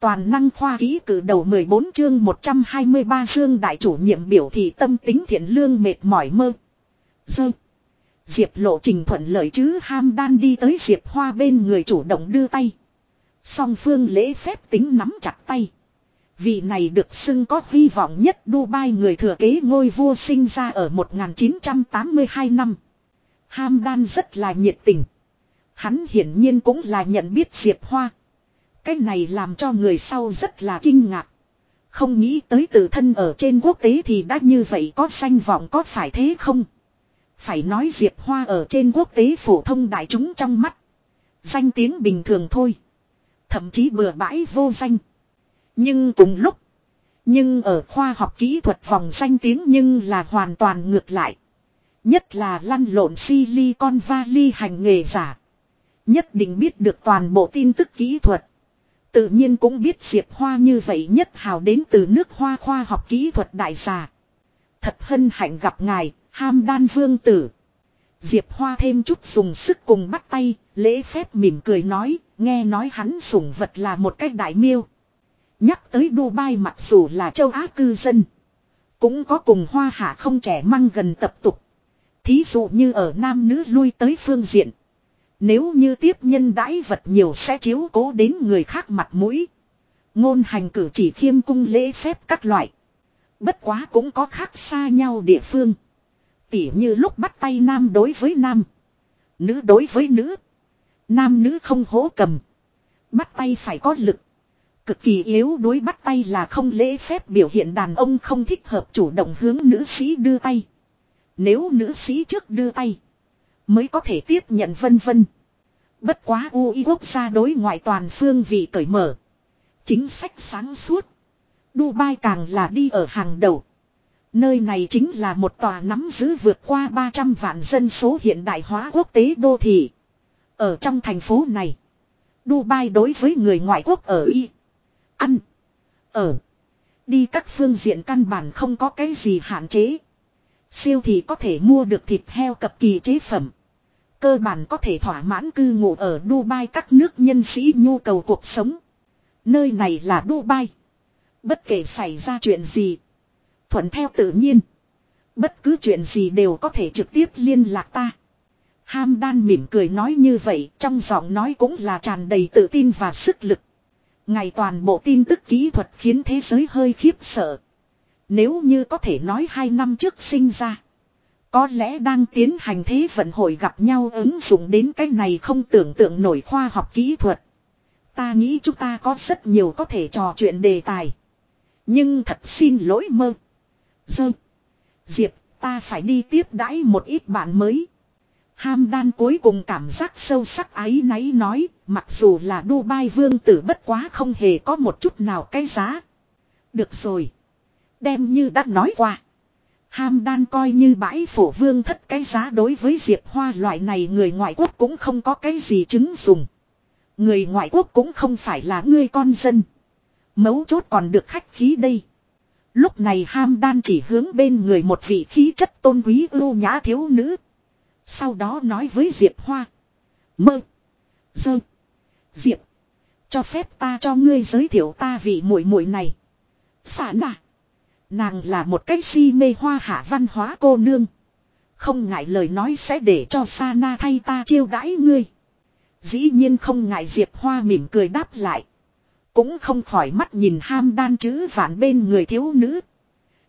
Toàn năng khoa ký cử đầu 14 chương 123 dương đại chủ nhiệm biểu thị tâm tính thiện lương mệt mỏi mơ. Dơ. Diệp lộ trình thuận lợi chứ ham đan đi tới Diệp Hoa bên người chủ động đưa tay. Song phương lễ phép tính nắm chặt tay. Vị này được xưng có hy vọng nhất Dubai người thừa kế ngôi vua sinh ra ở 1982 năm. Ham đan rất là nhiệt tình. Hắn hiển nhiên cũng là nhận biết Diệp Hoa. Cái này làm cho người sau rất là kinh ngạc. Không nghĩ tới tự thân ở trên quốc tế thì đã như vậy có danh vọng có phải thế không? Phải nói Diệp Hoa ở trên quốc tế phổ thông đại chúng trong mắt. Danh tiếng bình thường thôi. Thậm chí bừa bãi vô danh. Nhưng cùng lúc. Nhưng ở khoa học kỹ thuật vòng danh tiếng nhưng là hoàn toàn ngược lại. Nhất là lăn lộn Silicon Valley hành nghề giả. Nhất định biết được toàn bộ tin tức kỹ thuật. Tự nhiên cũng biết Diệp Hoa như vậy nhất hào đến từ nước Hoa khoa học kỹ thuật đại giả. Thật hân hạnh gặp ngài, ham đan vương tử. Diệp Hoa thêm chút dùng sức cùng bắt tay, lễ phép mỉm cười nói, nghe nói hắn sủng vật là một cách đại miêu. Nhắc tới Dubai mặc dù là châu Á cư dân. Cũng có cùng hoa hạ không trẻ măng gần tập tục. Thí dụ như ở nam nữ lui tới phương diện. Nếu như tiếp nhân đãi vật nhiều sẽ chiếu cố đến người khác mặt mũi. Ngôn hành cử chỉ khiêm cung lễ phép các loại. Bất quá cũng có khác xa nhau địa phương. Tỉ như lúc bắt tay nam đối với nam. Nữ đối với nữ. Nam nữ không hố cầm. Bắt tay phải có lực. Cực kỳ yếu đối bắt tay là không lễ phép biểu hiện đàn ông không thích hợp chủ động hướng nữ sĩ đưa tay. Nếu nữ sĩ trước đưa tay. Mới có thể tiếp nhận vân vân. Bất quá UI quốc gia đối ngoại toàn phương vị cởi mở. Chính sách sáng suốt. Dubai càng là đi ở hàng đầu. Nơi này chính là một tòa nắm giữ vượt qua 300 vạn dân số hiện đại hóa quốc tế đô thị. Ở trong thành phố này, Dubai đối với người ngoại quốc ở Y, ăn, ở, đi các phương diện căn bản không có cái gì hạn chế. Siêu thị có thể mua được thịt heo cập kỳ chế phẩm. Cơ bản có thể thỏa mãn cư ngụ ở Dubai các nước nhân sĩ nhu cầu cuộc sống. Nơi này là Dubai. Bất kể xảy ra chuyện gì. Thuận theo tự nhiên. Bất cứ chuyện gì đều có thể trực tiếp liên lạc ta. Ham đan mỉm cười nói như vậy, trong giọng nói cũng là tràn đầy tự tin và sức lực. Ngày toàn bộ tin tức kỹ thuật khiến thế giới hơi khiếp sợ. Nếu như có thể nói hai năm trước sinh ra. Có lẽ đang tiến hành thế vận hội gặp nhau ứng dụng đến cái này không tưởng tượng nổi khoa học kỹ thuật. Ta nghĩ chúng ta có rất nhiều có thể trò chuyện đề tài. Nhưng thật xin lỗi mơ. Dơ. Diệp, ta phải đi tiếp đãi một ít bạn mới. Ham đan cuối cùng cảm giác sâu sắc ái náy nói, mặc dù là Dubai vương tử bất quá không hề có một chút nào cái giá. Được rồi. Đem như đã nói qua. Ham đan coi như bãi phổ vương thất cái giá đối với Diệp Hoa loại này người ngoại quốc cũng không có cái gì chứng dùng. Người ngoại quốc cũng không phải là người con dân. Mấu chốt còn được khách khí đây. Lúc này ham đan chỉ hướng bên người một vị khí chất tôn quý ưu nhã thiếu nữ. Sau đó nói với Diệp Hoa. Mơ. Dơ. Diệp. Cho phép ta cho ngươi giới thiệu ta vị muội muội này. Phả nà. Nàng là một cách si mê hoa hạ văn hóa cô nương. Không ngại lời nói sẽ để cho Sana thay ta chiêu đãi ngươi. Dĩ nhiên không ngại Diệp Hoa mỉm cười đáp lại. Cũng không khỏi mắt nhìn ham đan chữ vạn bên người thiếu nữ.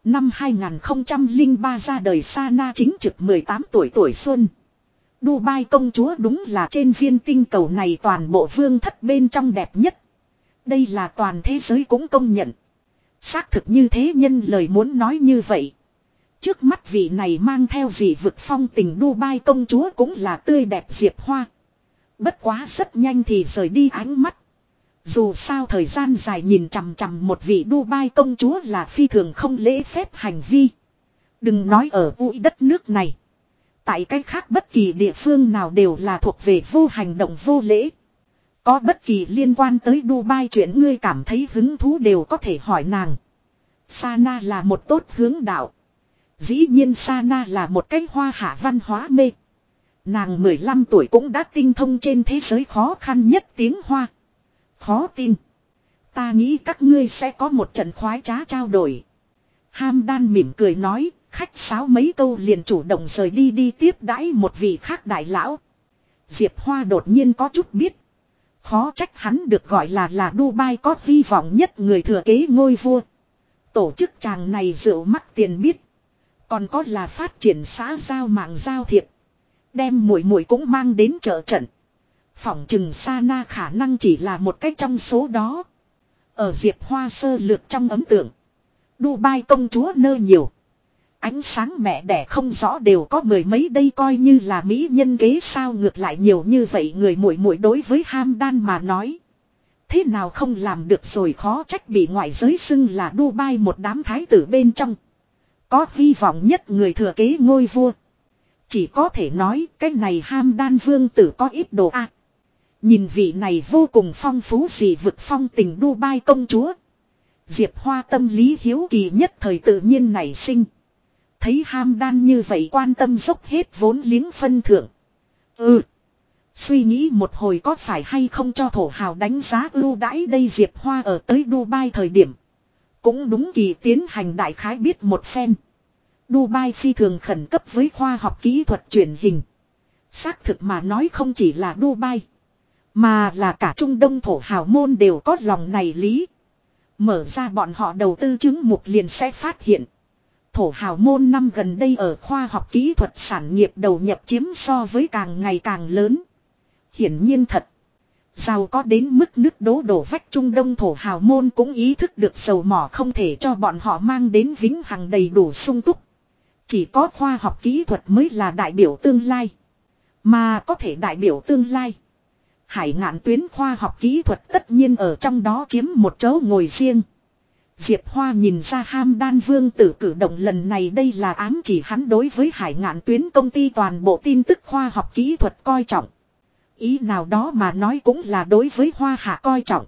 Năm 2003 ra đời Sana chính trực 18 tuổi tuổi xuân. Dubai công chúa đúng là trên viên tinh cầu này toàn bộ vương thất bên trong đẹp nhất. Đây là toàn thế giới cũng công nhận. Xác thực như thế nhân lời muốn nói như vậy. Trước mắt vị này mang theo gì vực phong tình Dubai công chúa cũng là tươi đẹp diệp hoa. Bất quá rất nhanh thì rời đi ánh mắt. Dù sao thời gian dài nhìn chằm chằm một vị Dubai công chúa là phi thường không lễ phép hành vi. Đừng nói ở vui đất nước này. Tại cách khác bất kỳ địa phương nào đều là thuộc về vô hành động vô lễ. Có bất kỳ liên quan tới Dubai chuyện ngươi cảm thấy hứng thú đều có thể hỏi nàng. Sana là một tốt hướng đạo. Dĩ nhiên Sana là một cái hoa hạ văn hóa mê. Nàng 15 tuổi cũng đã tinh thông trên thế giới khó khăn nhất tiếng Hoa. Khó tin. Ta nghĩ các ngươi sẽ có một trận khoái trá trao đổi. Ham đan mỉm cười nói, khách sáo mấy câu liền chủ động rời đi đi tiếp đãi một vị khác đại lão. Diệp Hoa đột nhiên có chút biết. Khó trách hắn được gọi là là Dubai có hy vọng nhất người thừa kế ngôi vua. Tổ chức chàng này rượu mắt tiền biết. Còn có là phát triển xã giao mạng giao thiệp. Đem mũi mũi cũng mang đến trợ trận. Phỏng chừng Sana khả năng chỉ là một cách trong số đó. Ở Diệp Hoa sơ lược trong ấm tượng. Dubai công chúa nơi nhiều. Ánh sáng mẹ đẻ không rõ đều có mười mấy đây coi như là mỹ nhân kế sao ngược lại nhiều như vậy người muội muội đối với ham đan mà nói. Thế nào không làm được rồi khó trách bị ngoại giới xưng là Dubai một đám thái tử bên trong. Có hy vọng nhất người thừa kế ngôi vua. Chỉ có thể nói cái này ham đan vương tử có ít đồ a Nhìn vị này vô cùng phong phú gì vực phong tình Dubai công chúa. Diệp Hoa tâm lý hiếu kỳ nhất thời tự nhiên nảy sinh. Thấy ham đan như vậy quan tâm dốc hết vốn liếng phân thưởng. Ừ. Suy nghĩ một hồi có phải hay không cho thổ hào đánh giá ưu đãi đây Diệp Hoa ở tới Dubai thời điểm. Cũng đúng kỳ tiến hành đại khái biết một phen. Dubai phi thường khẩn cấp với khoa học kỹ thuật truyền hình. Xác thực mà nói không chỉ là Dubai. Mà là cả Trung Đông thổ hào môn đều có lòng này lý. Mở ra bọn họ đầu tư chứng mục liền sẽ phát hiện. Thổ hào môn năm gần đây ở khoa học kỹ thuật sản nghiệp đầu nhập chiếm so với càng ngày càng lớn. Hiển nhiên thật. Giàu có đến mức nước đố đổ vách Trung Đông thổ hào môn cũng ý thức được dầu mỏ không thể cho bọn họ mang đến vĩnh hằng đầy đủ sung túc. Chỉ có khoa học kỹ thuật mới là đại biểu tương lai. Mà có thể đại biểu tương lai. Hải ngạn tuyến khoa học kỹ thuật tất nhiên ở trong đó chiếm một chỗ ngồi riêng. Diệp Hoa nhìn ra ham đan vương tử cử động lần này đây là ám chỉ hắn đối với hải ngạn tuyến công ty toàn bộ tin tức khoa học kỹ thuật coi trọng. Ý nào đó mà nói cũng là đối với hoa hạ coi trọng.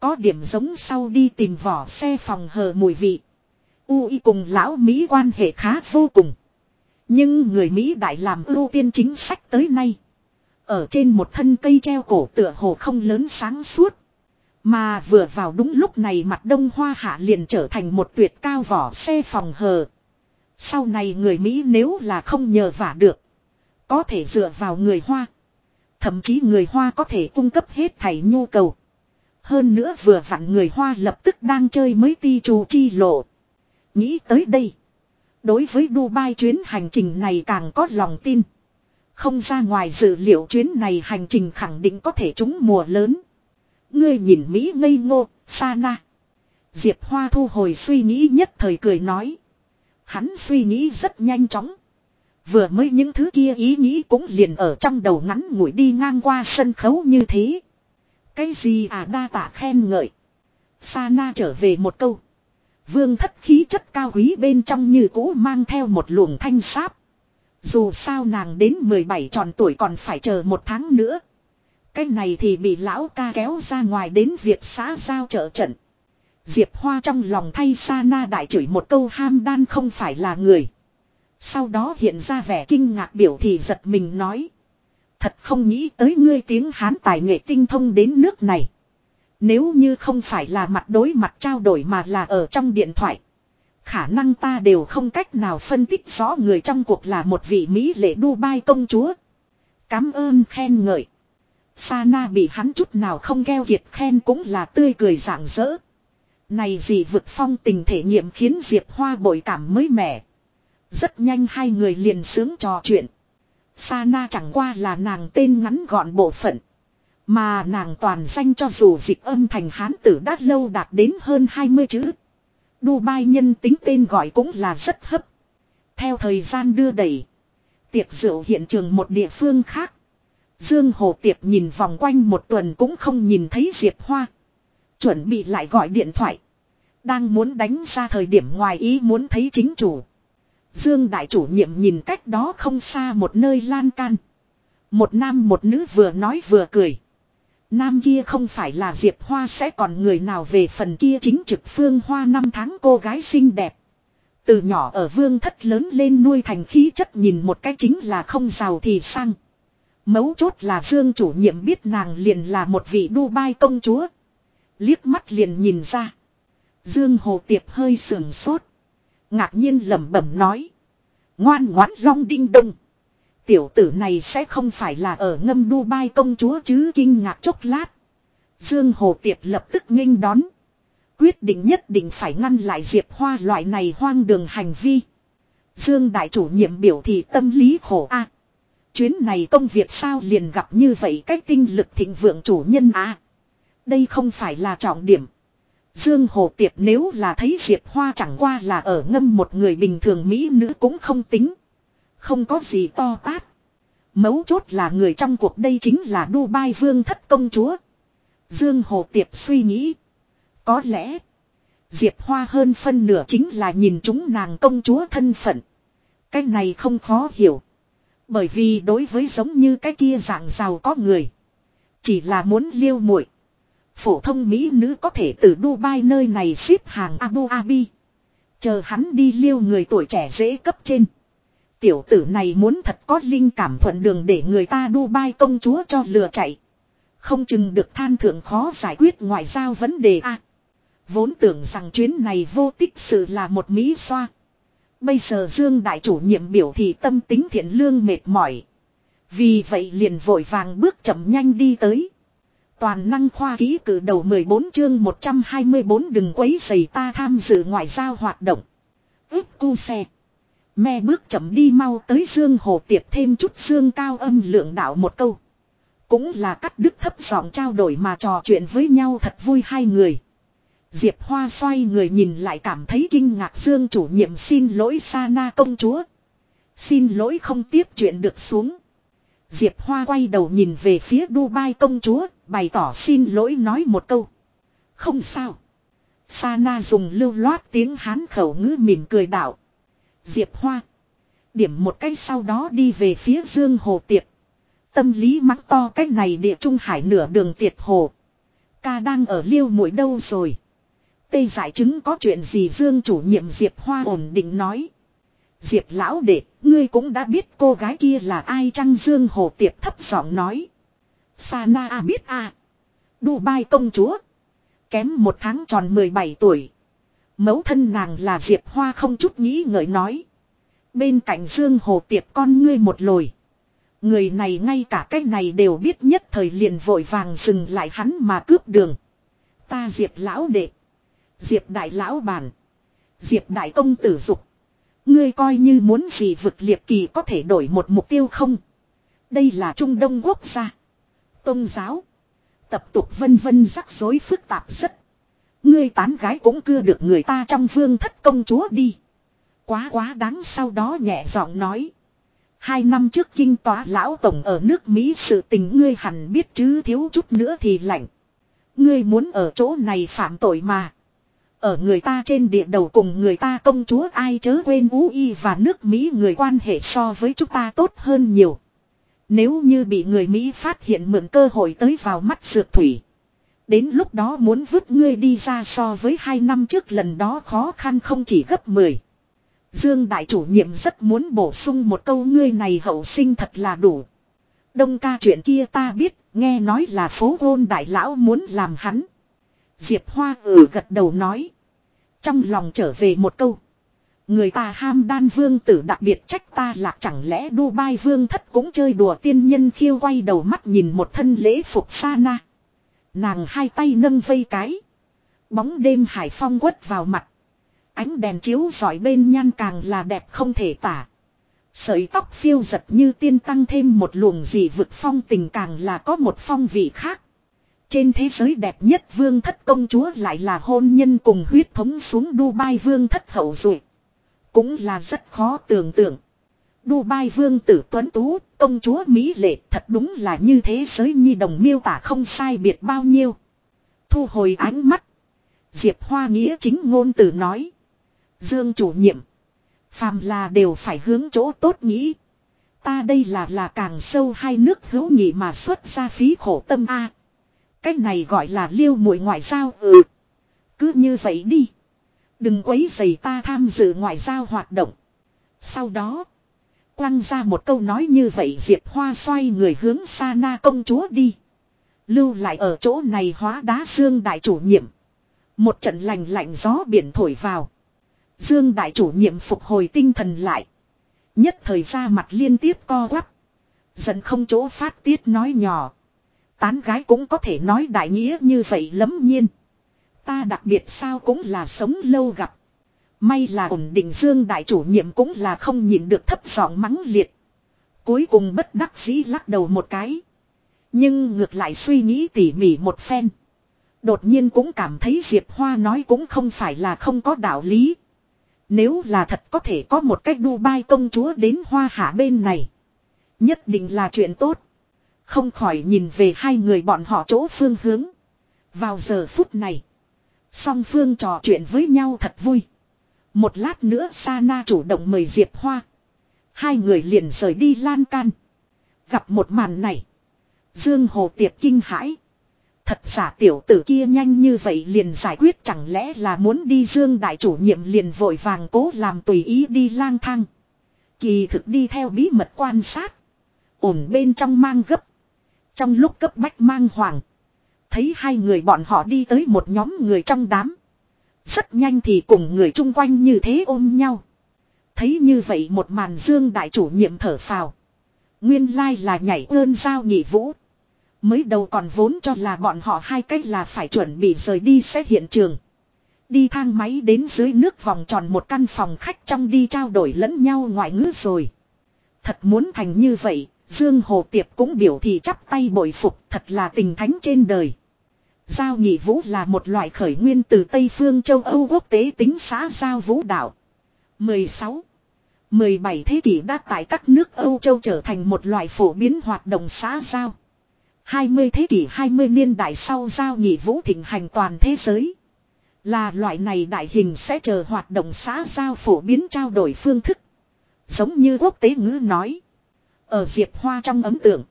Có điểm giống sau đi tìm vỏ xe phòng hờ mùi vị. UI cùng lão Mỹ quan hệ khá vô cùng. Nhưng người Mỹ đại làm ưu tiên chính sách tới nay. Ở trên một thân cây treo cổ tựa hồ không lớn sáng suốt. Mà vừa vào đúng lúc này mặt đông hoa hạ liền trở thành một tuyệt cao vỏ xe phòng hờ. Sau này người Mỹ nếu là không nhờ vả được. Có thể dựa vào người Hoa. Thậm chí người Hoa có thể cung cấp hết thảy nhu cầu. Hơn nữa vừa vặn người Hoa lập tức đang chơi mới ti trù chi lộ. Nghĩ tới đây. Đối với Dubai chuyến hành trình này càng có lòng tin. Không ra ngoài dự liệu chuyến này hành trình khẳng định có thể trúng mùa lớn. Ngươi nhìn Mỹ ngây ngô, Sana. Diệp Hoa thu hồi suy nghĩ nhất thời cười nói. Hắn suy nghĩ rất nhanh chóng. Vừa mới những thứ kia ý nghĩ cũng liền ở trong đầu ngắn ngủi đi ngang qua sân khấu như thế. Cái gì à đa tạ khen ngợi. Sa Na trở về một câu. Vương thất khí chất cao quý bên trong như cũ mang theo một luồng thanh sáp. Dù sao nàng đến 17 tròn tuổi còn phải chờ một tháng nữa. Cái này thì bị lão ca kéo ra ngoài đến việc xã giao trợ trận. Diệp Hoa trong lòng thay Sana đại chửi một câu ham đan không phải là người. Sau đó hiện ra vẻ kinh ngạc biểu thì giật mình nói. Thật không nghĩ tới ngươi tiếng hán tài nghệ tinh thông đến nước này. Nếu như không phải là mặt đối mặt trao đổi mà là ở trong điện thoại. Khả năng ta đều không cách nào phân tích rõ người trong cuộc là một vị Mỹ lệ Dubai công chúa. Cám ơn khen ngợi. Sa Na bị hắn chút nào không keo kiệt khen cũng là tươi cười rạng rỡ. Này gì vực phong tình thể nghiệm khiến Diệp Hoa bội cảm mới mẻ. Rất nhanh hai người liền sướng trò chuyện. Sa Na chẳng qua là nàng tên ngắn gọn bộ phận. Mà nàng toàn danh cho dù dịch âm thành hán tử đã lâu đạt đến hơn 20 chữ. Dubai nhân tính tên gọi cũng là rất hấp. Theo thời gian đưa đẩy. Tiệc rượu hiện trường một địa phương khác. Dương Hồ Tiệp nhìn vòng quanh một tuần cũng không nhìn thấy Diệp Hoa. Chuẩn bị lại gọi điện thoại. Đang muốn đánh ra thời điểm ngoài ý muốn thấy chính chủ. Dương đại chủ nhiệm nhìn cách đó không xa một nơi lan can. Một nam một nữ vừa nói vừa cười. Nam kia không phải là Diệp Hoa, sẽ còn người nào về phần kia chính trực phương hoa năm tháng cô gái xinh đẹp. Từ nhỏ ở vương thất lớn lên nuôi thành khí chất nhìn một cái chính là không giàu thì sang. Mấu chốt là Dương chủ nhiệm biết nàng liền là một vị Dubai công chúa. Liếc mắt liền nhìn ra. Dương Hồ Tiệp hơi sườn sốt. Ngạc nhiên lẩm bẩm nói. Ngoan ngoãn long đinh đông. Tiểu tử này sẽ không phải là ở ngâm Dubai công chúa chứ kinh ngạc chốc lát. Dương Hồ Tiệp lập tức nghênh đón. Quyết định nhất định phải ngăn lại Diệp Hoa loại này hoang đường hành vi. Dương đại chủ nhiệm biểu thị tâm lý khổ a chuyến này công việc sao liền gặp như vậy cách tinh lực thịnh vượng chủ nhân à đây không phải là trọng điểm. Dương Hồ Tiệp nếu là thấy Diệp Hoa chẳng qua là ở ngâm một người bình thường Mỹ nữ cũng không tính. Không có gì to tát. Mấu chốt là người trong cuộc đây chính là Dubai Vương thất công chúa. Dương Hồ Tiệp suy nghĩ. Có lẽ. Diệp Hoa hơn phân nửa chính là nhìn chúng nàng công chúa thân phận. Cái này không khó hiểu. Bởi vì đối với giống như cái kia dạng giàu có người. Chỉ là muốn liêu muội Phổ thông Mỹ nữ có thể từ Dubai nơi này ship hàng Abu Dhabi. Chờ hắn đi liêu người tuổi trẻ dễ cấp trên. Tiểu tử này muốn thật có linh cảm thuận đường để người ta Dubai công chúa cho lừa chạy. Không chừng được than thượng khó giải quyết ngoại giao vấn đề a. vốn tưởng rằng chuyến này vô tích sự là một Mỹ xoa. Bây giờ Dương đại chủ nhiệm biểu thị tâm tính thiện lương mệt mỏi. Vì vậy liền vội vàng bước chậm nhanh đi tới. Toàn năng khoa ký cử đầu 14 chương 124 đừng quấy giày ta tham dự ngoại giao hoạt động. Ước cu xe. Me bước chậm đi mau tới Dương Hồ Tiệp thêm chút dương cao âm lượng đạo một câu. Cũng là cắt đứt thấp giọng trao đổi mà trò chuyện với nhau thật vui hai người. Diệp Hoa xoay người nhìn lại cảm thấy kinh ngạc Dương chủ nhiệm xin lỗi Sana công chúa. Xin lỗi không tiếp chuyện được xuống. Diệp Hoa quay đầu nhìn về phía Dubai công chúa, bày tỏ xin lỗi nói một câu. Không sao. Sana dùng lưu loát tiếng hán khẩu ngữ mỉm cười đạo. Diệp Hoa. Điểm một cái sau đó đi về phía Dương Hồ Tiệp. Tâm lý mắng to cách này địa trung hải nửa đường tiệt hồ. Ca đang ở liêu mũi đâu rồi. Tây giải chứng có chuyện gì Dương chủ nhiệm Diệp Hoa ổn định nói. Diệp lão đệ, ngươi cũng đã biết cô gái kia là ai chăng Dương Hồ Tiệp thấp giọng nói. Sana à biết à. Dubai công chúa. Kém một tháng tròn 17 tuổi. Mẫu thân nàng là Diệp Hoa không chút nghĩ ngợi nói. Bên cạnh Dương Hồ Tiệp con ngươi một lồi. Người này ngay cả cái này đều biết nhất thời liền vội vàng dừng lại hắn mà cướp đường. Ta Diệp lão đệ. Diệp đại lão bản. Diệp đại công tử dục. Ngươi coi như muốn gì vực liệt kỳ có thể đổi một mục tiêu không? Đây là Trung Đông quốc gia. Tôn giáo. Tập tục vân vân rắc rối phức tạp rất. Ngươi tán gái cũng cưa được người ta trong vương thất công chúa đi. Quá quá đáng sau đó nhẹ giọng nói. Hai năm trước kinh tòa lão tổng ở nước Mỹ sự tình ngươi hẳn biết chứ thiếu chút nữa thì lạnh. Ngươi muốn ở chỗ này phạm tội mà. Ở người ta trên địa đầu cùng người ta công chúa ai chớ quên Ú Y và nước Mỹ người quan hệ so với chúng ta tốt hơn nhiều. Nếu như bị người Mỹ phát hiện mượn cơ hội tới vào mắt sượt thủy. Đến lúc đó muốn vứt ngươi đi ra so với hai năm trước lần đó khó khăn không chỉ gấp 10. Dương đại chủ nhiệm rất muốn bổ sung một câu ngươi này hậu sinh thật là đủ. Đông ca chuyện kia ta biết, nghe nói là phố hôn đại lão muốn làm hắn. Diệp Hoa ừ gật đầu nói. Trong lòng trở về một câu. Người ta ham đan vương tử đặc biệt trách ta là chẳng lẽ Dubai vương thất cũng chơi đùa tiên nhân khiêu quay đầu mắt nhìn một thân lễ phục Sana. Nàng hai tay nâng vây cái. Bóng đêm hải phong quất vào mặt. Ánh đèn chiếu giỏi bên nhan càng là đẹp không thể tả. Sợi tóc phiêu giật như tiên tăng thêm một luồng gì vực phong tình càng là có một phong vị khác. Trên thế giới đẹp nhất vương thất công chúa lại là hôn nhân cùng huyết thống xuống Dubai vương thất hậu duệ Cũng là rất khó tưởng tượng. Dubai vương tử tuấn tú, công chúa Mỹ lệ thật đúng là như thế giới nhi đồng miêu tả không sai biệt bao nhiêu. Thu hồi ánh mắt. Diệp Hoa nghĩa chính ngôn từ nói. Dương chủ nhiệm. Phàm là đều phải hướng chỗ tốt nghĩ. Ta đây là là càng sâu hai nước hữu nghị mà xuất ra phí khổ tâm A. Cách này gọi là liêu muội ngoại giao ừ. Cứ như vậy đi. Đừng quấy dày ta tham dự ngoại giao hoạt động. Sau đó. Quăng ra một câu nói như vậy Diệp Hoa xoay người hướng xa Na công chúa đi. Lưu lại ở chỗ này hóa đá Dương đại chủ nhiệm. Một trận lành lạnh gió biển thổi vào. Dương đại chủ nhiệm phục hồi tinh thần lại. Nhất thời ra mặt liên tiếp co quắp. Giận không chỗ phát tiết nói nhỏ. Tán gái cũng có thể nói đại nghĩa như vậy lắm nhiên. Ta đặc biệt sao cũng là sống lâu gặp. May là ổn định Dương đại chủ nhiệm cũng là không nhìn được thấp giọng mắng liệt. Cuối cùng bất đắc dĩ lắc đầu một cái. Nhưng ngược lại suy nghĩ tỉ mỉ một phen. Đột nhiên cũng cảm thấy Diệp Hoa nói cũng không phải là không có đạo lý. Nếu là thật có thể có một cách Dubai công chúa đến Hoa Hạ bên này. Nhất định là chuyện tốt. Không khỏi nhìn về hai người bọn họ chỗ phương hướng. Vào giờ phút này. Song phương trò chuyện với nhau thật vui. Một lát nữa Sana chủ động mời Diệp Hoa. Hai người liền rời đi lan can. Gặp một màn này. Dương Hồ Tiệp kinh hãi. Thật giả tiểu tử kia nhanh như vậy liền giải quyết chẳng lẽ là muốn đi Dương đại chủ nhiệm liền vội vàng cố làm tùy ý đi lang thang. Kỳ thực đi theo bí mật quan sát. Ổn bên trong mang gấp. Trong lúc cấp bách mang hoàng. Thấy hai người bọn họ đi tới một nhóm người trong đám. Rất nhanh thì cùng người chung quanh như thế ôm nhau. Thấy như vậy một màn dương đại chủ nhiệm thở phào. Nguyên lai là nhảy ơn giao nhị vũ. Mới đầu còn vốn cho là bọn họ hai cách là phải chuẩn bị rời đi xét hiện trường. Đi thang máy đến dưới nước vòng tròn một căn phòng khách trong đi trao đổi lẫn nhau ngoại ngữ rồi. Thật muốn thành như vậy, Dương Hồ Tiệp cũng biểu thị chắp tay bội phục, thật là tình thánh trên đời. Giao nhị vũ là một loại khởi nguyên từ Tây phương châu Âu quốc tế tính xã giao vũ đạo. 16. 17 thế kỷ đã tại các nước Âu châu trở thành một loại phổ biến hoạt động xã giao. 20 thế kỷ 20 niên đại sau giao nhị vũ thịnh hành toàn thế giới. Là loại này đại hình sẽ chờ hoạt động xã giao phổ biến trao đổi phương thức. Giống như quốc tế ngữ nói. Ở Diệp Hoa trong ấm tượng.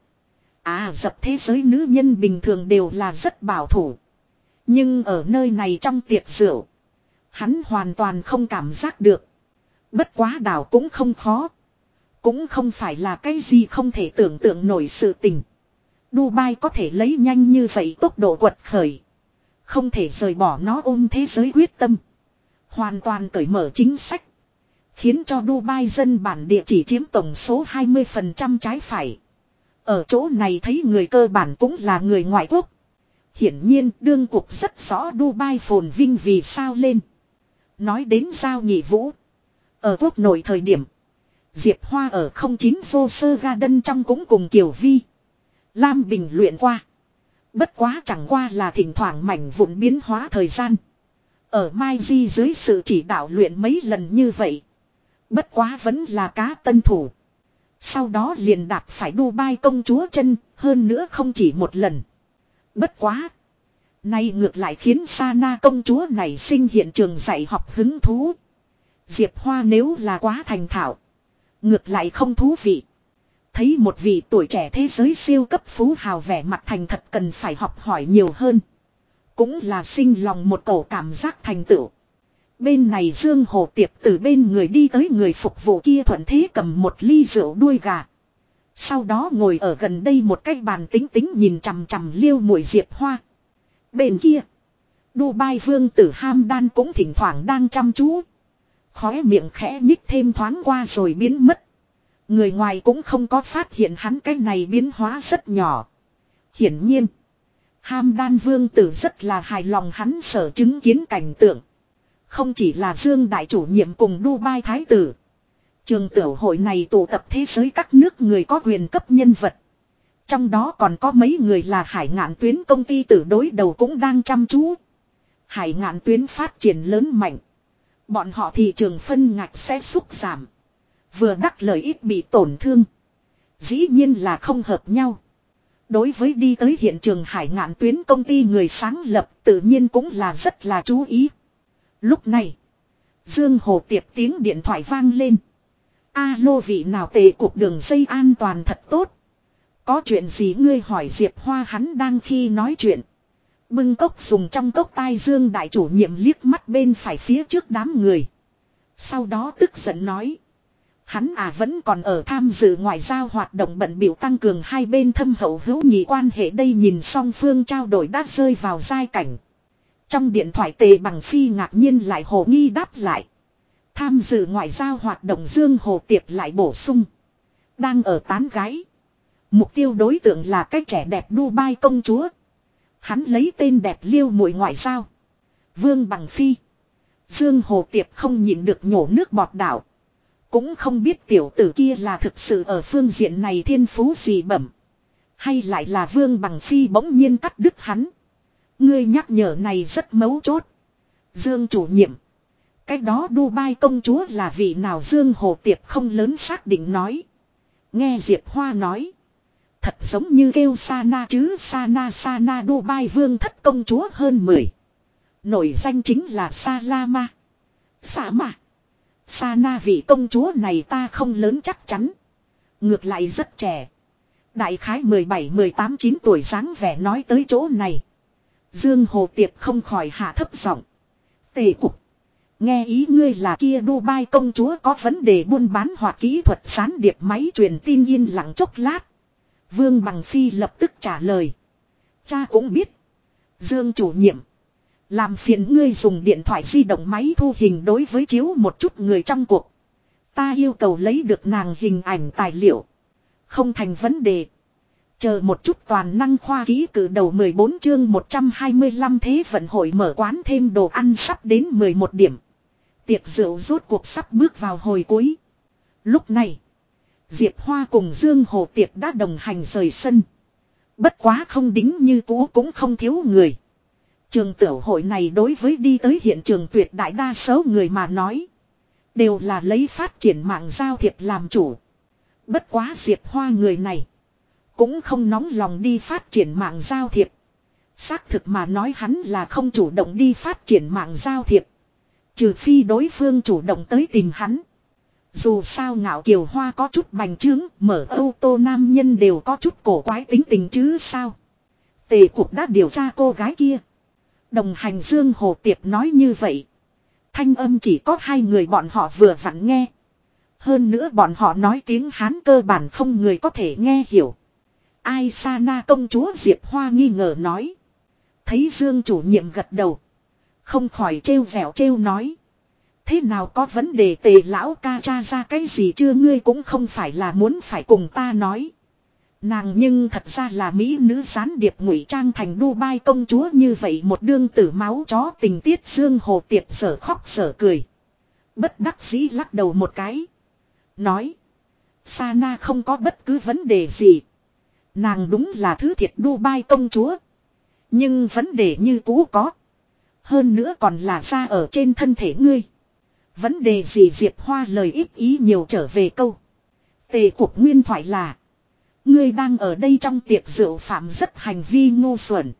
À dập thế giới nữ nhân bình thường đều là rất bảo thủ. Nhưng ở nơi này trong tiệc rượu. Hắn hoàn toàn không cảm giác được. Bất quá đảo cũng không khó. Cũng không phải là cái gì không thể tưởng tượng nổi sự tình. Dubai có thể lấy nhanh như vậy tốc độ quật khởi. Không thể rời bỏ nó ôm thế giới quyết tâm. Hoàn toàn cởi mở chính sách. Khiến cho Dubai dân bản địa chỉ chiếm tổng số 20% trái phải. Ở chỗ này thấy người cơ bản cũng là người ngoại quốc. Hiển nhiên, đương cuộc rất rõ Dubai phồn vinh vì sao lên. Nói đến giao nhị vũ. Ở quốc nội thời điểm. Diệp Hoa ở 09 vô sơ garden trong cũng cùng Kiều Vi. Lam Bình luyện qua. Bất quá chẳng qua là thỉnh thoảng mảnh vụn biến hóa thời gian. Ở Mai Di dưới sự chỉ đạo luyện mấy lần như vậy. Bất quá vẫn là cá tân thủ. Sau đó liền đạp phải Dubai công chúa chân, hơn nữa không chỉ một lần. Bất quá. Nay ngược lại khiến Sana công chúa này sinh hiện trường dạy học hứng thú. Diệp Hoa nếu là quá thành thạo. Ngược lại không thú vị. Thấy một vị tuổi trẻ thế giới siêu cấp phú hào vẻ mặt thành thật cần phải học hỏi nhiều hơn. Cũng là sinh lòng một cổ cảm giác thành tựu. Bên này Dương Hồ Tiệp từ bên người đi tới người phục vụ kia thuận thế cầm một ly rượu đuôi gà. Sau đó ngồi ở gần đây một cái bàn tính tính nhìn chằm chằm liêu mùi diệp hoa. Bên kia. Dubai vương tử Ham Đan cũng thỉnh thoảng đang chăm chú. Khóe miệng khẽ nhích thêm thoáng qua rồi biến mất. Người ngoài cũng không có phát hiện hắn cái này biến hóa rất nhỏ. Hiển nhiên. Ham đan vương tử rất là hài lòng hắn sở chứng kiến cảnh tượng. Không chỉ là Dương đại chủ nhiệm cùng Dubai Thái tử. Trường tiểu hội này tụ tập thế giới các nước người có quyền cấp nhân vật. Trong đó còn có mấy người là hải ngạn tuyến công ty tử đối đầu cũng đang chăm chú. Hải ngạn tuyến phát triển lớn mạnh. Bọn họ thị trường phân ngạch sẽ xúc giảm. Vừa đắc lợi ít bị tổn thương. Dĩ nhiên là không hợp nhau. Đối với đi tới hiện trường hải ngạn tuyến công ty người sáng lập tự nhiên cũng là rất là chú ý. Lúc này, Dương Hồ Tiệp tiếng điện thoại vang lên. Alo vị nào tề cục đường dây an toàn thật tốt. Có chuyện gì ngươi hỏi Diệp Hoa hắn đang khi nói chuyện. Bưng cốc dùng trong cốc tai Dương đại chủ nhiệm liếc mắt bên phải phía trước đám người. Sau đó tức giận nói. Hắn à vẫn còn ở tham dự ngoại giao hoạt động bận biểu tăng cường hai bên thâm hậu hữu nghị quan hệ đây nhìn song phương trao đổi đã rơi vào giai cảnh. Trong điện thoại tề bằng phi ngạc nhiên lại hồ nghi đáp lại. Tham dự ngoại giao hoạt động Dương Hồ Tiệp lại bổ sung. Đang ở tán gái. Mục tiêu đối tượng là cái trẻ đẹp Dubai công chúa. Hắn lấy tên đẹp liêu mũi ngoại giao. Vương Bằng Phi. Dương Hồ Tiệp không nhịn được nhổ nước bọt đảo. Cũng không biết tiểu tử kia là thực sự ở phương diện này thiên phú gì bẩm. Hay lại là Vương Bằng Phi bỗng nhiên cắt đứt hắn. Ngươi nhắc nhở này rất mấu chốt. Dương chủ nhiệm. Cái đó Dubai công chúa là vị nào Dương Hồ Tiệp không lớn xác định nói. Nghe Diệp Hoa nói. Thật giống như kêu Sana chứ, Sana Sana, Dubai vương thất công chúa hơn 10. Nổi danh chính là Salama. Sa mà. Sana vị công chúa này ta không lớn chắc chắn. Ngược lại rất trẻ. Đại khái 17-18 9 tuổi dáng vẻ nói tới chỗ này. Dương Hồ Tiệp không khỏi hạ thấp giọng. Tề cục. Nghe ý ngươi là kia Dubai công chúa có vấn đề buôn bán hoặc kỹ thuật sán điệp máy truyền tin yên lặng chốc lát. Vương Bằng Phi lập tức trả lời. Cha cũng biết. Dương chủ nhiệm. Làm phiền ngươi dùng điện thoại di động máy thu hình đối với chiếu một chút người trong cuộc. Ta yêu cầu lấy được nàng hình ảnh tài liệu. Không thành vấn đề. Chờ một chút toàn năng khoa ký cử đầu 14 chương 125 thế vận hội mở quán thêm đồ ăn sắp đến 11 điểm. Tiệc rượu rốt cuộc sắp bước vào hồi cuối. Lúc này, Diệp Hoa cùng Dương Hồ Tiệc đã đồng hành rời sân. Bất quá không đính như cũ cũng không thiếu người. Trường tiểu hội này đối với đi tới hiện trường tuyệt đại đa số người mà nói. Đều là lấy phát triển mạng giao thiệp làm chủ. Bất quá Diệp Hoa người này. Cũng không nóng lòng đi phát triển mạng giao thiệp. Xác thực mà nói hắn là không chủ động đi phát triển mạng giao thiệp. Trừ phi đối phương chủ động tới tìm hắn. Dù sao ngạo kiều hoa có chút bành trướng, mở ô tô nam nhân đều có chút cổ quái tính tình chứ sao. Tề cục đã điều tra cô gái kia. Đồng hành Dương Hồ Tiệp nói như vậy. Thanh âm chỉ có hai người bọn họ vừa vặn nghe. Hơn nữa bọn họ nói tiếng Hán cơ bản không người có thể nghe hiểu. Ai Sa Na, công chúa Diệp Hoa nghi ngờ nói. Thấy Dương chủ nhiệm gật đầu. Không khỏi trêu dẻo trêu nói. Thế nào có vấn đề tề lão ca cha ra cái gì chưa ngươi cũng không phải là muốn phải cùng ta nói. Nàng nhưng thật ra là mỹ nữ gián điệp ngụy trang thành Dubai công chúa như vậy một đương tử máu chó tình tiết dương hồ tiệp sở khóc sở cười. Bất đắc dĩ lắc đầu một cái. Nói. Sana không có bất cứ vấn đề gì. Nàng đúng là thứ thiệt Dubai công chúa. Nhưng vấn đề như cũ có. Hơn nữa còn là ra ở trên thân thể ngươi. Vấn đề gì Diệp Hoa lời ít ý nhiều trở về câu. Tề cuộc nguyên thoại là. Ngươi đang ở đây trong tiệc rượu phạm rất hành vi ngu xuẩn.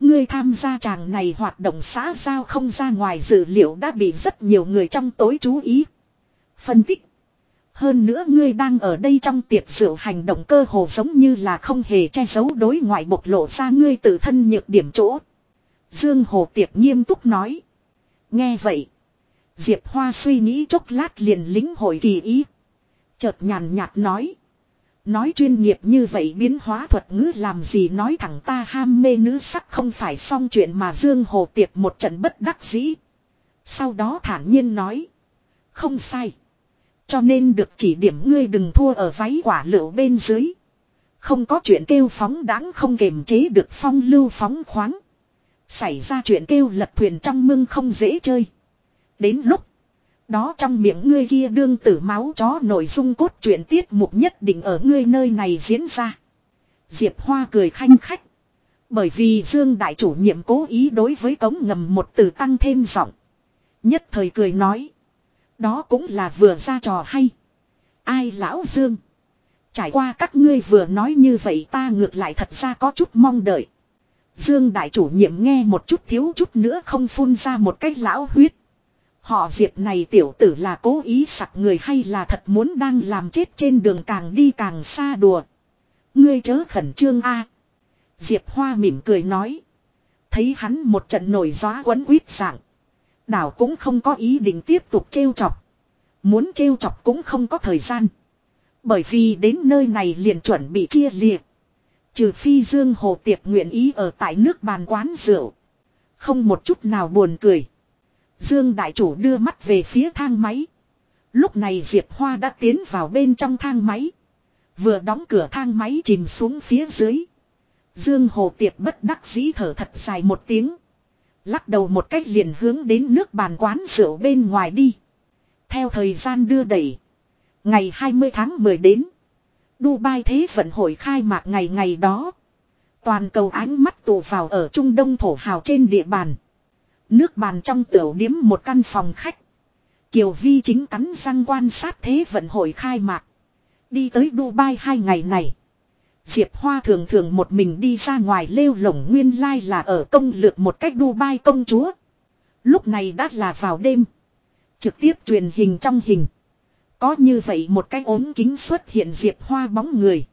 Ngươi tham gia chàng này hoạt động xã giao không ra ngoài dự liệu đã bị rất nhiều người trong tối chú ý. Phân tích. Hơn nữa ngươi đang ở đây trong tiệc rượu hành động cơ hồ giống như là không hề che giấu đối ngoại bộc lộ ra ngươi tự thân nhược điểm chỗ. Dương Hồ Tiệp nghiêm túc nói. Nghe vậy. Diệp Hoa suy nghĩ chốc lát liền lính hội kỳ ý. Chợt nhàn nhạt nói. Nói chuyên nghiệp như vậy biến hóa thuật ngữ làm gì nói thẳng ta ham mê nữ sắc không phải xong chuyện mà Dương Hồ Tiệp một trận bất đắc dĩ. Sau đó thản nhiên nói. Không sai. Cho nên được chỉ điểm ngươi đừng thua ở váy quả lựu bên dưới. Không có chuyện kêu phóng đáng không kềm chế được phong lưu phóng khoáng. Xảy ra chuyện kêu lật thuyền trong mưng không dễ chơi. Đến lúc, đó trong miệng ngươi kia đương tử máu chó nội dung cốt truyện tiết mục nhất định ở ngươi nơi này diễn ra. Diệp Hoa cười khanh khách. Bởi vì Dương Đại chủ nhiệm cố ý đối với cống ngầm một từ tăng thêm giọng. Nhất thời cười nói. Đó cũng là vừa ra trò hay. Ai lão Dương. Trải qua các ngươi vừa nói như vậy ta ngược lại thật ra có chút mong đợi. Dương đại chủ nhiệm nghe một chút thiếu chút nữa không phun ra một cách lão huyết. Họ diệp này tiểu tử là cố ý sặc người hay là thật muốn đang làm chết trên đường càng đi càng xa đùa. Ngươi chớ khẩn trương a. Diệp Hoa mỉm cười nói. Thấy hắn một trận nổi gió quấn quýt dạng. Đảo cũng không có ý định tiếp tục trêu chọc. Muốn trêu chọc cũng không có thời gian. Bởi vì đến nơi này liền chuẩn bị chia liệt. Trừ phi Dương Hồ Tiệp nguyện ý ở tại nước bàn quán rượu. Không một chút nào buồn cười. Dương Đại Chủ đưa mắt về phía thang máy. Lúc này Diệp Hoa đã tiến vào bên trong thang máy. Vừa đóng cửa thang máy chìm xuống phía dưới. Dương Hồ Tiệp bất đắc dĩ thở thật dài một tiếng. Lắc đầu một cách liền hướng đến nước bàn quán rượu bên ngoài đi. Theo thời gian đưa đẩy. Ngày 20 tháng 10 đến. Dubai Thế vận hội khai mạc ngày ngày đó. Toàn cầu ánh mắt tụ vào ở Trung Đông thổ hào trên địa bàn. Nước bàn trong tiểu điếm một căn phòng khách. Kiều Vi chính cắn răng quan sát thế vận hội khai mạc. Đi tới Dubai hai ngày này. Diệp Hoa thường thường một mình đi ra ngoài lêu lổng nguyên lai là ở công lược một cách Dubai công chúa. Lúc này đã là vào đêm. Trực tiếp truyền hình trong hình. Có như vậy một cái ốm kính xuất hiện Diệp Hoa bóng người.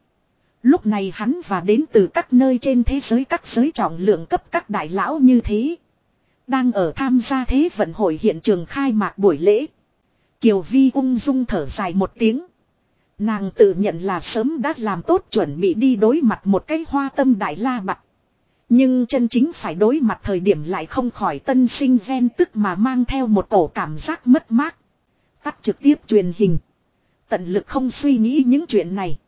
Lúc này hắn và đến từ các nơi trên thế giới, các giới trọng lượng cấp các đại lão như thế. Đang ở tham gia thế vận hội hiện trường khai mạc buổi lễ. Kiều Vi ung dung thở dài một tiếng. Nàng tự nhận là sớm đã làm tốt chuẩn bị đi đối mặt một cái hoa tâm đại la bạc. Nhưng chân chính phải đối mặt thời điểm lại không khỏi tân sinh ven tức mà mang theo một cổ cảm giác mất mát. Tắt trực tiếp truyền hình. Tận lực không suy nghĩ những chuyện này.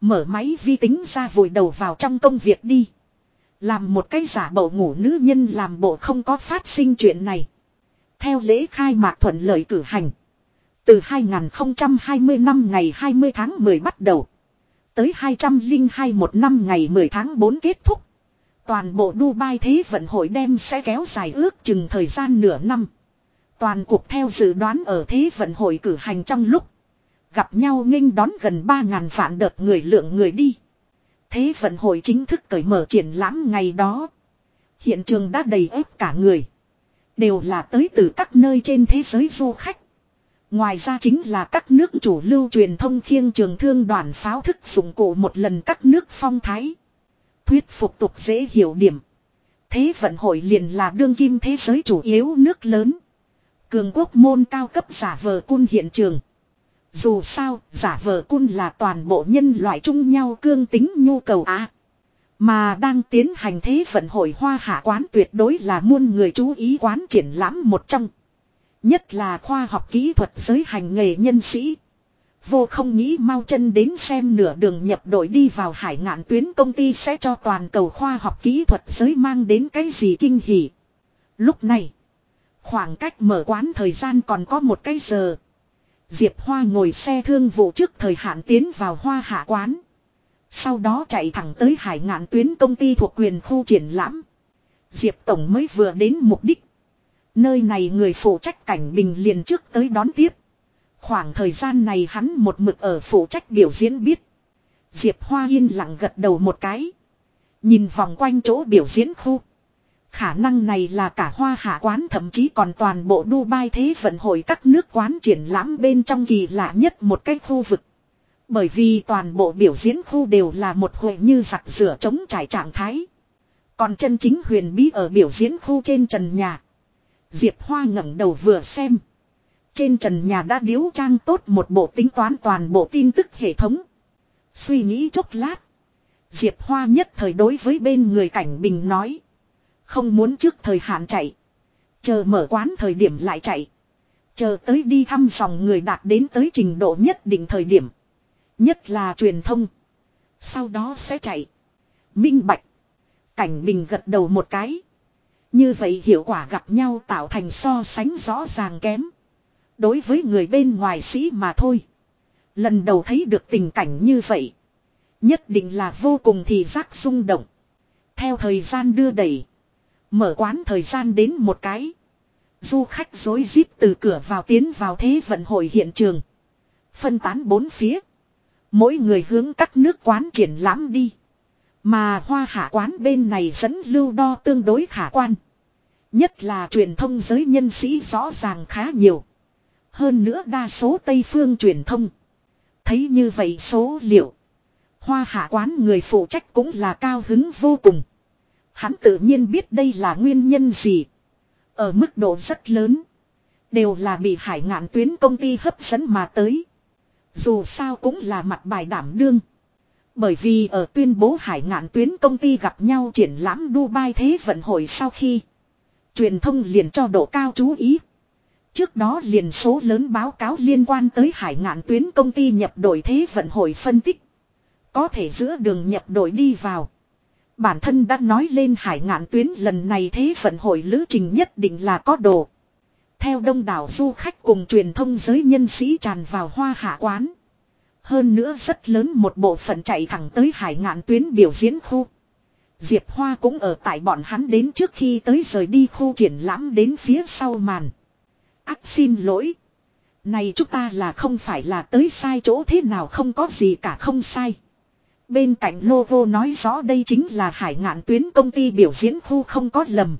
Mở máy vi tính ra vùi đầu vào trong công việc đi. Làm một cái giả bộ ngủ nữ nhân làm bộ không có phát sinh chuyện này. Theo lễ khai mạc thuận lợi cử hành. Từ 2020 năm ngày 20 tháng 10 bắt đầu. Tới 202 một năm ngày 10 tháng 4 kết thúc. Toàn bộ Dubai Thế vận hội đem sẽ kéo dài ước chừng thời gian nửa năm. Toàn cuộc theo dự đoán ở Thế vận hội cử hành trong lúc. Gặp nhau nghênh đón gần 3.000 vạn đợt người lượng người đi. Thế vận hội chính thức cởi mở triển lãm ngày đó. Hiện trường đã đầy ép cả người. Đều là tới từ các nơi trên thế giới du khách. Ngoài ra chính là các nước chủ lưu truyền thông khiêng trường thương đoàn pháo thức dụng cụ một lần các nước phong thái. Thuyết phục tục dễ hiểu điểm. Thế vận hội liền là đương kim thế giới chủ yếu nước lớn. Cường quốc môn cao cấp giả vờ cun hiện trường. Dù sao, giả vờ cun là toàn bộ nhân loại chung nhau cương tính nhu cầu á. Mà đang tiến hành thế vận hội hoa hạ quán tuyệt đối là muôn người chú ý quán triển lãm một trong. Nhất là khoa học kỹ thuật giới hành nghề nhân sĩ. Vô không nghĩ mau chân đến xem nửa đường nhập đội đi vào hải ngạn tuyến công ty sẽ cho toàn cầu khoa học kỹ thuật giới mang đến cái gì kinh hỉ. Lúc này, khoảng cách mở quán thời gian còn có một cái giờ. Diệp Hoa ngồi xe thương vụ trước thời hạn tiến vào hoa hạ quán. Sau đó chạy thẳng tới hải ngạn tuyến công ty thuộc quyền khu triển lãm. Diệp Tổng mới vừa đến mục đích. Nơi này người phụ trách cảnh bình liền trước tới đón tiếp. Khoảng thời gian này hắn một mực ở phụ trách biểu diễn biết. Diệp Hoa yên lặng gật đầu một cái. Nhìn vòng quanh chỗ biểu diễn khu. Khả năng này là cả hoa hạ quán thậm chí còn toàn bộ Dubai thế vận hội các nước quán triển lãm bên trong kỳ lạ nhất một cái khu vực. Bởi vì toàn bộ biểu diễn khu đều là một hội như giặt rửa chống trải trạng thái. Còn chân chính huyền bí ở biểu diễn khu trên trần nhà. Diệp Hoa ngẩng đầu vừa xem. Trên trần nhà đã điếu trang tốt một bộ tính toán toàn bộ tin tức hệ thống. Suy nghĩ chốc lát. Diệp Hoa nhất thời đối với bên người cảnh bình nói. Không muốn trước thời hạn chạy. Chờ mở quán thời điểm lại chạy. Chờ tới đi thăm dòng người đạt đến tới trình độ nhất định thời điểm. Nhất là truyền thông. Sau đó sẽ chạy. Minh bạch. Cảnh bình gật đầu một cái. Như vậy hiệu quả gặp nhau tạo thành so sánh rõ ràng kém. Đối với người bên ngoài sĩ mà thôi. Lần đầu thấy được tình cảnh như vậy. Nhất định là vô cùng thì giác rung động. Theo thời gian đưa đẩy. Mở quán thời gian đến một cái. Du khách dối rít từ cửa vào tiến vào thế vận hội hiện trường. Phân tán bốn phía. Mỗi người hướng các nước quán triển lãm đi. Mà hoa hạ quán bên này dẫn lưu đo tương đối khả quan. Nhất là truyền thông giới nhân sĩ rõ ràng khá nhiều. Hơn nữa đa số Tây phương truyền thông. Thấy như vậy số liệu. Hoa hạ quán người phụ trách cũng là cao hứng vô cùng. Hắn tự nhiên biết đây là nguyên nhân gì. Ở mức độ rất lớn. Đều là bị hải ngạn tuyến công ty hấp dẫn mà tới. Dù sao cũng là mặt bài đảm đương. Bởi vì ở tuyên bố hải ngạn tuyến công ty gặp nhau triển lãm Dubai Thế vận hội sau khi. Truyền thông liền cho độ cao chú ý. Trước đó liền số lớn báo cáo liên quan tới hải ngạn tuyến công ty nhập đội Thế vận hội phân tích. Có thể giữa đường nhập đội đi vào. Bản thân đã nói lên hải ngạn tuyến lần này Thế vận hội lữ trình nhất định là có đồ. Theo đông đảo du khách cùng truyền thông giới nhân sĩ tràn vào hoa hạ quán. Hơn nữa rất lớn một bộ phận chạy thẳng tới hải ngạn tuyến biểu diễn khu. Diệp Hoa cũng ở tại bọn hắn đến trước khi tới rời đi khu triển lãm đến phía sau màn. Ác xin lỗi. Này chúng ta là không phải là tới sai chỗ thế nào không có gì cả không sai. Bên cạnh logo nói rõ đây chính là hải ngạn tuyến công ty biểu diễn khu không có lầm.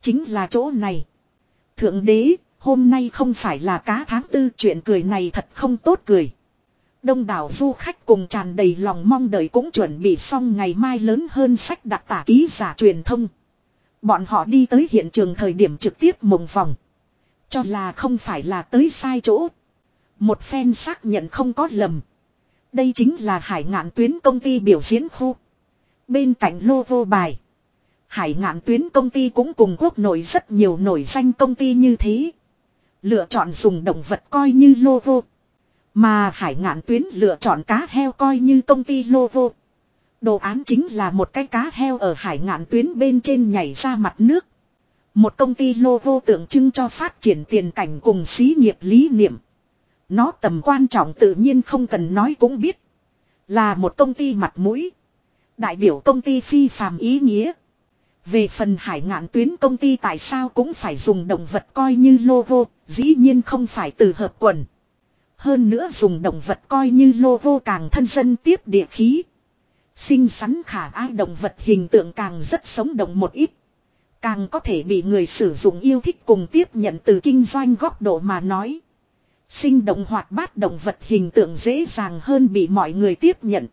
Chính là chỗ này. Thượng đế, hôm nay không phải là cá tháng tư chuyện cười này thật không tốt cười. Đông đảo du khách cùng tràn đầy lòng mong đợi cũng chuẩn bị xong ngày mai lớn hơn sách đặc tả ký giả truyền thông. Bọn họ đi tới hiện trường thời điểm trực tiếp mộng vòng. Cho là không phải là tới sai chỗ. Một phen xác nhận không có lầm. Đây chính là hải ngạn tuyến công ty biểu diễn khu. Bên cạnh logo bài. Hải ngạn tuyến công ty cũng cùng quốc nội rất nhiều nổi danh công ty như thế. Lựa chọn dùng động vật coi như logo. Mà hải ngạn tuyến lựa chọn cá heo coi như công ty logo. Đồ án chính là một cái cá heo ở hải ngạn tuyến bên trên nhảy ra mặt nước. Một công ty logo tượng trưng cho phát triển tiền cảnh cùng xí nghiệp lý niệm. Nó tầm quan trọng tự nhiên không cần nói cũng biết. Là một công ty mặt mũi. Đại biểu công ty phi phàm ý nghĩa. Về phần hải ngạn tuyến công ty tại sao cũng phải dùng động vật coi như logo, dĩ nhiên không phải từ hợp quần. Hơn nữa dùng động vật coi như logo càng thân dân tiếp địa khí. sinh sắn khả ai động vật hình tượng càng rất sống động một ít. Càng có thể bị người sử dụng yêu thích cùng tiếp nhận từ kinh doanh góc độ mà nói. Sinh động hoạt bát động vật hình tượng dễ dàng hơn bị mọi người tiếp nhận.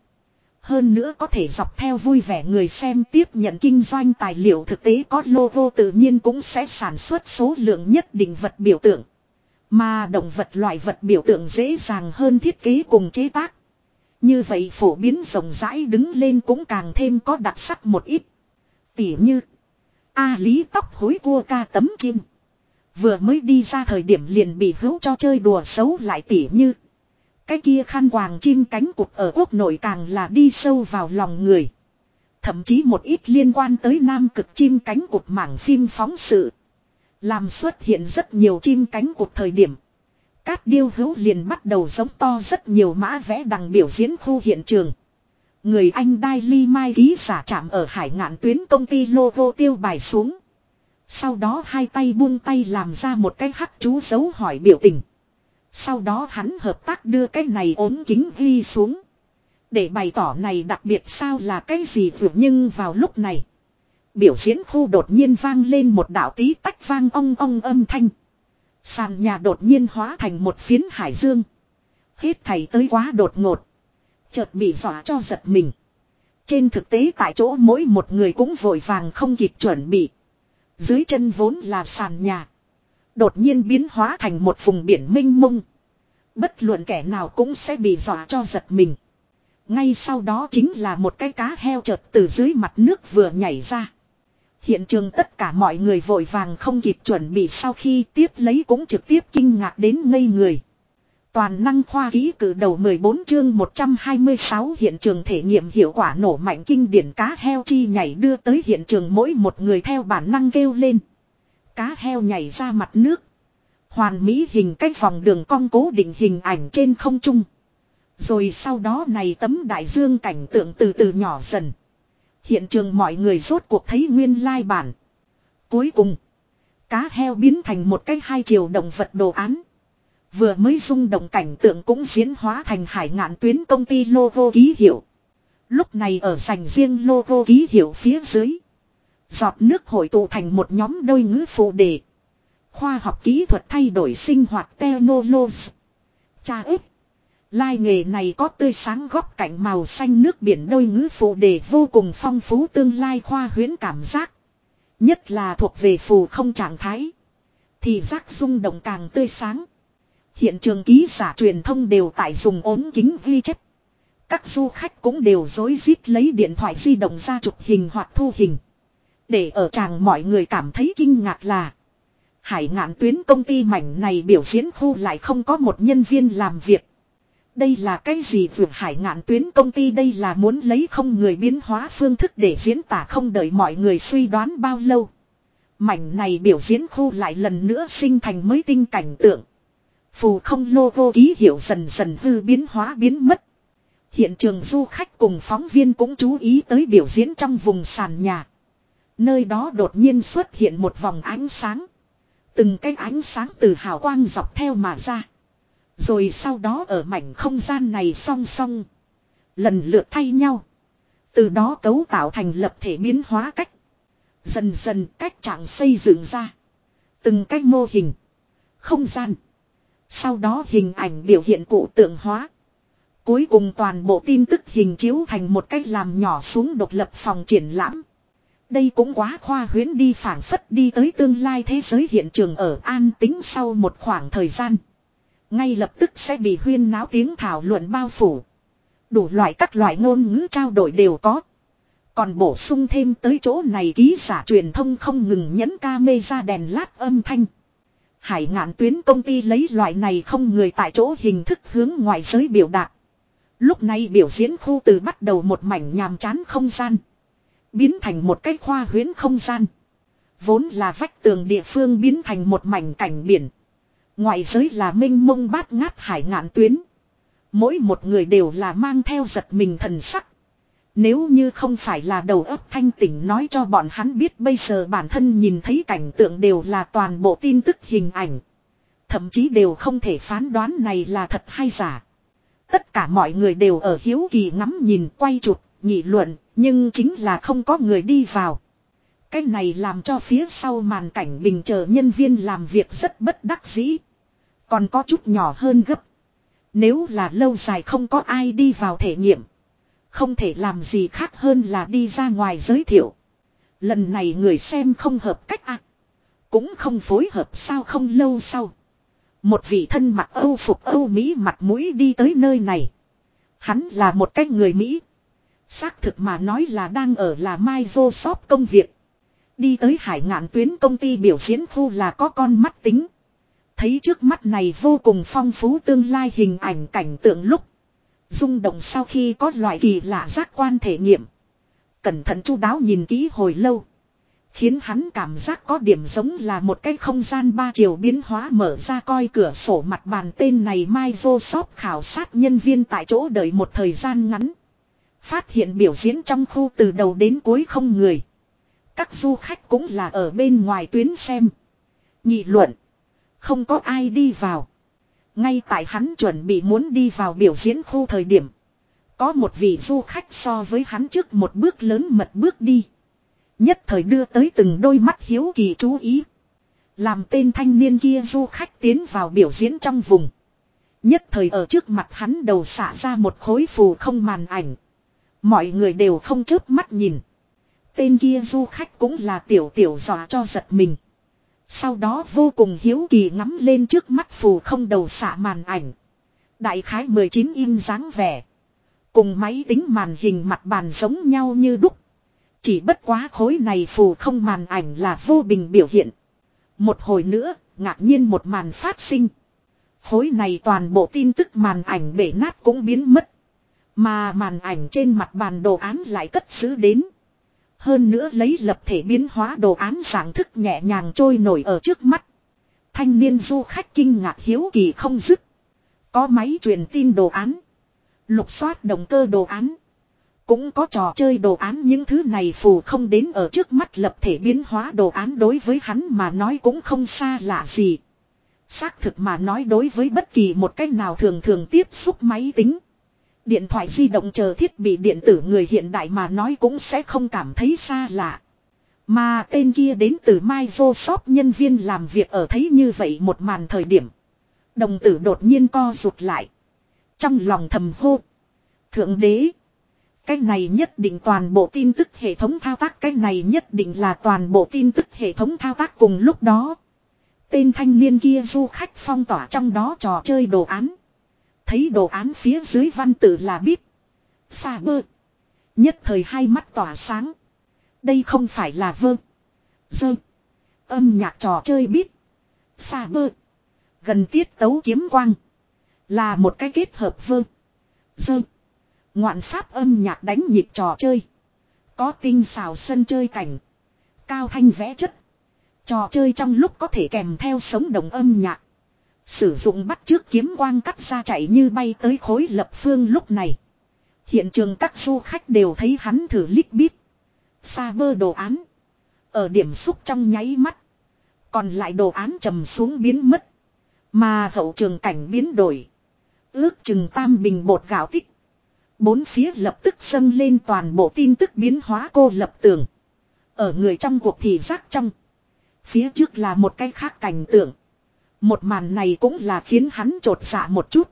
Hơn nữa có thể dọc theo vui vẻ người xem tiếp nhận kinh doanh tài liệu thực tế có logo tự nhiên cũng sẽ sản xuất số lượng nhất định vật biểu tượng. Mà động vật loại vật biểu tượng dễ dàng hơn thiết kế cùng chế tác. Như vậy phổ biến rộng rãi đứng lên cũng càng thêm có đặc sắc một ít. Tỉ như, A lý tóc hối cua ca tấm chim. Vừa mới đi ra thời điểm liền bị hữu cho chơi đùa xấu lại tỉ như. Cái kia khăn quàng chim cánh cụt ở quốc nội càng là đi sâu vào lòng người. Thậm chí một ít liên quan tới nam cực chim cánh cụt mảng phim phóng sự. Làm xuất hiện rất nhiều chim cánh cụt thời điểm. Cát điêu hữu liền bắt đầu giống to rất nhiều mã vẽ đằng biểu diễn khu hiện trường. Người Anh Đai Ly Mai ký giả chạm ở hải ngạn tuyến công ty logo tiêu bài xuống. Sau đó hai tay buông tay làm ra một cái hắc chú dấu hỏi biểu tình. Sau đó hắn hợp tác đưa cái này ốm kính ghi xuống. Để bày tỏ này đặc biệt sao là cái gì vượt nhưng vào lúc này. Biểu diễn khu đột nhiên vang lên một đạo tí tách vang ong ong âm thanh. Sàn nhà đột nhiên hóa thành một phiến hải dương. Hết thầy tới quá đột ngột. Chợt bị dọa cho giật mình. Trên thực tế tại chỗ mỗi một người cũng vội vàng không kịp chuẩn bị. Dưới chân vốn là sàn nhà. Đột nhiên biến hóa thành một vùng biển minh mông. Bất luận kẻ nào cũng sẽ bị dọa cho giật mình. Ngay sau đó chính là một cái cá heo chợt từ dưới mặt nước vừa nhảy ra. Hiện trường tất cả mọi người vội vàng không kịp chuẩn bị sau khi tiếp lấy cũng trực tiếp kinh ngạc đến ngây người. Toàn năng khoa ký cử đầu 14 chương 126 hiện trường thể nghiệm hiệu quả nổ mạnh kinh điển cá heo chi nhảy đưa tới hiện trường mỗi một người theo bản năng kêu lên. Cá heo nhảy ra mặt nước. Hoàn mỹ hình cách vòng đường cong cố định hình ảnh trên không trung. Rồi sau đó này tấm đại dương cảnh tượng từ từ nhỏ dần. Hiện trường mọi người rốt cuộc thấy nguyên lai bản. Cuối cùng, cá heo biến thành một cái hai chiều động vật đồ án. Vừa mới rung động cảnh tượng cũng diễn hóa thành hải ngạn tuyến công ty logo ký hiệu. Lúc này ở sành riêng logo ký hiệu phía dưới. Giọt nước hội tụ thành một nhóm đôi ngữ phụ đề. Khoa học kỹ thuật thay đổi sinh hoạt technology. Cha ếp. Lai nghề này có tươi sáng góc cạnh màu xanh nước biển đôi ngữ phụ đề vô cùng phong phú tương lai khoa huyễn cảm giác. Nhất là thuộc về phù không trạng thái. Thì giác rung động càng tươi sáng. Hiện trường ký giả truyền thông đều tại dùng ốm kính ghi chép. Các du khách cũng đều dối rít lấy điện thoại di động ra chụp hình hoặc thu hình. Để ở chàng mọi người cảm thấy kinh ngạc là, Hải ngạn tuyến công ty mảnh này biểu diễn khu lại không có một nhân viên làm việc. Đây là cái gì vượt hải ngạn tuyến công ty đây là muốn lấy không người biến hóa phương thức để diễn tả không đợi mọi người suy đoán bao lâu. Mảnh này biểu diễn khu lại lần nữa sinh thành mới tinh cảnh tượng. Phù không logo ký hiệu dần dần hư biến hóa biến mất. Hiện trường du khách cùng phóng viên cũng chú ý tới biểu diễn trong vùng sàn nhà. Nơi đó đột nhiên xuất hiện một vòng ánh sáng. Từng cái ánh sáng từ hào quang dọc theo mà ra. Rồi sau đó ở mảnh không gian này song song. Lần lượt thay nhau. Từ đó cấu tạo thành lập thể biến hóa cách. Dần dần cách trạng xây dựng ra. Từng cách mô hình. Không gian. Sau đó hình ảnh biểu hiện cụ tượng hóa. Cuối cùng toàn bộ tin tức hình chiếu thành một cách làm nhỏ xuống độc lập phòng triển lãm. Đây cũng quá khoa huyến đi phản phất đi tới tương lai thế giới hiện trường ở an tính sau một khoảng thời gian. Ngay lập tức sẽ bị huyên náo tiếng thảo luận bao phủ. Đủ loại các loại ngôn ngữ trao đổi đều có. Còn bổ sung thêm tới chỗ này ký giả truyền thông không ngừng nhấn ca mê ra đèn lát âm thanh. Hải ngạn tuyến công ty lấy loại này không người tại chỗ hình thức hướng ngoài giới biểu đạt. Lúc này biểu diễn khu từ bắt đầu một mảnh nhàm chán không gian. Biến thành một cái khoa huyến không gian. Vốn là vách tường địa phương biến thành một mảnh cảnh biển. Ngoại giới là minh mông bát ngát hải ngạn tuyến. Mỗi một người đều là mang theo giật mình thần sắc. Nếu như không phải là đầu óc thanh tỉnh nói cho bọn hắn biết bây giờ bản thân nhìn thấy cảnh tượng đều là toàn bộ tin tức hình ảnh. Thậm chí đều không thể phán đoán này là thật hay giả. Tất cả mọi người đều ở hiếu kỳ ngắm nhìn quay chụp, nghị luận, nhưng chính là không có người đi vào. Cái này làm cho phía sau màn cảnh bình chờ nhân viên làm việc rất bất đắc dĩ. Còn có chút nhỏ hơn gấp. Nếu là lâu dài không có ai đi vào thể nghiệm. Không thể làm gì khác hơn là đi ra ngoài giới thiệu. Lần này người xem không hợp cách ạ. Cũng không phối hợp sao không lâu sau. Một vị thân mặc Âu phục Âu Mỹ mặt mũi đi tới nơi này. Hắn là một cái người Mỹ. Xác thực mà nói là đang ở là Microsoft công việc. Đi tới hải ngạn tuyến công ty biểu diễn khu là có con mắt tính. Thấy trước mắt này vô cùng phong phú tương lai hình ảnh cảnh tượng lúc. rung động sau khi có loại kỳ lạ giác quan thể nghiệm. Cẩn thận chu đáo nhìn kỹ hồi lâu. Khiến hắn cảm giác có điểm giống là một cái không gian ba chiều biến hóa mở ra coi cửa sổ mặt bàn tên này mai vô sóp khảo sát nhân viên tại chỗ đợi một thời gian ngắn. Phát hiện biểu diễn trong khu từ đầu đến cuối không người. Các du khách cũng là ở bên ngoài tuyến xem. Nhị luận. Không có ai đi vào. Ngay tại hắn chuẩn bị muốn đi vào biểu diễn khu thời điểm. Có một vị du khách so với hắn trước một bước lớn mật bước đi. Nhất thời đưa tới từng đôi mắt hiếu kỳ chú ý. Làm tên thanh niên kia du khách tiến vào biểu diễn trong vùng. Nhất thời ở trước mặt hắn đầu xả ra một khối phù không màn ảnh. Mọi người đều không chớp mắt nhìn. Tên kia du khách cũng là tiểu tiểu dọa cho giật mình. Sau đó vô cùng hiếu kỳ ngắm lên trước mắt phù không đầu xạ màn ảnh. Đại khái 19 in dáng vẻ. Cùng máy tính màn hình mặt bàn giống nhau như đúc. Chỉ bất quá khối này phù không màn ảnh là vô bình biểu hiện. Một hồi nữa, ngạc nhiên một màn phát sinh. Khối này toàn bộ tin tức màn ảnh bể nát cũng biến mất. Mà màn ảnh trên mặt bàn đồ án lại cất giữ đến. Hơn nữa lấy lập thể biến hóa đồ án dạng thức nhẹ nhàng trôi nổi ở trước mắt. Thanh niên du khách kinh ngạc hiếu kỳ không dứt. Có máy truyền tin đồ án. Lục soát động cơ đồ án. Cũng có trò chơi đồ án những thứ này phù không đến ở trước mắt lập thể biến hóa đồ án đối với hắn mà nói cũng không xa lạ gì. Xác thực mà nói đối với bất kỳ một cách nào thường thường tiếp xúc máy tính. Điện thoại di động chờ thiết bị điện tử người hiện đại mà nói cũng sẽ không cảm thấy xa lạ. Mà tên kia đến từ Microsoft nhân viên làm việc ở thấy như vậy một màn thời điểm. Đồng tử đột nhiên co rụt lại. Trong lòng thầm hô. Thượng đế. Cái này nhất định toàn bộ tin tức hệ thống thao tác. Cái này nhất định là toàn bộ tin tức hệ thống thao tác cùng lúc đó. Tên thanh niên kia du khách phong tỏa trong đó trò chơi đồ án. Thấy đồ án phía dưới văn tự là biết. Xa bơ. Nhất thời hai mắt tỏa sáng. Đây không phải là vơ. Dơ. Âm nhạc trò chơi biết. Xa bơ. Gần tiết tấu kiếm quang. Là một cái kết hợp vơ. Dơ. Ngoạn pháp âm nhạc đánh nhịp trò chơi. Có tinh xào sân chơi cảnh. Cao thanh vẽ chất. Trò chơi trong lúc có thể kèm theo sống động âm nhạc. Sử dụng bắt trước kiếm quang cắt ra chạy như bay tới khối lập phương lúc này. Hiện trường các du khách đều thấy hắn thử lít bít. Xa bơ đồ án. Ở điểm xúc trong nháy mắt. Còn lại đồ án trầm xuống biến mất. Mà hậu trường cảnh biến đổi. Ước chừng tam bình bột gạo tích. Bốn phía lập tức dâng lên toàn bộ tin tức biến hóa cô lập tường. Ở người trong cuộc thì giác trong. Phía trước là một cái khác cảnh tượng. Một màn này cũng là khiến hắn trột dạ một chút.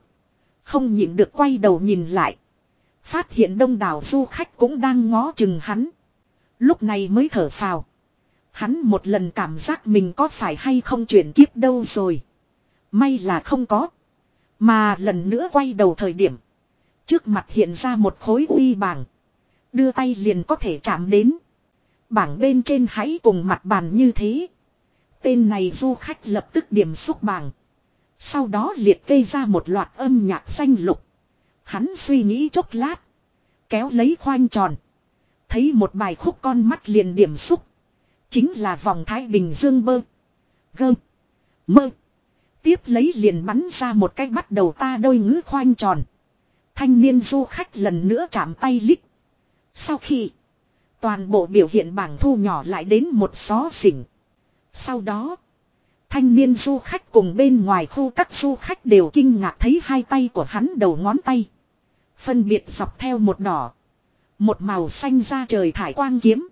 Không nhịn được quay đầu nhìn lại. Phát hiện đông đảo du khách cũng đang ngó chừng hắn. Lúc này mới thở phào. Hắn một lần cảm giác mình có phải hay không chuyển kiếp đâu rồi. May là không có. Mà lần nữa quay đầu thời điểm. Trước mặt hiện ra một khối uy bảng. Đưa tay liền có thể chạm đến. Bảng bên trên hãy cùng mặt bàn như thế. Tên này du khách lập tức điểm xúc bảng. Sau đó liệt kê ra một loạt âm nhạc xanh lục. Hắn suy nghĩ chốc lát. Kéo lấy khoanh tròn. Thấy một bài khúc con mắt liền điểm xúc. Chính là vòng Thái Bình Dương bơ. Gơ. Mơ. Tiếp lấy liền bắn ra một cái bắt đầu ta đôi ngữ khoanh tròn. Thanh niên du khách lần nữa chạm tay lít. Sau khi. Toàn bộ biểu hiện bảng thu nhỏ lại đến một xó xỉnh. Sau đó. Thanh niên du khách cùng bên ngoài khu các du khách đều kinh ngạc thấy hai tay của hắn đầu ngón tay. Phân biệt dọc theo một đỏ. Một màu xanh ra trời thải quang kiếm.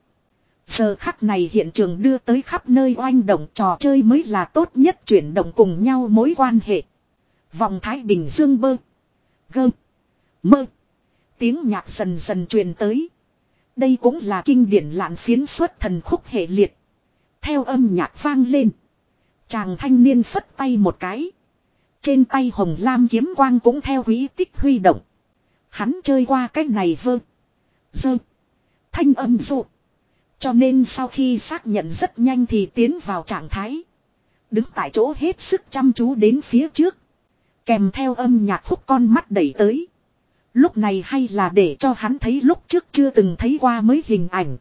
Giờ khắc này hiện trường đưa tới khắp nơi oanh động trò chơi mới là tốt nhất chuyển động cùng nhau mối quan hệ. Vòng Thái Bình Dương bơ. Gơ. Mơ. Tiếng nhạc dần dần truyền tới. Đây cũng là kinh điển lạn phiến xuất thần khúc hệ liệt. Theo âm nhạc vang lên. Chàng thanh niên phất tay một cái. Trên tay hồng lam kiếm quang cũng theo quý tích huy động. Hắn chơi qua cái này vơ. Dơ. Thanh âm dụ. Cho nên sau khi xác nhận rất nhanh thì tiến vào trạng thái. Đứng tại chỗ hết sức chăm chú đến phía trước. Kèm theo âm nhạc khúc con mắt đẩy tới. Lúc này hay là để cho hắn thấy lúc trước chưa từng thấy qua mới hình ảnh.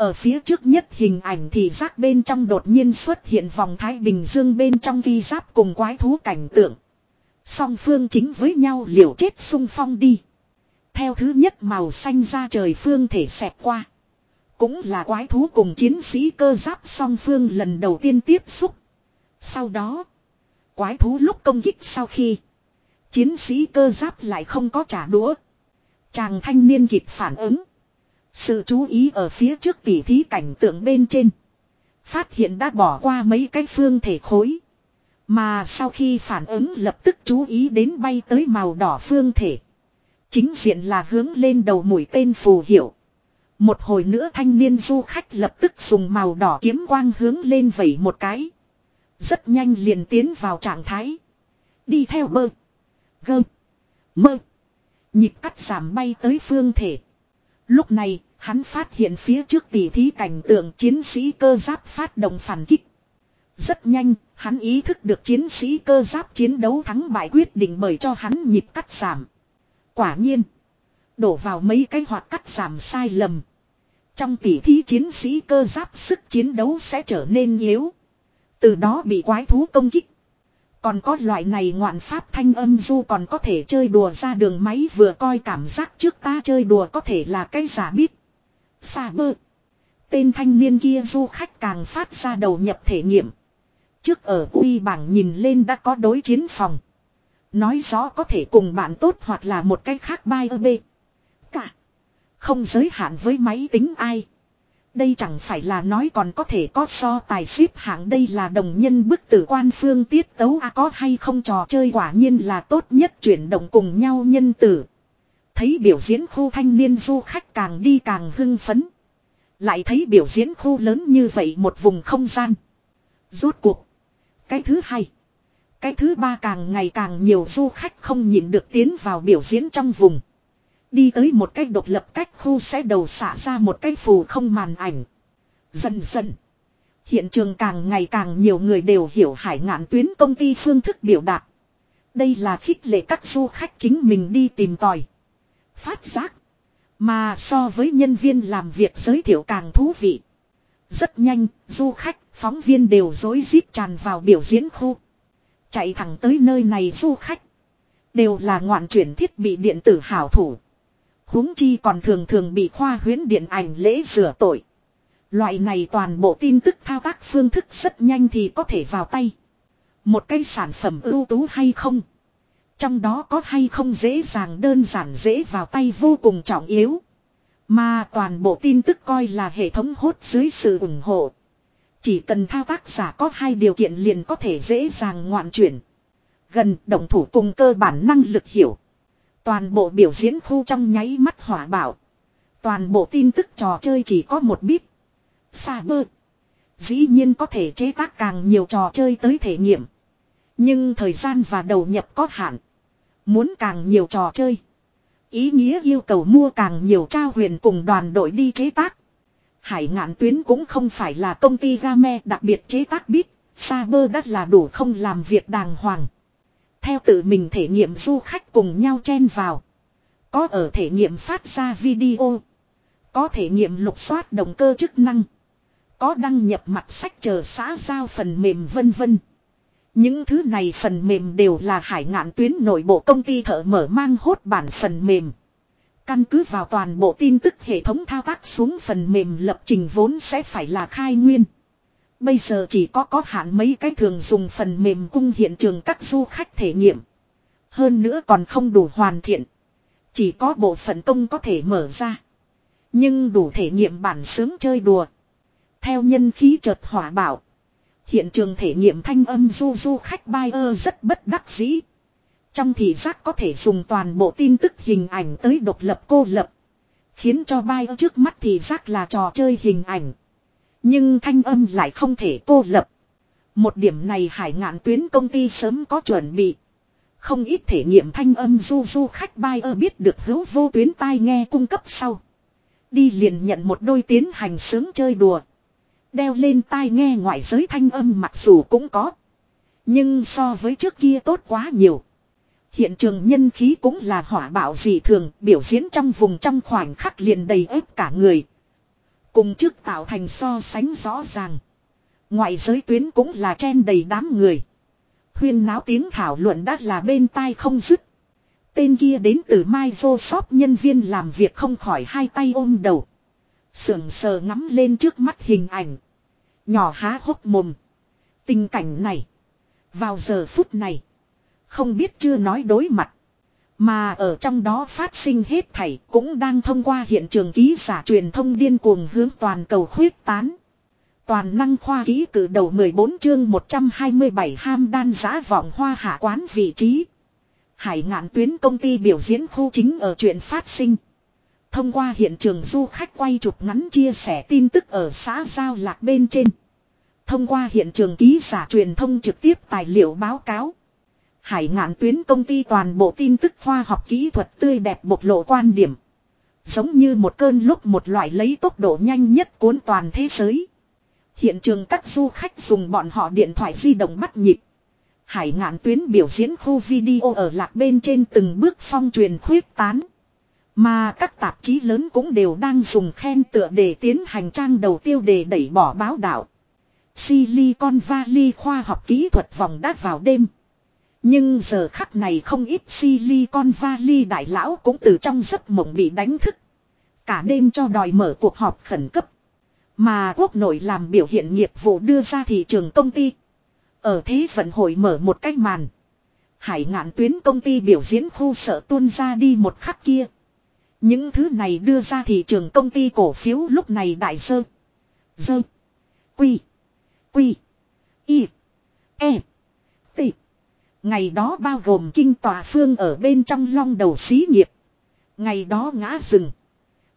Ở phía trước nhất hình ảnh thì giác bên trong đột nhiên xuất hiện vòng Thái Bình Dương bên trong vi giáp cùng quái thú cảnh tượng. Song phương chính với nhau liều chết sung phong đi. Theo thứ nhất màu xanh ra trời phương thể xẹp qua. Cũng là quái thú cùng chiến sĩ cơ giáp song phương lần đầu tiên tiếp xúc. Sau đó, quái thú lúc công kích sau khi chiến sĩ cơ giáp lại không có trả đũa. Chàng thanh niên kịp phản ứng. Sự chú ý ở phía trước tỉ thí cảnh tượng bên trên. Phát hiện đã bỏ qua mấy cái phương thể khối. Mà sau khi phản ứng lập tức chú ý đến bay tới màu đỏ phương thể. Chính diện là hướng lên đầu mũi tên phù hiệu. Một hồi nữa thanh niên du khách lập tức dùng màu đỏ kiếm quang hướng lên vẩy một cái. Rất nhanh liền tiến vào trạng thái. Đi theo bơ. Gơ. Mơ. Nhịp cắt giảm bay tới phương thể. Lúc này, hắn phát hiện phía trước tỷ thí cảnh tượng chiến sĩ cơ giáp phát động phản kích. Rất nhanh, hắn ý thức được chiến sĩ cơ giáp chiến đấu thắng bại quyết định bởi cho hắn nhịp cắt giảm. Quả nhiên, đổ vào mấy cái hoạt cắt giảm sai lầm. Trong tỷ thí chiến sĩ cơ giáp sức chiến đấu sẽ trở nên yếu. Từ đó bị quái thú công kích. Còn có loại này ngoạn pháp thanh âm du còn có thể chơi đùa ra đường máy vừa coi cảm giác trước ta chơi đùa có thể là cái giả biết. Xa bơ. Tên thanh niên kia du khách càng phát ra đầu nhập thể nghiệm. Trước ở uy bảng nhìn lên đã có đối chiến phòng. Nói rõ có thể cùng bạn tốt hoặc là một cái khác bay ơ bê. Cả. Không giới hạn với máy tính ai. Đây chẳng phải là nói còn có thể có so tài xếp hạng đây là đồng nhân bức tử quan phương tiết tấu a có hay không trò chơi quả nhiên là tốt nhất chuyển động cùng nhau nhân tử. Thấy biểu diễn khu thanh niên du khách càng đi càng hưng phấn. Lại thấy biểu diễn khu lớn như vậy một vùng không gian. Rốt cuộc. Cái thứ hai. Cái thứ ba càng ngày càng nhiều du khách không nhìn được tiến vào biểu diễn trong vùng. Đi tới một cách độc lập cách khu sẽ đầu xả ra một cái phù không màn ảnh. Dần dần. Hiện trường càng ngày càng nhiều người đều hiểu hải ngạn tuyến công ty phương thức biểu đạt. Đây là khích lệ các du khách chính mình đi tìm tòi. Phát giác. Mà so với nhân viên làm việc giới thiệu càng thú vị. Rất nhanh, du khách, phóng viên đều dối rít tràn vào biểu diễn khu. Chạy thẳng tới nơi này du khách. Đều là ngoạn chuyển thiết bị điện tử hảo thủ huống chi còn thường thường bị khoa huyến điện ảnh lễ rửa tội. Loại này toàn bộ tin tức thao tác phương thức rất nhanh thì có thể vào tay. Một cái sản phẩm ưu tú hay không? Trong đó có hay không dễ dàng đơn giản dễ vào tay vô cùng trọng yếu. Mà toàn bộ tin tức coi là hệ thống hốt dưới sự ủng hộ. Chỉ cần thao tác giả có hai điều kiện liền có thể dễ dàng ngoạn chuyển. Gần động thủ cùng cơ bản năng lực hiểu. Toàn bộ biểu diễn khu trong nháy mắt hỏa bảo. Toàn bộ tin tức trò chơi chỉ có một bit. Xa bơ. Dĩ nhiên có thể chế tác càng nhiều trò chơi tới thể nghiệm. Nhưng thời gian và đầu nhập có hạn. Muốn càng nhiều trò chơi. Ý nghĩa yêu cầu mua càng nhiều trao huyền cùng đoàn đội đi chế tác. Hải ngạn tuyến cũng không phải là công ty game đặc biệt chế tác bit. Saber đắt là đủ không làm việc đàng hoàng. Theo tự mình thể nghiệm du khách cùng nhau chen vào. Có ở thể nghiệm phát ra video. Có thể nghiệm lục soát động cơ chức năng. Có đăng nhập mặt sách chờ xã giao phần mềm vân vân. Những thứ này phần mềm đều là hải ngạn tuyến nội bộ công ty thợ mở mang hốt bản phần mềm. Căn cứ vào toàn bộ tin tức hệ thống thao tác xuống phần mềm lập trình vốn sẽ phải là khai nguyên. Bây giờ chỉ có có hạn mấy cái thường dùng phần mềm cung hiện trường các du khách thể nghiệm. Hơn nữa còn không đủ hoàn thiện. Chỉ có bộ phận công có thể mở ra. Nhưng đủ thể nghiệm bản sướng chơi đùa. Theo nhân khí chợt hỏa bảo. Hiện trường thể nghiệm thanh âm du du khách buyer rất bất đắc dĩ. Trong thị giác có thể dùng toàn bộ tin tức hình ảnh tới độc lập cô lập. Khiến cho buyer trước mắt thị giác là trò chơi hình ảnh. Nhưng thanh âm lại không thể cô lập. Một điểm này hải ngạn tuyến công ty sớm có chuẩn bị. Không ít thể nghiệm thanh âm du du khách bay ơ biết được hữu vô tuyến tai nghe cung cấp sau. Đi liền nhận một đôi tiến hành sướng chơi đùa. Đeo lên tai nghe ngoại giới thanh âm mặc dù cũng có. Nhưng so với trước kia tốt quá nhiều. Hiện trường nhân khí cũng là hỏa bạo dị thường, biểu diễn trong vùng trong khoảnh khắc liền đầy ếp cả người. Cùng trước tạo thành so sánh rõ ràng. Ngoại giới tuyến cũng là chen đầy đám người. Huyên náo tiếng thảo luận đã là bên tai không dứt. Tên kia đến từ Microsoft nhân viên làm việc không khỏi hai tay ôm đầu. Sưởng sờ ngắm lên trước mắt hình ảnh. Nhỏ há hốc mồm. Tình cảnh này. Vào giờ phút này. Không biết chưa nói đối mặt. Mà ở trong đó phát sinh hết thảy cũng đang thông qua hiện trường ký giả truyền thông điên cuồng hướng toàn cầu khuyết tán. Toàn năng khoa ký cử đầu 14 chương 127 ham đan giá vọng hoa hạ quán vị trí. Hải ngạn tuyến công ty biểu diễn khu chính ở chuyện phát sinh. Thông qua hiện trường du khách quay chụp ngắn chia sẻ tin tức ở xã Giao Lạc bên trên. Thông qua hiện trường ký giả truyền thông trực tiếp tài liệu báo cáo. Hải ngạn tuyến công ty toàn bộ tin tức khoa học kỹ thuật tươi đẹp bộc lộ quan điểm. Giống như một cơn lúc một loại lấy tốc độ nhanh nhất cuốn toàn thế giới. Hiện trường các du khách dùng bọn họ điện thoại di động bắt nhịp. Hải ngạn tuyến biểu diễn khu video ở lạc bên trên từng bước phong truyền khuyết tán. Mà các tạp chí lớn cũng đều đang dùng khen tựa để tiến hành trang đầu tiêu để đẩy bỏ báo đạo. Silicon Valley khoa học kỹ thuật vòng đát vào đêm. Nhưng giờ khắc này không ít Silicon Valley đại lão cũng từ trong giấc mộng bị đánh thức. Cả đêm cho đòi mở cuộc họp khẩn cấp. Mà quốc nội làm biểu hiện nghiệp vụ đưa ra thị trường công ty. Ở thế vận hội mở một cách màn. Hải ngạn tuyến công ty biểu diễn khu sở tuôn ra đi một khắc kia. Những thứ này đưa ra thị trường công ty cổ phiếu lúc này đại sơ. Dơ. Quy. Quy. Y. E. Ngày đó bao gồm kinh tòa phương ở bên trong long đầu xí nghiệp. Ngày đó ngã rừng.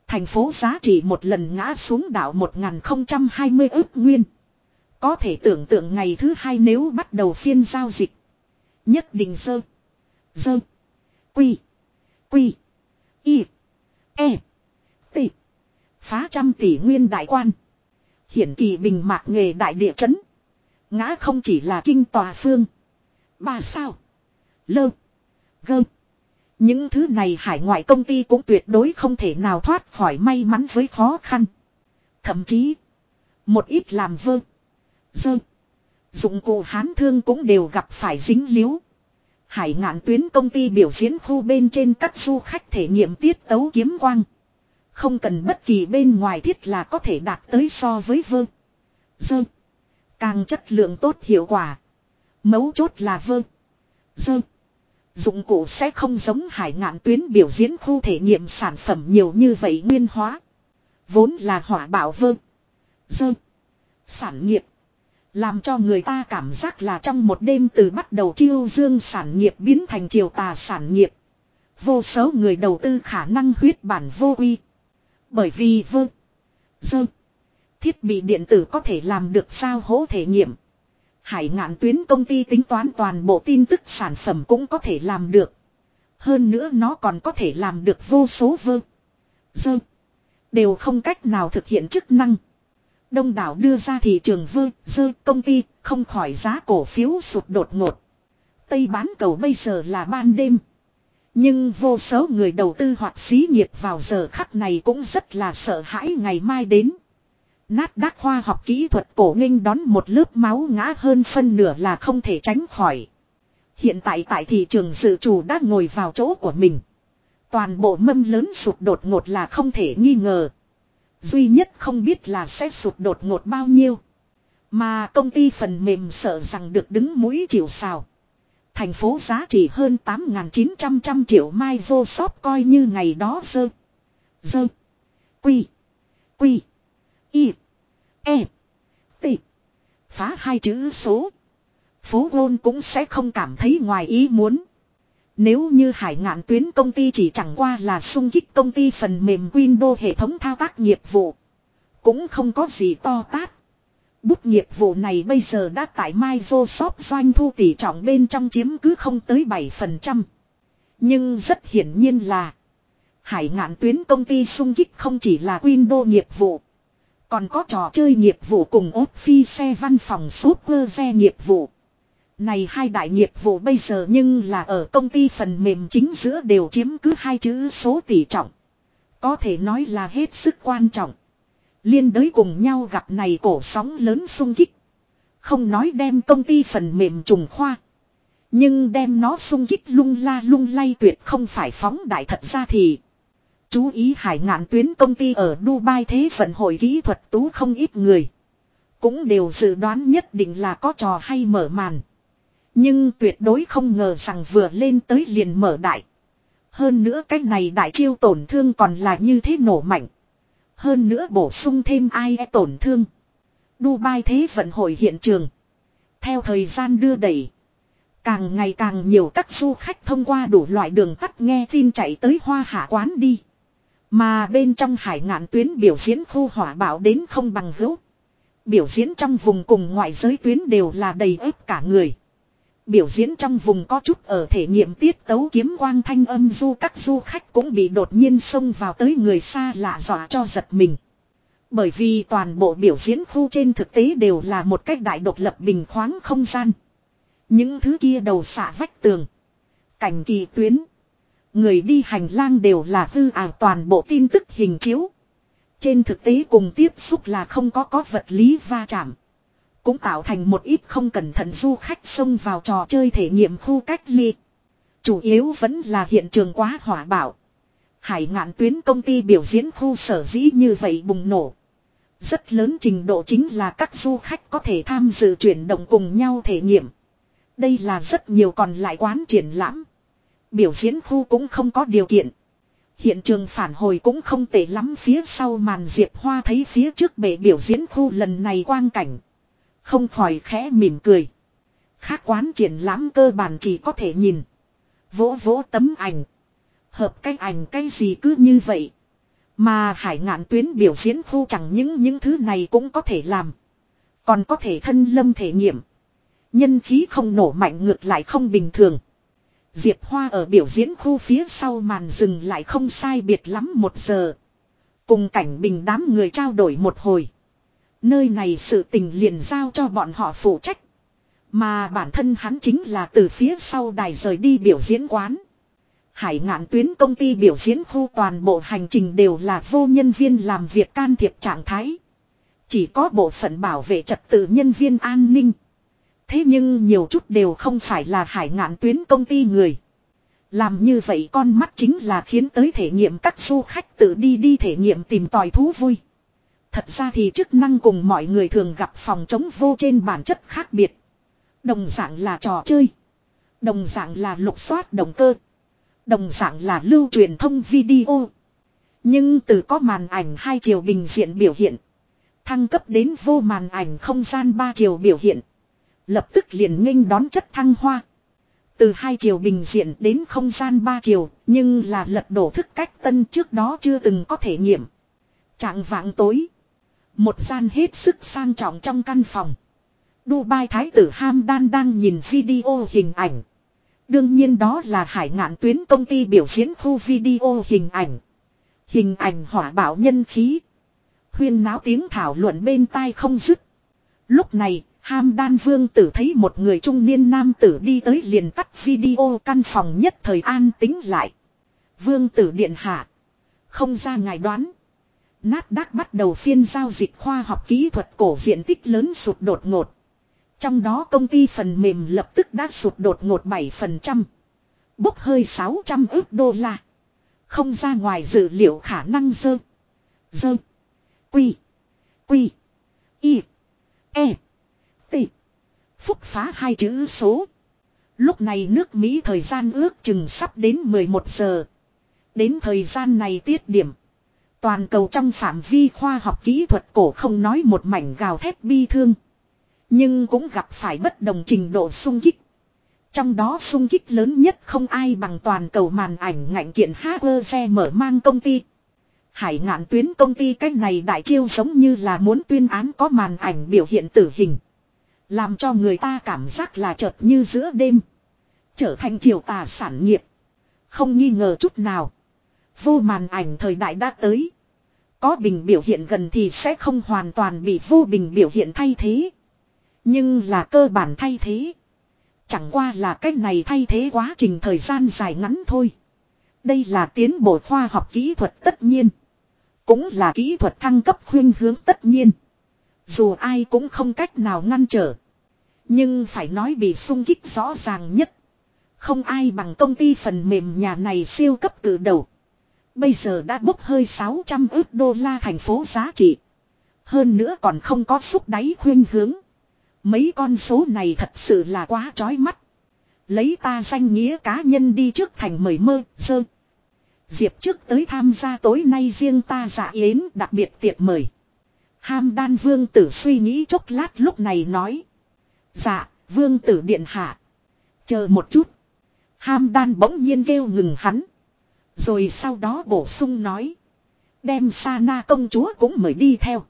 Thành phố giá trị một lần ngã xuống đảo 1020 ước nguyên. Có thể tưởng tượng ngày thứ hai nếu bắt đầu phiên giao dịch. Nhất định sơ. Sơ. Quy. Quy. Y. E. T. Phá trăm tỷ nguyên đại quan. Hiển kỳ bình mạc nghề đại địa chấn. Ngã không chỉ là kinh tòa phương. Ba sao. Lơ. Gơ. Những thứ này hải ngoại công ty cũng tuyệt đối không thể nào thoát khỏi may mắn với khó khăn. Thậm chí. Một ít làm vơ. Dơ. Dụng cụ hán thương cũng đều gặp phải dính líu, Hải ngạn tuyến công ty biểu diễn khu bên trên các du khách thể nghiệm tiết tấu kiếm quang. Không cần bất kỳ bên ngoài thiết là có thể đạt tới so với vơ. Dơ. Càng chất lượng tốt hiệu quả. Mấu chốt là vơ. Dơ. Dụng cụ sẽ không giống hải ngạn tuyến biểu diễn khu thể nghiệm sản phẩm nhiều như vậy nguyên hóa. Vốn là hỏa bảo vơ. Dơ. Sản nghiệp. Làm cho người ta cảm giác là trong một đêm từ bắt đầu chiêu dương sản nghiệp biến thành triều tà sản nghiệp. Vô số người đầu tư khả năng huyết bản vô uy. Bởi vì vơ. Dơ. Thiết bị điện tử có thể làm được sao hỗ thể nghiệm. Hải ngạn tuyến công ty tính toán toàn bộ tin tức sản phẩm cũng có thể làm được. Hơn nữa nó còn có thể làm được vô số vơ. Dơ. Đều không cách nào thực hiện chức năng. Đông đảo đưa ra thị trường vơ, dơ công ty, không khỏi giá cổ phiếu sụt đột ngột. Tây bán cầu bây giờ là ban đêm. Nhưng vô số người đầu tư hoặc xí nghiệp vào giờ khắc này cũng rất là sợ hãi ngày mai đến. Nát đác khoa học kỹ thuật cổ nghênh đón một lớp máu ngã hơn phân nửa là không thể tránh khỏi. Hiện tại tại thị trường dự trù đã ngồi vào chỗ của mình. Toàn bộ mâm lớn sụp đột ngột là không thể nghi ngờ. Duy nhất không biết là sẽ sụp đột ngột bao nhiêu. Mà công ty phần mềm sợ rằng được đứng mũi chịu sào. Thành phố giá trị hơn 8.900 trăm triệu mai vô shop coi như ngày đó dơ. Dơ. Quy. Quy. Y. E. T. Phá hai chữ số. Phố gôn cũng sẽ không cảm thấy ngoài ý muốn. Nếu như hải ngạn tuyến công ty chỉ chẳng qua là sung kích công ty phần mềm Windows hệ thống thao tác nghiệp vụ. Cũng không có gì to tát. Bút nghiệp vụ này bây giờ đã tại Microsoft doanh thu tỷ trọng bên trong chiếm cứ không tới 7%. Nhưng rất hiển nhiên là, Hải ngạn tuyến công ty sung kích không chỉ là Windows nghiệp vụ. Còn có trò chơi nghiệp vụ cùng Office văn phòng Super nghiệp vụ. Này hai đại nghiệp vụ bây giờ nhưng là ở công ty phần mềm chính giữa đều chiếm cứ hai chữ số tỷ trọng. Có thể nói là hết sức quan trọng. Liên đới cùng nhau gặp này cổ sóng lớn sung kích. Không nói đem công ty phần mềm trùng khoa. Nhưng đem nó sung kích lung la lung lay tuyệt không phải phóng đại thật ra thì. Chú ý hải ngạn tuyến công ty ở Dubai thế vận hội kỹ thuật tú không ít người. Cũng đều dự đoán nhất định là có trò hay mở màn. Nhưng tuyệt đối không ngờ rằng vừa lên tới liền mở đại. Hơn nữa cái này đại chiêu tổn thương còn là như thế nổ mạnh. Hơn nữa bổ sung thêm ai e tổn thương. Dubai thế vận hội hiện trường. Theo thời gian đưa đẩy. Càng ngày càng nhiều các du khách thông qua đủ loại đường tắt nghe tin chạy tới hoa hạ quán đi. Mà bên trong hải ngạn tuyến biểu diễn khu hỏa bảo đến không bằng hữu. Biểu diễn trong vùng cùng ngoại giới tuyến đều là đầy ếp cả người. Biểu diễn trong vùng có chút ở thể nghiệm tiết tấu kiếm quang thanh âm du các du khách cũng bị đột nhiên xông vào tới người xa lạ dọa cho giật mình. Bởi vì toàn bộ biểu diễn khu trên thực tế đều là một cách đại độc lập bình khoáng không gian. Những thứ kia đầu xạ vách tường. Cảnh kỳ tuyến. Người đi hành lang đều là hư ảo toàn bộ tin tức hình chiếu. Trên thực tế cùng tiếp xúc là không có có vật lý va chạm. Cũng tạo thành một ít không cẩn thận du khách xông vào trò chơi thể nghiệm khu cách ly. Chủ yếu vẫn là hiện trường quá hỏa bạo. Hải ngạn tuyến công ty biểu diễn khu sở dĩ như vậy bùng nổ. Rất lớn trình độ chính là các du khách có thể tham dự chuyển động cùng nhau thể nghiệm. Đây là rất nhiều còn lại quán triển lãm. Biểu diễn khu cũng không có điều kiện. Hiện trường phản hồi cũng không tệ lắm phía sau màn diệp hoa thấy phía trước bể biểu diễn khu lần này quang cảnh. Không khỏi khẽ mỉm cười. Khác quán triển lãm cơ bản chỉ có thể nhìn. Vỗ vỗ tấm ảnh. Hợp cách ảnh cái gì cứ như vậy. Mà hải ngạn tuyến biểu diễn khu chẳng những những thứ này cũng có thể làm. Còn có thể thân lâm thể nghiệm. Nhân khí không nổ mạnh ngược lại không bình thường. Diệp Hoa ở biểu diễn khu phía sau màn dừng lại không sai biệt lắm một giờ. Cùng cảnh bình đám người trao đổi một hồi. Nơi này sự tình liền giao cho bọn họ phụ trách. Mà bản thân hắn chính là từ phía sau đài rời đi biểu diễn quán. Hải ngạn tuyến công ty biểu diễn khu toàn bộ hành trình đều là vô nhân viên làm việc can thiệp trạng thái. Chỉ có bộ phận bảo vệ trật tự nhân viên an ninh. Thế nhưng nhiều chút đều không phải là hải ngạn tuyến công ty người. Làm như vậy con mắt chính là khiến tới thể nghiệm các du khách tự đi đi thể nghiệm tìm tòi thú vui. Thật ra thì chức năng cùng mọi người thường gặp phòng chống vô trên bản chất khác biệt. Đồng dạng là trò chơi. Đồng dạng là lục soát động cơ. Đồng dạng là lưu truyền thông video. Nhưng từ có màn ảnh hai chiều bình diện biểu hiện. Thăng cấp đến vô màn ảnh không gian ba chiều biểu hiện. Lập tức liền nghênh đón chất thăng hoa. Từ hai chiều bình diện đến không gian ba chiều, nhưng là lật đổ thức cách tân trước đó chưa từng có thể nghiệm. Trạng vạng tối. Một gian hết sức sang trọng trong căn phòng. Dubai Thái tử Hamdan đang nhìn video hình ảnh. Đương nhiên đó là hải ngạn tuyến công ty biểu diễn khu video hình ảnh. Hình ảnh hỏa bảo nhân khí. Huyên náo tiếng thảo luận bên tai không dứt. Lúc này, Ham đan vương tử thấy một người trung niên nam tử đi tới liền tắt video căn phòng nhất thời an tính lại. Vương tử điện hạ. Không ra ngài đoán. Nát đắc bắt đầu phiên giao dịch khoa học kỹ thuật cổ diện tích lớn sụt đột ngột. Trong đó công ty phần mềm lập tức đã sụt đột ngột 7%. Bốc hơi 600 ước đô la. Không ra ngoài dự liệu khả năng dơ. Dơ. Quy. Quy. Y. E. Phúc phá hai chữ số. Lúc này nước Mỹ thời gian ước chừng sắp đến 11 giờ. Đến thời gian này tiết điểm. Toàn cầu trong phạm vi khoa học kỹ thuật cổ không nói một mảnh gào thét bi thương. Nhưng cũng gặp phải bất đồng trình độ sung kích. Trong đó sung kích lớn nhất không ai bằng toàn cầu màn ảnh ngạnh kiện HEC mở mang công ty. Hải ngạn tuyến công ty cách này đại chiêu giống như là muốn tuyên án có màn ảnh biểu hiện tử hình. Làm cho người ta cảm giác là chợt như giữa đêm. Trở thành triều tà sản nghiệp. Không nghi ngờ chút nào. Vô màn ảnh thời đại đã tới. Có bình biểu hiện gần thì sẽ không hoàn toàn bị vô bình biểu hiện thay thế. Nhưng là cơ bản thay thế. Chẳng qua là cách này thay thế quá trình thời gian dài ngắn thôi. Đây là tiến bộ khoa học kỹ thuật tất nhiên. Cũng là kỹ thuật thăng cấp khuyên hướng tất nhiên. Dù ai cũng không cách nào ngăn trở. Nhưng phải nói bị sung kích rõ ràng nhất. Không ai bằng công ty phần mềm nhà này siêu cấp cử đầu. Bây giờ đã bốc hơi 600 ước đô la thành phố giá trị. Hơn nữa còn không có xúc đáy khuyên hướng. Mấy con số này thật sự là quá trói mắt. Lấy ta danh nghĩa cá nhân đi trước thành mời mơ, dơ. Diệp trước tới tham gia tối nay riêng ta dạ yến đặc biệt tiệc mời. Ham đan vương tử suy nghĩ chốc lát lúc này nói. Dạ, vương tử điện hạ. Chờ một chút. Ham đan bỗng nhiên kêu ngừng hắn. Rồi sau đó bổ sung nói. Đem Sana công chúa cũng mời đi theo.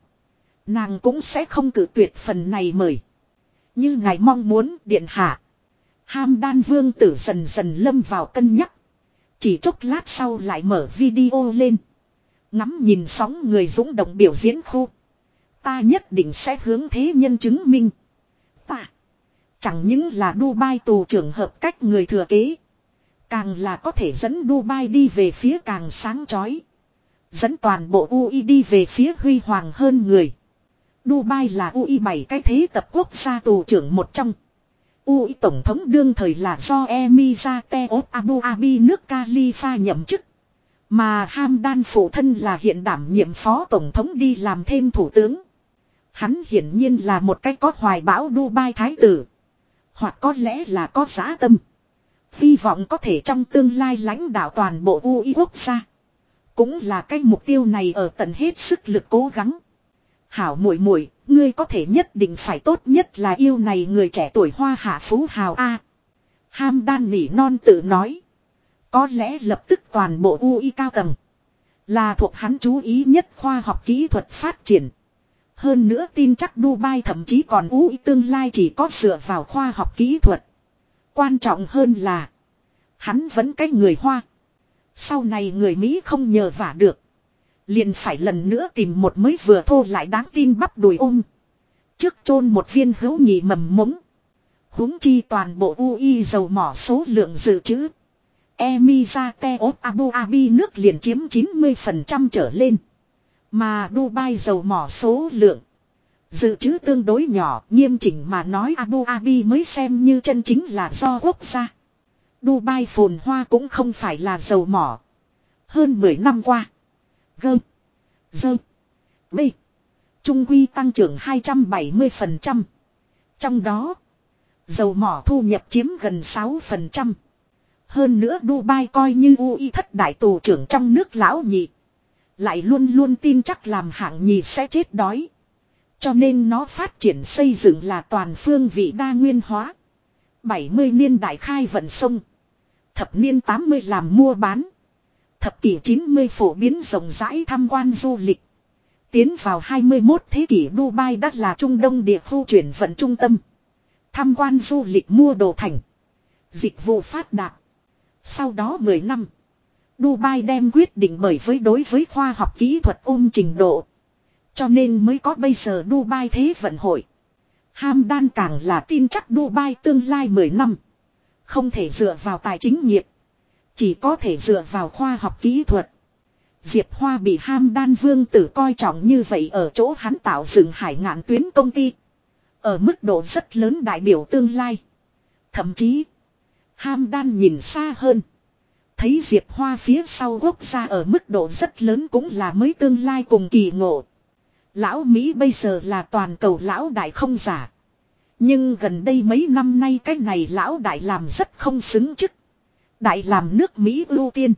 Nàng cũng sẽ không cử tuyệt phần này mời. Như ngài mong muốn điện hạ. Ham đan vương tử dần dần lâm vào cân nhắc. Chỉ chốc lát sau lại mở video lên. Ngắm nhìn sóng người dũng động biểu diễn khu. Ta nhất định sẽ hướng thế nhân chứng minh. Ta. Chẳng những là Dubai tù trưởng hợp cách người thừa kế. Càng là có thể dẫn Dubai đi về phía càng sáng chói. Dẫn toàn bộ UI đi về phía huy hoàng hơn người. Dubai là UI 7 cái thế tập quốc gia tù trưởng một trong. UI tổng thống đương thời là do Emirate of Abu Dhabi nước Khalifa nhậm chức. Mà Hamdan phụ thân là hiện đảm nhiệm phó tổng thống đi làm thêm thủ tướng. Hắn hiển nhiên là một cách có hoài bão Dubai thái tử. Hoặc có lẽ là có giá tâm. Hy vọng có thể trong tương lai lãnh đạo toàn bộ UI quốc gia. Cũng là cái mục tiêu này ở tận hết sức lực cố gắng. Hảo muội muội, ngươi có thể nhất định phải tốt nhất là yêu này người trẻ tuổi hoa hạ phú hào a. Ham đan nỉ non tự nói. Có lẽ lập tức toàn bộ UI cao tầng. Là thuộc hắn chú ý nhất khoa học kỹ thuật phát triển. Hơn nữa tin chắc Dubai thậm chí còn ú tương lai chỉ có dựa vào khoa học kỹ thuật. Quan trọng hơn là, hắn vẫn cái người Hoa. Sau này người Mỹ không nhờ vả được. Liền phải lần nữa tìm một mới vừa thô lại đáng tin bắp đùi ôm. Trước chôn một viên hữu nhị mầm mống. huống chi toàn bộ UI dầu mỏ số lượng dự trữ. Emirate of Abu Dhabi nước liền chiếm 90% trở lên. Mà Dubai dầu mỏ số lượng. Dự trữ tương đối nhỏ, nghiêm chỉnh mà nói Abu Dhabi mới xem như chân chính là do quốc gia. Dubai phồn hoa cũng không phải là dầu mỏ. Hơn 10 năm qua. Gơm. Dơm. Bê. Trung quy tăng trưởng 270%. Trong đó. Dầu mỏ thu nhập chiếm gần 6%. Hơn nữa Dubai coi như UI thất đại tù trưởng trong nước lão nhị. Lại luôn luôn tin chắc làm hạng nhì sẽ chết đói. Cho nên nó phát triển xây dựng là toàn phương vị đa nguyên hóa. 70 niên đại khai vận sông. Thập niên 80 làm mua bán. Thập kỷ 90 phổ biến rộng rãi tham quan du lịch. Tiến vào 21 thế kỷ Dubai đã là Trung Đông địa khu chuyển vận trung tâm. Tham quan du lịch mua đồ thành. Dịch vụ phát đạt. Sau đó 10 năm. Dubai đem quyết định bởi với đối với khoa học kỹ thuật ôm trình độ. Cho nên mới có bây giờ Dubai Thế vận hội. Hamdan càng là tin chắc Dubai tương lai 10 năm. Không thể dựa vào tài chính nghiệp. Chỉ có thể dựa vào khoa học kỹ thuật. Diệp Hoa bị Hamdan Vương tử coi trọng như vậy ở chỗ hắn tạo dựng hải ngạn tuyến công ty. Ở mức độ rất lớn đại biểu tương lai. Thậm chí, Hamdan nhìn xa hơn. Thấy Diệp Hoa phía sau quốc gia ở mức độ rất lớn cũng là mới tương lai cùng kỳ ngộ. Lão Mỹ bây giờ là toàn cầu lão đại không giả. Nhưng gần đây mấy năm nay cái này lão đại làm rất không xứng chức. Đại làm nước Mỹ ưu tiên.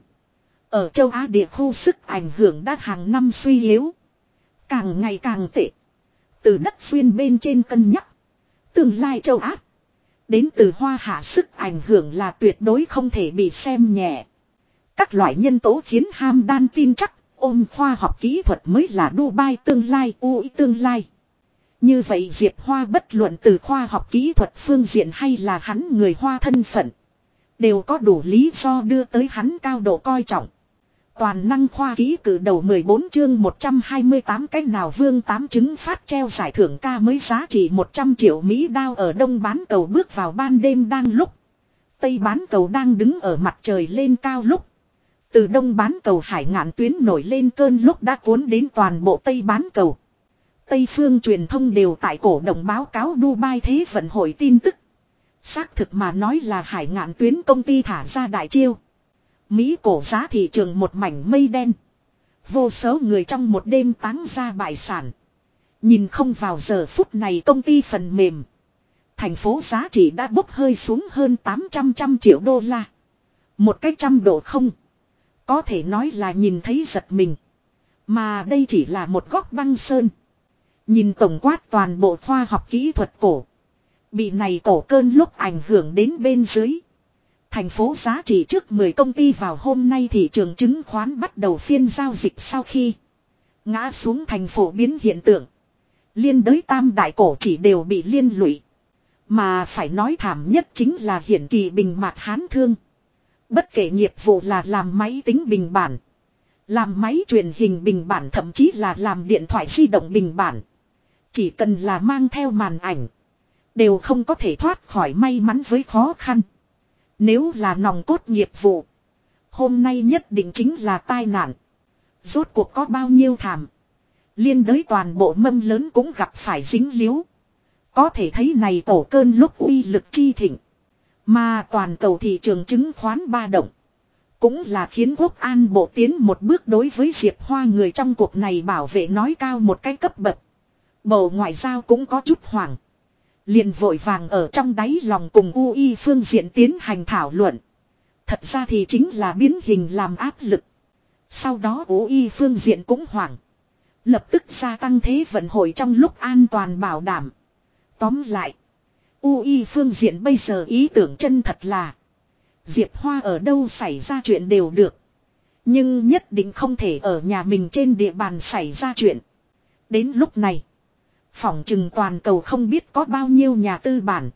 Ở châu Á địa khu sức ảnh hưởng đã hàng năm suy yếu. Càng ngày càng tệ. Từ đất xuyên bên trên cân nhắc. Tương lai châu Á. Đến từ hoa hạ sức ảnh hưởng là tuyệt đối không thể bị xem nhẹ. Các loại nhân tố khiến ham đan tin chắc, ôm khoa học kỹ thuật mới là Dubai tương lai UI tương lai. Như vậy Diệp Hoa bất luận từ khoa học kỹ thuật phương diện hay là hắn người Hoa thân phận. Đều có đủ lý do đưa tới hắn cao độ coi trọng. Toàn năng khoa ký cử đầu 14 chương 128 cách nào vương tám chứng phát treo giải thưởng ca mới giá trị 100 triệu Mỹ đao ở đông bán cầu bước vào ban đêm đang lúc. Tây bán cầu đang đứng ở mặt trời lên cao lúc. Từ đông bán cầu hải ngạn tuyến nổi lên cơn lúc đã cuốn đến toàn bộ Tây bán cầu. Tây phương truyền thông đều tại cổ động báo cáo Dubai Thế vận hội tin tức. Xác thực mà nói là hải ngạn tuyến công ty thả ra đại chiêu. Mỹ cổ giá thị trường một mảnh mây đen. Vô số người trong một đêm táng ra bại sản. Nhìn không vào giờ phút này công ty phần mềm. Thành phố giá trị đã bốc hơi xuống hơn 800 trăm triệu đô la. Một cách trăm độ không. Có thể nói là nhìn thấy giật mình. Mà đây chỉ là một góc băng sơn. Nhìn tổng quát toàn bộ khoa học kỹ thuật cổ. Bị này cổ cơn lúc ảnh hưởng đến bên dưới. Thành phố giá trị trước 10 công ty vào hôm nay thị trường chứng khoán bắt đầu phiên giao dịch sau khi ngã xuống thành phố biến hiện tượng. Liên đới tam đại cổ chỉ đều bị liên lụy. Mà phải nói thảm nhất chính là hiển kỳ bình mạc hán thương. Bất kể nghiệp vụ là làm máy tính bình bản. Làm máy truyền hình bình bản, thậm chí là làm điện thoại di động bình bản. Chỉ cần là mang theo màn ảnh. Đều không có thể thoát khỏi may mắn với khó khăn. Nếu là nòng cốt nghiệp vụ. Hôm nay nhất định chính là tai nạn. Rốt cuộc có bao nhiêu thảm. Liên đới toàn bộ mâm lớn cũng gặp phải dính liếu. Có thể thấy này tổ cơn lúc uy lực chi thịnh. Mà toàn cầu thị trường chứng khoán ba động. Cũng là khiến quốc an bộ tiến một bước đối với Diệp Hoa người trong cuộc này bảo vệ nói cao một cái cấp bậc. Bộ ngoại giao cũng có chút hoảng. Liền vội vàng ở trong đáy lòng cùng UI phương diện tiến hành thảo luận. Thật ra thì chính là biến hình làm áp lực. Sau đó UI phương diện cũng hoảng. Lập tức gia tăng thế vận hội trong lúc an toàn bảo đảm. Tóm lại. UI phương diện bây giờ ý tưởng chân thật là. Diệp Hoa ở đâu xảy ra chuyện đều được. Nhưng nhất định không thể ở nhà mình trên địa bàn xảy ra chuyện. Đến lúc này. Phỏng chừng toàn cầu không biết có bao nhiêu nhà tư bản.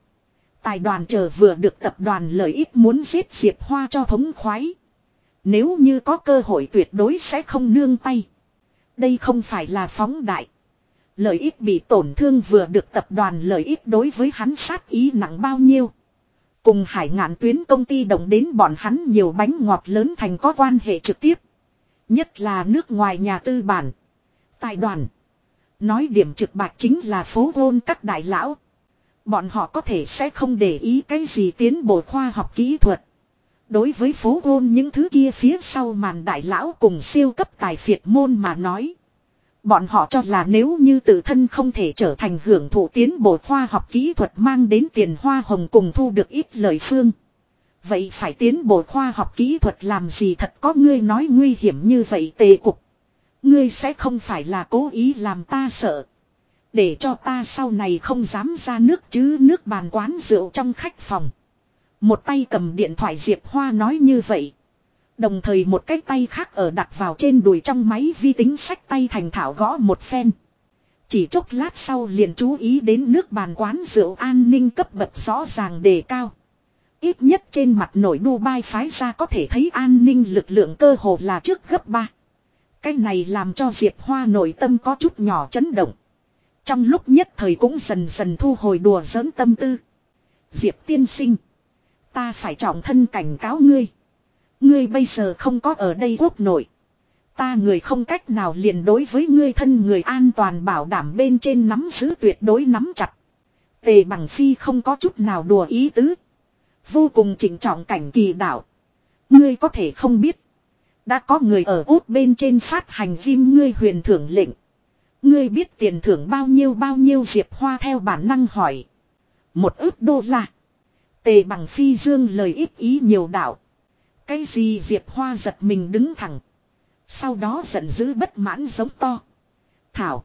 Tài đoàn chờ vừa được tập đoàn lợi ích muốn giết Diệp Hoa cho thống khoái. Nếu như có cơ hội tuyệt đối sẽ không nương tay. Đây không phải là phóng đại. Lợi ích bị tổn thương vừa được tập đoàn lợi ích đối với hắn sát ý nặng bao nhiêu. Cùng hải ngạn tuyến công ty đồng đến bọn hắn nhiều bánh ngọt lớn thành có quan hệ trực tiếp. Nhất là nước ngoài nhà tư bản. Tài đoàn. Nói điểm trực bạc chính là phố hôn các đại lão. Bọn họ có thể sẽ không để ý cái gì tiến bộ khoa học kỹ thuật. Đối với phố hôn những thứ kia phía sau màn đại lão cùng siêu cấp tài phiệt môn mà nói. Bọn họ cho là nếu như tự thân không thể trở thành hưởng thụ tiến bộ khoa học kỹ thuật mang đến tiền hoa hồng cùng thu được ít lời phương. Vậy phải tiến bộ khoa học kỹ thuật làm gì thật có ngươi nói nguy hiểm như vậy tề cục. Ngươi sẽ không phải là cố ý làm ta sợ. Để cho ta sau này không dám ra nước chứ nước bàn quán rượu trong khách phòng. Một tay cầm điện thoại Diệp Hoa nói như vậy. Đồng thời một cái tay khác ở đặt vào trên đùi trong máy vi tính sách tay thành thảo gõ một phen. Chỉ chốc lát sau liền chú ý đến nước bàn quán rượu an ninh cấp bậc rõ ràng đề cao. Ít nhất trên mặt nổi Dubai phái ra có thể thấy an ninh lực lượng cơ hồ là trước gấp ba cái này làm cho Diệp Hoa nội tâm có chút nhỏ chấn động. Trong lúc nhất thời cũng dần dần thu hồi đùa giỡn tâm tư. Diệp tiên sinh. Ta phải trọng thân cảnh cáo ngươi. Ngươi bây giờ không có ở đây quốc nội. Ta người không cách nào liền đối với ngươi thân người an toàn bảo đảm bên trên nắm giữ tuyệt đối nắm chặt. Tề bằng phi không có chút nào đùa ý tứ. Vô cùng chỉnh trọng cảnh kỳ đạo. Ngươi có thể không biết. Đã có người ở út bên trên phát hành phim ngươi huyền thưởng lệnh. Ngươi biết tiền thưởng bao nhiêu bao nhiêu Diệp Hoa theo bản năng hỏi. Một ước đô la. Tề bằng phi dương lời ít ý nhiều đạo. Cái gì Diệp Hoa giật mình đứng thẳng. Sau đó giận dữ bất mãn giống to. Thảo.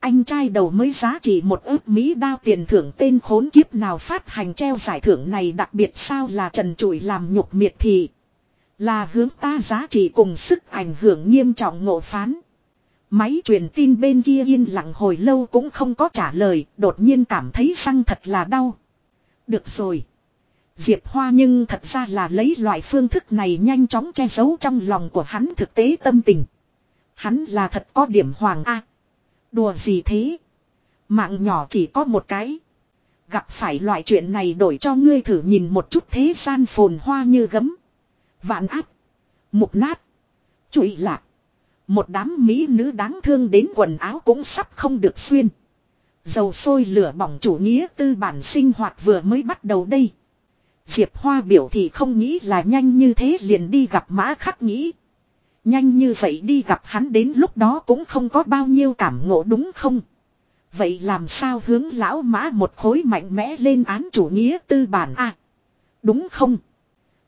Anh trai đầu mới giá trị một ước Mỹ đao tiền thưởng tên khốn kiếp nào phát hành treo giải thưởng này đặc biệt sao là trần trụi làm nhục miệt thị. Là hướng ta giá trị cùng sức ảnh hưởng nghiêm trọng ngộ phán. Máy truyền tin bên kia yên lặng hồi lâu cũng không có trả lời, đột nhiên cảm thấy răng thật là đau. Được rồi. Diệp Hoa nhưng thật ra là lấy loại phương thức này nhanh chóng che giấu trong lòng của hắn thực tế tâm tình. Hắn là thật có điểm hoàng A. đùa gì thế? Mạng nhỏ chỉ có một cái. Gặp phải loại chuyện này đổi cho ngươi thử nhìn một chút thế gian phồn hoa như gấm. Vạn áp. Mục nát. trụy lạc. Một đám mỹ nữ đáng thương đến quần áo cũng sắp không được xuyên. Dầu sôi lửa bỏng chủ nghĩa tư bản sinh hoạt vừa mới bắt đầu đây. Diệp Hoa biểu thì không nghĩ là nhanh như thế liền đi gặp mã khắc nghĩ. Nhanh như vậy đi gặp hắn đến lúc đó cũng không có bao nhiêu cảm ngộ đúng không? Vậy làm sao hướng lão mã một khối mạnh mẽ lên án chủ nghĩa tư bản à? Đúng không?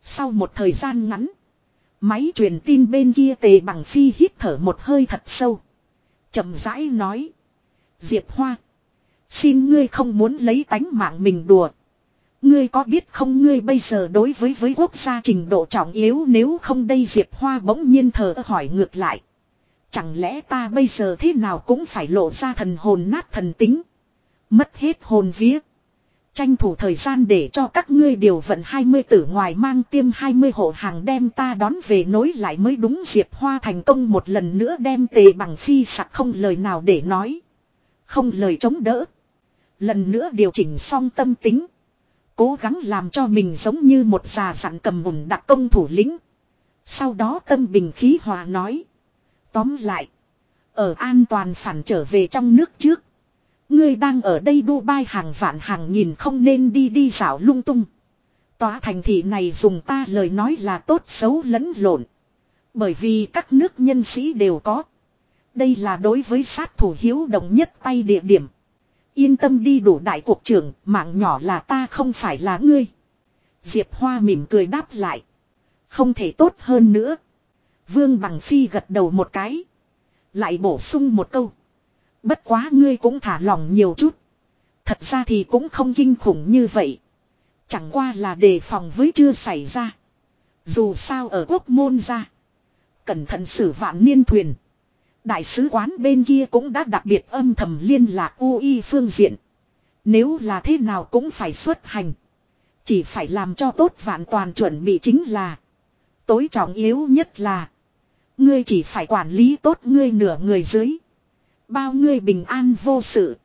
Sau một thời gian ngắn. Máy truyền tin bên kia tề bằng phi hít thở một hơi thật sâu. chậm rãi nói. Diệp Hoa. Xin ngươi không muốn lấy tánh mạng mình đùa. Ngươi có biết không ngươi bây giờ đối với với quốc gia trình độ trọng yếu nếu không đây Diệp Hoa bỗng nhiên thờ hỏi ngược lại. Chẳng lẽ ta bây giờ thế nào cũng phải lộ ra thần hồn nát thần tính. Mất hết hồn vía. Tranh thủ thời gian để cho các ngươi điều vận 20 tử ngoài mang tiêm 20 hộ hàng đem ta đón về nối lại mới đúng Diệp Hoa thành công một lần nữa đem tề bằng phi sặc không lời nào để nói. Không lời chống đỡ. Lần nữa điều chỉnh xong tâm tính. Cố gắng làm cho mình giống như một già sẵn cầm ủng đặc công thủ lĩnh. Sau đó tâm bình khí hòa nói. Tóm lại. Ở an toàn phản trở về trong nước trước. Ngươi đang ở đây Dubai hàng vạn hàng nghìn không nên đi đi dạo lung tung. Tòa thành thị này dùng ta lời nói là tốt xấu lẫn lộn. Bởi vì các nước nhân sĩ đều có. Đây là đối với sát thủ hiếu động nhất tay địa điểm. Yên tâm đi đủ đại cuộc trưởng, mạng nhỏ là ta không phải là ngươi. Diệp Hoa mỉm cười đáp lại. Không thể tốt hơn nữa. Vương Bằng Phi gật đầu một cái. Lại bổ sung một câu. Bất quá ngươi cũng thả lòng nhiều chút. Thật ra thì cũng không kinh khủng như vậy. Chẳng qua là đề phòng với chưa xảy ra. Dù sao ở quốc môn ra. Cẩn thận xử vạn niên thuyền. Đại sứ quán bên kia cũng đã đặc biệt âm thầm liên lạc UI phương diện. Nếu là thế nào cũng phải xuất hành. Chỉ phải làm cho tốt vạn toàn chuẩn bị chính là. Tối trọng yếu nhất là. Ngươi chỉ phải quản lý tốt ngươi nửa người dưới. Bao ngươi bình an vô sự.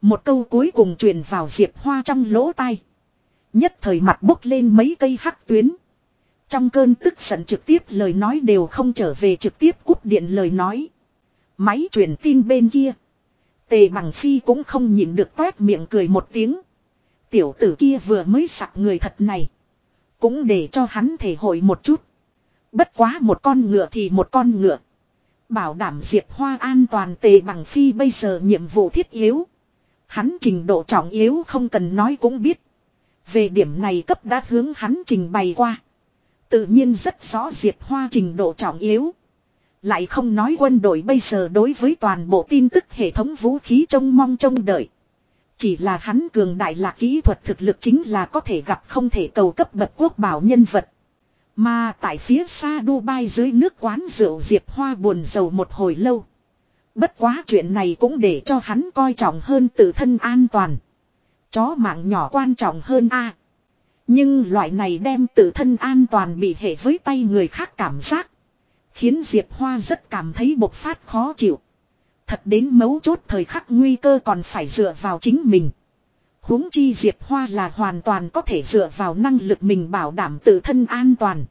Một câu cuối cùng truyền vào Diệp Hoa trong lỗ tai. Nhất thời mặt bốc lên mấy cây hắc tuyến. Trong cơn tức giận trực tiếp lời nói đều không trở về trực tiếp cúp điện lời nói. Máy truyền tin bên kia. Tề bằng phi cũng không nhịn được toét miệng cười một tiếng. Tiểu tử kia vừa mới sặc người thật này. Cũng để cho hắn thể hội một chút. Bất quá một con ngựa thì một con ngựa. Bảo đảm Diệp Hoa an toàn tề bằng phi bây giờ nhiệm vụ thiết yếu. Hắn trình độ trọng yếu không cần nói cũng biết. Về điểm này cấp đã hướng hắn trình bày qua. Tự nhiên rất rõ Diệp Hoa trình độ trọng yếu. Lại không nói quân đội bây giờ đối với toàn bộ tin tức hệ thống vũ khí trông mong trông đợi. Chỉ là hắn cường đại là kỹ thuật thực lực chính là có thể gặp không thể cầu cấp bậc quốc bảo nhân vật. Mà tại phía xa Dubai dưới nước quán rượu Diệp Hoa buồn rầu một hồi lâu. Bất quá chuyện này cũng để cho hắn coi trọng hơn tự thân an toàn. Chó mạng nhỏ quan trọng hơn a. Nhưng loại này đem tự thân an toàn bị hệ với tay người khác cảm giác. Khiến Diệp Hoa rất cảm thấy bộc phát khó chịu. Thật đến mấu chốt thời khắc nguy cơ còn phải dựa vào chính mình huống chi Diệp Hoa là hoàn toàn có thể dựa vào năng lực mình bảo đảm tự thân an toàn.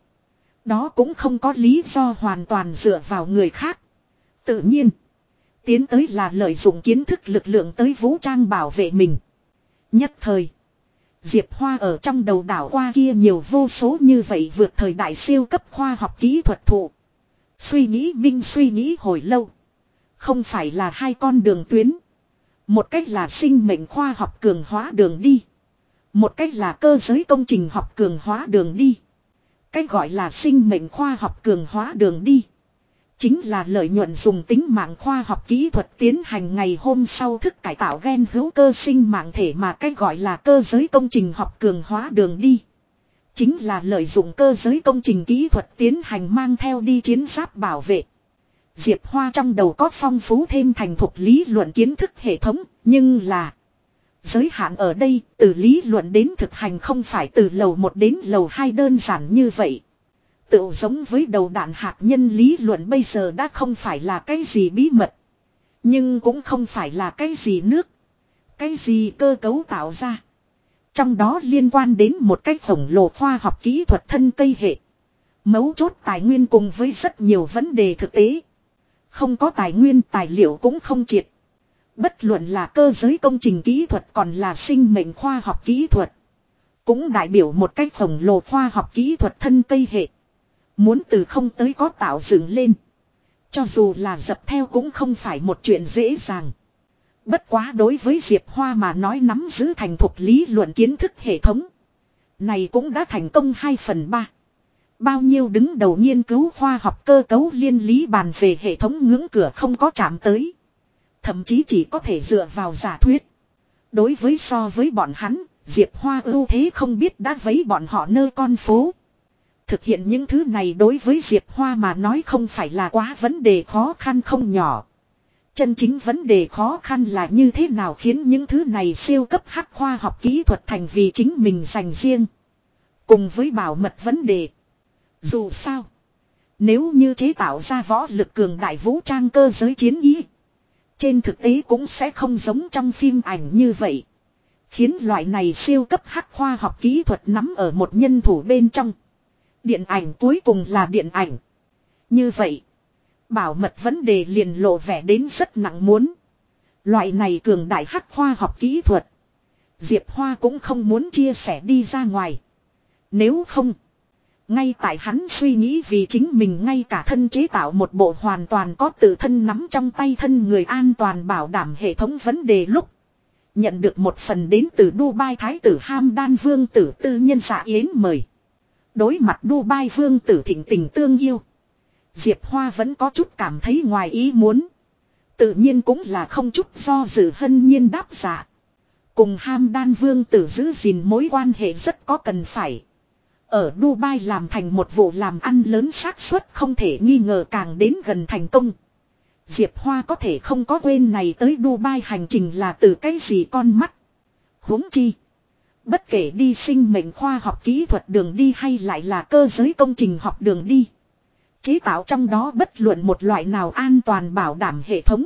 Đó cũng không có lý do hoàn toàn dựa vào người khác. Tự nhiên. Tiến tới là lợi dụng kiến thức lực lượng tới vũ trang bảo vệ mình. Nhất thời. Diệp Hoa ở trong đầu đảo qua kia nhiều vô số như vậy vượt thời đại siêu cấp khoa học kỹ thuật thụ. Suy nghĩ minh suy nghĩ hồi lâu. Không phải là hai con đường tuyến. Một cách là sinh mệnh khoa học cường hóa đường đi. Một cách là cơ giới công trình học cường hóa đường đi. Cách gọi là sinh mệnh khoa học cường hóa đường đi. Chính là lợi nhuận dùng tính mạng khoa học kỹ thuật tiến hành ngày hôm sau thức cải tạo gen hữu cơ sinh mạng thể mà cách gọi là cơ giới công trình học cường hóa đường đi. Chính là lợi dụng cơ giới công trình kỹ thuật tiến hành mang theo đi chiến giáp bảo vệ. Diệp Hoa trong đầu có phong phú thêm thành thục lý luận kiến thức hệ thống, nhưng là giới hạn ở đây, từ lý luận đến thực hành không phải từ lầu 1 đến lầu 2 đơn giản như vậy. Tự giống với đầu đạn hạt nhân lý luận bây giờ đã không phải là cái gì bí mật. Nhưng cũng không phải là cái gì nước. Cái gì cơ cấu tạo ra. Trong đó liên quan đến một cách khổng lồ khoa học kỹ thuật thân cây hệ. Mấu chốt tài nguyên cùng với rất nhiều vấn đề thực tế. Không có tài nguyên, tài liệu cũng không triệt. Bất luận là cơ giới công trình kỹ thuật còn là sinh mệnh khoa học kỹ thuật. Cũng đại biểu một cách khổng lồ khoa học kỹ thuật thân cây hệ. Muốn từ không tới có tạo dựng lên. Cho dù là dập theo cũng không phải một chuyện dễ dàng. Bất quá đối với Diệp Hoa mà nói nắm giữ thành thục lý luận kiến thức hệ thống. Này cũng đã thành công 2 phần 3. Bao nhiêu đứng đầu nghiên cứu khoa học cơ cấu liên lý bàn về hệ thống ngưỡng cửa không có chạm tới. Thậm chí chỉ có thể dựa vào giả thuyết. Đối với so với bọn hắn, Diệp Hoa ưu thế không biết đã vấy bọn họ nơi con phố. Thực hiện những thứ này đối với Diệp Hoa mà nói không phải là quá vấn đề khó khăn không nhỏ. Chân chính vấn đề khó khăn là như thế nào khiến những thứ này siêu cấp hắc khoa học kỹ thuật thành vì chính mình dành riêng. Cùng với bảo mật vấn đề. Dù sao. Nếu như chế tạo ra võ lực cường đại vũ trang cơ giới chiến ý. Trên thực tế cũng sẽ không giống trong phim ảnh như vậy. Khiến loại này siêu cấp hắc khoa học kỹ thuật nắm ở một nhân thủ bên trong. Điện ảnh cuối cùng là điện ảnh. Như vậy. Bảo mật vấn đề liền lộ vẻ đến rất nặng muốn. Loại này cường đại hắc khoa học kỹ thuật. Diệp Hoa cũng không muốn chia sẻ đi ra ngoài. Nếu không. Ngay tại hắn suy nghĩ vì chính mình ngay cả thân chế tạo một bộ hoàn toàn có tự thân nắm trong tay thân người an toàn bảo đảm hệ thống vấn đề lúc. Nhận được một phần đến từ Dubai Thái tử Ham Đan Vương tử tư nhân xã Yến mời. Đối mặt Dubai Vương tử thịnh tình tương yêu. Diệp Hoa vẫn có chút cảm thấy ngoài ý muốn. Tự nhiên cũng là không chút do dự hân nhiên đáp giả. Cùng ham đan vương tử giữ gìn mối quan hệ rất có cần phải. Ở Dubai làm thành một vụ làm ăn lớn xác suất không thể nghi ngờ càng đến gần thành công. Diệp Hoa có thể không có quên này tới Dubai hành trình là từ cái gì con mắt. huống chi. Bất kể đi sinh mệnh khoa học kỹ thuật đường đi hay lại là cơ giới công trình học đường đi. Chế tạo trong đó bất luận một loại nào an toàn bảo đảm hệ thống.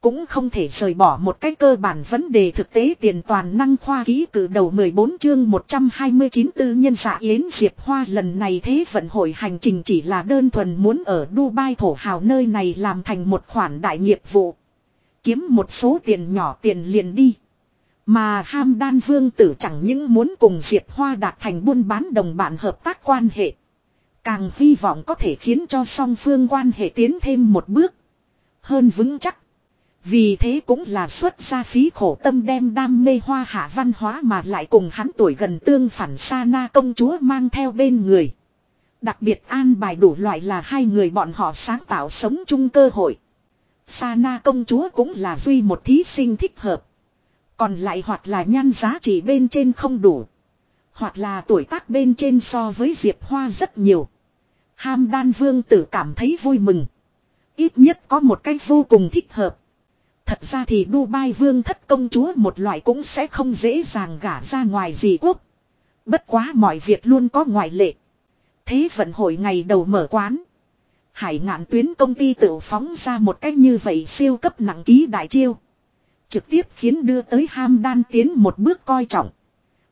Cũng không thể rời bỏ một cái cơ bản vấn đề thực tế tiền toàn năng khoa ký cử đầu 14 chương 129 tư nhân xã Yến Diệp Hoa lần này thế vận hội hành trình chỉ là đơn thuần muốn ở Dubai thổ hào nơi này làm thành một khoản đại nghiệp vụ. Kiếm một số tiền nhỏ tiền liền đi. Mà ham đan vương tử chẳng những muốn cùng Diệp Hoa đạt thành buôn bán đồng bạn hợp tác quan hệ. Càng hy vọng có thể khiến cho song phương quan hệ tiến thêm một bước. Hơn vững chắc. Vì thế cũng là xuất ra phí khổ tâm đem đam mê hoa hạ văn hóa mà lại cùng hắn tuổi gần tương phản sa na công chúa mang theo bên người. Đặc biệt an bài đủ loại là hai người bọn họ sáng tạo sống chung cơ hội. Sa na công chúa cũng là duy một thí sinh thích hợp. Còn lại hoặc là nhan giá trị bên trên không đủ. Hoặc là tuổi tác bên trên so với Diệp Hoa rất nhiều. Ham đan vương tử cảm thấy vui mừng. Ít nhất có một cách vô cùng thích hợp. Thật ra thì Dubai vương thất công chúa một loại cũng sẽ không dễ dàng gả ra ngoài gì quốc. Bất quá mọi việc luôn có ngoại lệ. Thế vận hội ngày đầu mở quán. Hải ngạn tuyến công ty tự phóng ra một cách như vậy siêu cấp nặng ký đại chiêu. Trực tiếp khiến đưa tới ham đan tiến một bước coi trọng.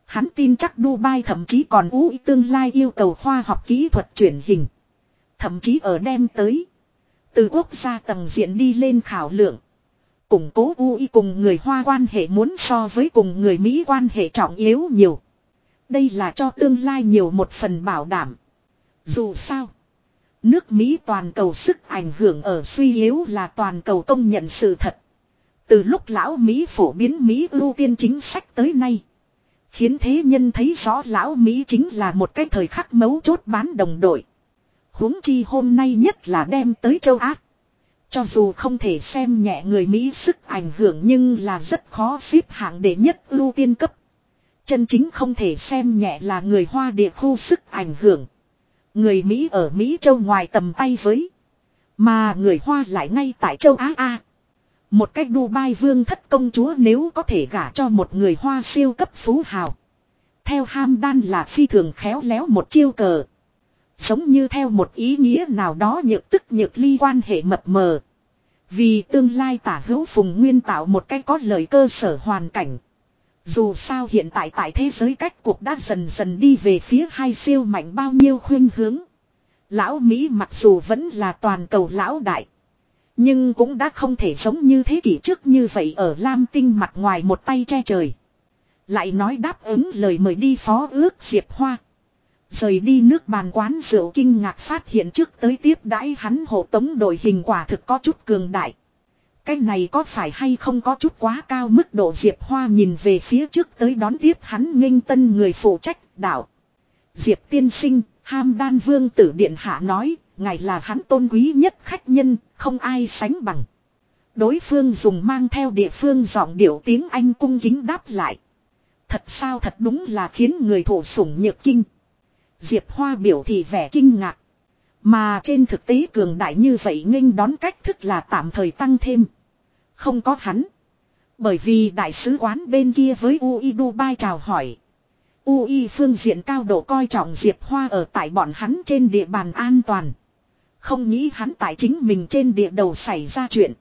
Hắn tin chắc Dubai thậm chí còn ú tương lai yêu cầu khoa học kỹ thuật chuyển hình. Thậm chí ở đem tới. Từ quốc gia tầng diện đi lên khảo lượng. Củng cố UI cùng người Hoa quan hệ muốn so với cùng người Mỹ quan hệ trọng yếu nhiều. Đây là cho tương lai nhiều một phần bảo đảm. Dù sao. Nước Mỹ toàn cầu sức ảnh hưởng ở suy yếu là toàn cầu công nhận sự thật. Từ lúc lão Mỹ phổ biến Mỹ ưu tiên chính sách tới nay. Khiến thế nhân thấy rõ lão Mỹ chính là một cái thời khắc mấu chốt bán đồng đội huống chi hôm nay nhất là đem tới châu Á. Cho dù không thể xem nhẹ người Mỹ sức ảnh hưởng nhưng là rất khó xếp hạng đệ nhất ưu tiên cấp. Chân chính không thể xem nhẹ là người Hoa địa khu sức ảnh hưởng. Người Mỹ ở Mỹ châu ngoài tầm tay với. Mà người Hoa lại ngay tại châu Á A. Một cách Dubai vương thất công chúa nếu có thể gả cho một người Hoa siêu cấp phú hào. Theo ham đan là phi thường khéo léo một chiêu cờ. Giống như theo một ý nghĩa nào đó nhược tức nhược ly quan hệ mập mờ. Vì tương lai tả hữu phùng nguyên tạo một cách có lời cơ sở hoàn cảnh. Dù sao hiện tại tại thế giới cách cuộc đã dần dần đi về phía hai siêu mạnh bao nhiêu khuyên hướng. Lão Mỹ mặc dù vẫn là toàn cầu lão đại. Nhưng cũng đã không thể giống như thế kỷ trước như vậy ở Lam Tinh mặt ngoài một tay che trời. Lại nói đáp ứng lời mời đi phó ước Diệp Hoa. Rời đi nước bàn quán rượu kinh ngạc phát hiện trước tới tiếp đãi hắn hộ tống đội hình quả thực có chút cường đại. Cái này có phải hay không có chút quá cao mức độ Diệp Hoa nhìn về phía trước tới đón tiếp hắn nghênh tân người phụ trách đạo. Diệp tiên sinh, ham đan vương tử điện hạ nói, ngài là hắn tôn quý nhất khách nhân, không ai sánh bằng. Đối phương dùng mang theo địa phương giọng điệu tiếng Anh cung kính đáp lại. Thật sao thật đúng là khiến người thổ sủng nhược kinh. Diệp Hoa biểu thị vẻ kinh ngạc. Mà trên thực tế cường đại như vậy nghênh đón cách thức là tạm thời tăng thêm. Không có hắn. Bởi vì đại sứ quán bên kia với UI Dubai chào hỏi. UI phương diện cao độ coi trọng Diệp Hoa ở tại bọn hắn trên địa bàn an toàn. Không nghĩ hắn tại chính mình trên địa đầu xảy ra chuyện.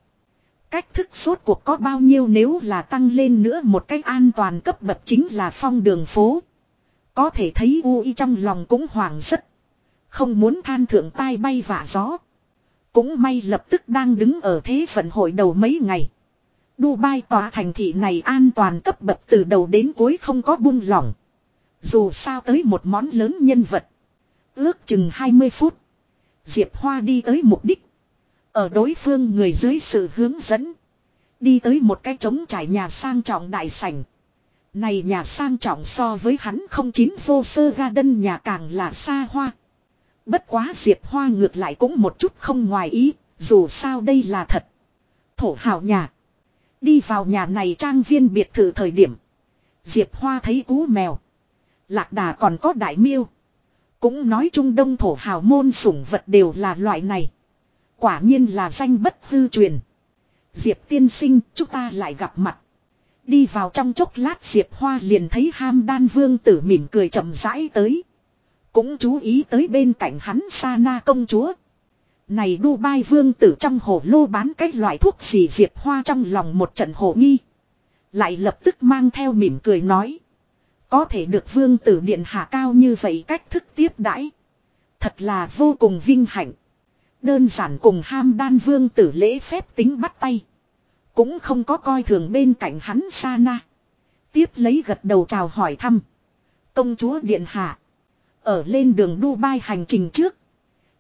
Cách thức suốt cuộc có bao nhiêu nếu là tăng lên nữa một cách an toàn cấp bậc chính là phong đường phố. Có thể thấy u y trong lòng cũng hoảng rất. Không muốn than thượng tai bay vả gió. Cũng may lập tức đang đứng ở thế vận hội đầu mấy ngày. Dubai tòa thành thị này an toàn cấp bậc từ đầu đến cuối không có buông lỏng. Dù sao tới một món lớn nhân vật. Ước chừng 20 phút. Diệp Hoa đi tới mục đích. Ở đối phương người dưới sự hướng dẫn. Đi tới một cái trống trải nhà sang trọng đại sảnh. Này nhà sang trọng so với hắn không chín vô sơ ga đân nhà càng là xa hoa. Bất quá Diệp Hoa ngược lại cũng một chút không ngoài ý, dù sao đây là thật. Thổ hào nhà. Đi vào nhà này trang viên biệt thự thời điểm. Diệp Hoa thấy cú mèo. Lạc đà còn có đại miêu. Cũng nói Trung Đông thổ hào môn sủng vật đều là loại này. Quả nhiên là danh bất hư truyền. Diệp tiên sinh chúng ta lại gặp mặt. Đi vào trong chốc lát Diệp Hoa liền thấy ham đan vương tử mỉm cười chậm rãi tới. Cũng chú ý tới bên cạnh hắn sa na công chúa. Này Dubai vương tử trong hồ lô bán cái loại thuốc gì Diệp Hoa trong lòng một trận hồ nghi. Lại lập tức mang theo mỉm cười nói. Có thể được vương tử điện hạ cao như vậy cách thức tiếp đãi Thật là vô cùng vinh hạnh. Đơn giản cùng ham đan vương tử lễ phép tính bắt tay. Cũng không có coi thường bên cạnh hắn Sana. Tiếp lấy gật đầu chào hỏi thăm. Công chúa Điện Hạ. Ở lên đường Dubai hành trình trước.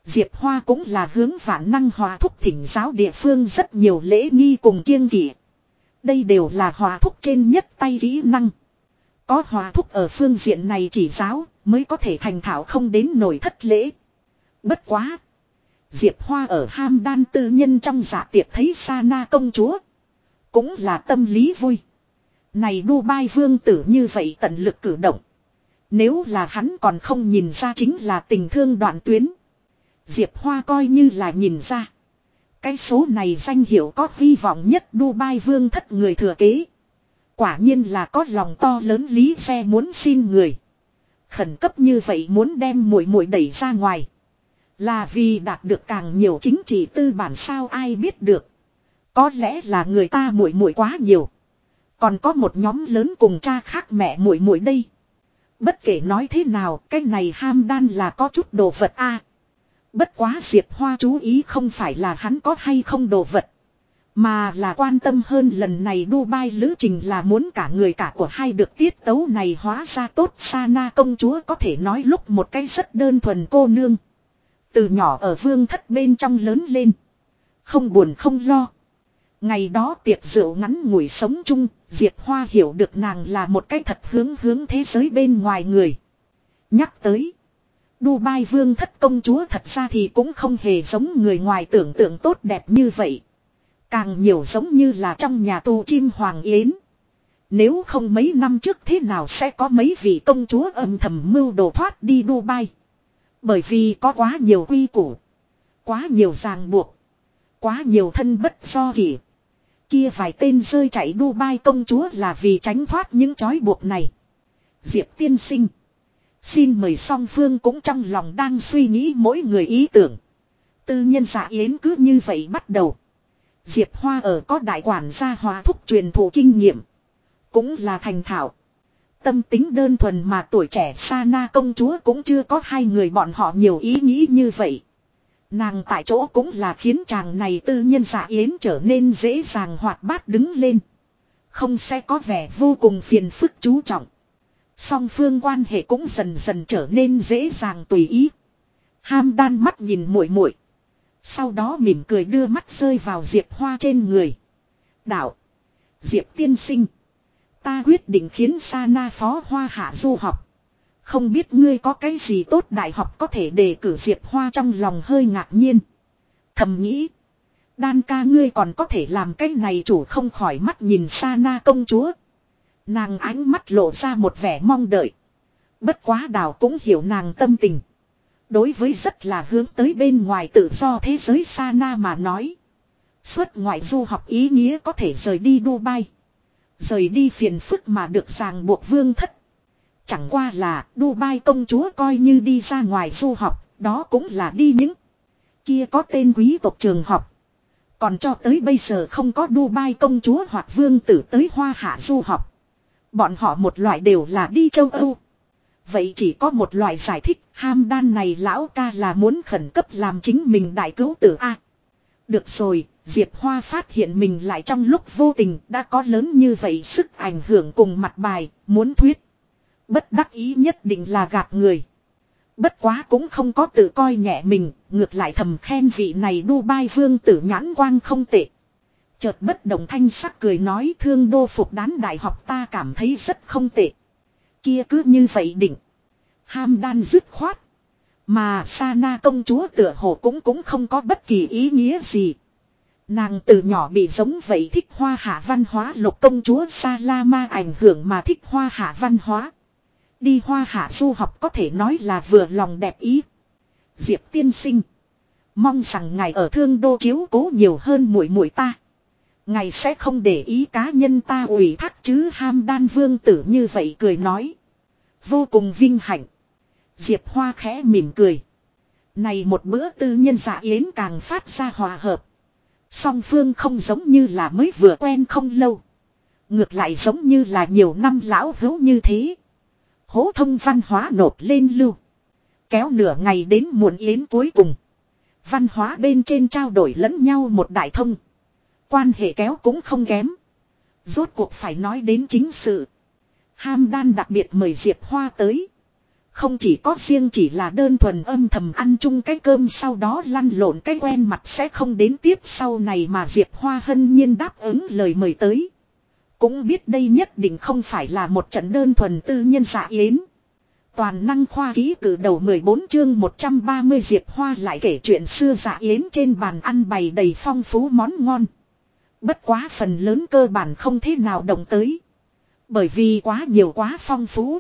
Diệp Hoa cũng là hướng vạn năng hòa thúc thỉnh giáo địa phương rất nhiều lễ nghi cùng kiêng kỵ. Đây đều là hòa thúc trên nhất tay kỹ năng. Có hòa thúc ở phương diện này chỉ giáo mới có thể thành thạo không đến nổi thất lễ. Bất quá. Diệp Hoa ở ham đan tư nhân trong dạ tiệc thấy Sana công chúa. Cũng là tâm lý vui. Này Dubai vương tử như vậy tận lực cử động. Nếu là hắn còn không nhìn ra chính là tình thương đoạn tuyến. Diệp Hoa coi như là nhìn ra. Cái số này danh hiệu có hy vọng nhất Dubai vương thất người thừa kế. Quả nhiên là có lòng to lớn lý xe muốn xin người. Khẩn cấp như vậy muốn đem muội muội đẩy ra ngoài. Là vì đạt được càng nhiều chính trị tư bản sao ai biết được. Có lẽ là người ta muội muội quá nhiều. Còn có một nhóm lớn cùng cha khác mẹ muội muội đây. Bất kể nói thế nào, cái này ham đan là có chút đồ vật a. bất quá Diệp Hoa chú ý không phải là hắn có hay không đồ vật. Mà là quan tâm hơn lần này Dubai lữ trình là muốn cả người cả của hai được tiết tấu này hóa ra tốt Sana công chúa có thể nói lúc một cái rất đơn thuần cô nương. Từ nhỏ ở vương thất bên trong lớn lên. Không buồn không lo. Ngày đó tiệc rượu ngắn ngủi sống chung, Diệp Hoa hiểu được nàng là một cái thật hướng hướng thế giới bên ngoài người. Nhắc tới. Dubai vương thất công chúa thật ra thì cũng không hề giống người ngoài tưởng tượng tốt đẹp như vậy. Càng nhiều giống như là trong nhà tù chim hoàng yến. Nếu không mấy năm trước thế nào sẽ có mấy vị công chúa âm thầm mưu đồ thoát đi Dubai. Bởi vì có quá nhiều quy củ. Quá nhiều ràng buộc. Quá nhiều thân bất do kỷ. Kia vài tên rơi chạy Dubai công chúa là vì tránh thoát những trói buộc này. Diệp tiên sinh. Xin mời song phương cũng trong lòng đang suy nghĩ mỗi người ý tưởng. Tư nhân giả yến cứ như vậy bắt đầu. Diệp Hoa ở có đại quản gia hòa thúc truyền thụ kinh nghiệm. Cũng là thành thạo. Tâm tính đơn thuần mà tuổi trẻ Sana công chúa cũng chưa có hai người bọn họ nhiều ý nghĩ như vậy. Nàng tại chỗ cũng là khiến chàng này tư nhân giả yến trở nên dễ dàng hoạt bát đứng lên. Không sẽ có vẻ vô cùng phiền phức chú trọng. Song phương quan hệ cũng dần dần trở nên dễ dàng tùy ý. Ham đan mắt nhìn muội muội, Sau đó mỉm cười đưa mắt rơi vào Diệp Hoa trên người. Đạo. Diệp tiên sinh. Ta quyết định khiến Sana phó hoa hạ du học. Không biết ngươi có cái gì tốt đại học có thể đề cử Diệp Hoa trong lòng hơi ngạc nhiên. Thầm nghĩ. Đan ca ngươi còn có thể làm cái này chủ không khỏi mắt nhìn Sana công chúa. Nàng ánh mắt lộ ra một vẻ mong đợi. Bất quá đào cũng hiểu nàng tâm tình. Đối với rất là hướng tới bên ngoài tự do thế giới Sana mà nói. Xuất ngoại du học ý nghĩa có thể rời đi Dubai. Rời đi phiền phức mà được ràng buộc vương thất. Chẳng qua là Dubai công chúa coi như đi ra ngoài du học, đó cũng là đi những kia có tên quý tộc trường học. Còn cho tới bây giờ không có Dubai công chúa hoặc vương tử tới hoa hạ du học. Bọn họ một loại đều là đi châu Âu. Vậy chỉ có một loại giải thích, ham đan này lão ca là muốn khẩn cấp làm chính mình đại cứu tử A. Được rồi, Diệp Hoa phát hiện mình lại trong lúc vô tình đã có lớn như vậy sức ảnh hưởng cùng mặt bài, muốn thuyết. Bất đắc ý nhất định là gạt người. Bất quá cũng không có tự coi nhẹ mình, ngược lại thầm khen vị này Dubai vương tử nhãn quang không tệ. Chợt bất động thanh sắc cười nói thương đô phục đán đại học ta cảm thấy rất không tệ. Kia cứ như vậy định. Ham đan dứt khoát. Mà Sana công chúa tựa hồ cũng cũng không có bất kỳ ý nghĩa gì. Nàng từ nhỏ bị giống vậy thích hoa hạ văn hóa lục công chúa Salama ảnh hưởng mà thích hoa hạ văn hóa. Đi hoa hạ du học có thể nói là vừa lòng đẹp ý. Diệp tiên sinh. Mong rằng ngài ở thương đô chiếu cố nhiều hơn muội muội ta. Ngài sẽ không để ý cá nhân ta ủy thác chứ, ham đan vương tử như vậy cười nói. Vô cùng vinh hạnh. Diệp Hoa khẽ mỉm cười. Này một bữa tư nhân dạ yến càng phát ra hòa hợp. Song phương không giống như là mới vừa quen không lâu. Ngược lại giống như là nhiều năm lão hữu như thế. Hố thông văn hóa nộp lên lưu. Kéo nửa ngày đến muộn yến cuối cùng. Văn hóa bên trên trao đổi lẫn nhau một đại thông. Quan hệ kéo cũng không kém. Rốt cuộc phải nói đến chính sự. Ham đan đặc biệt mời Diệp Hoa tới. Không chỉ có riêng chỉ là đơn thuần âm thầm ăn chung cái cơm sau đó lăn lộn cái quen mặt sẽ không đến tiếp sau này mà Diệp Hoa hân nhiên đáp ứng lời mời tới. Cũng biết đây nhất định không phải là một trận đơn thuần tư nhân giả yến. Toàn năng khoa ký cử đầu 14 chương 130 Diệp Hoa lại kể chuyện xưa giả yến trên bàn ăn bày đầy phong phú món ngon. Bất quá phần lớn cơ bản không thế nào động tới. Bởi vì quá nhiều quá phong phú.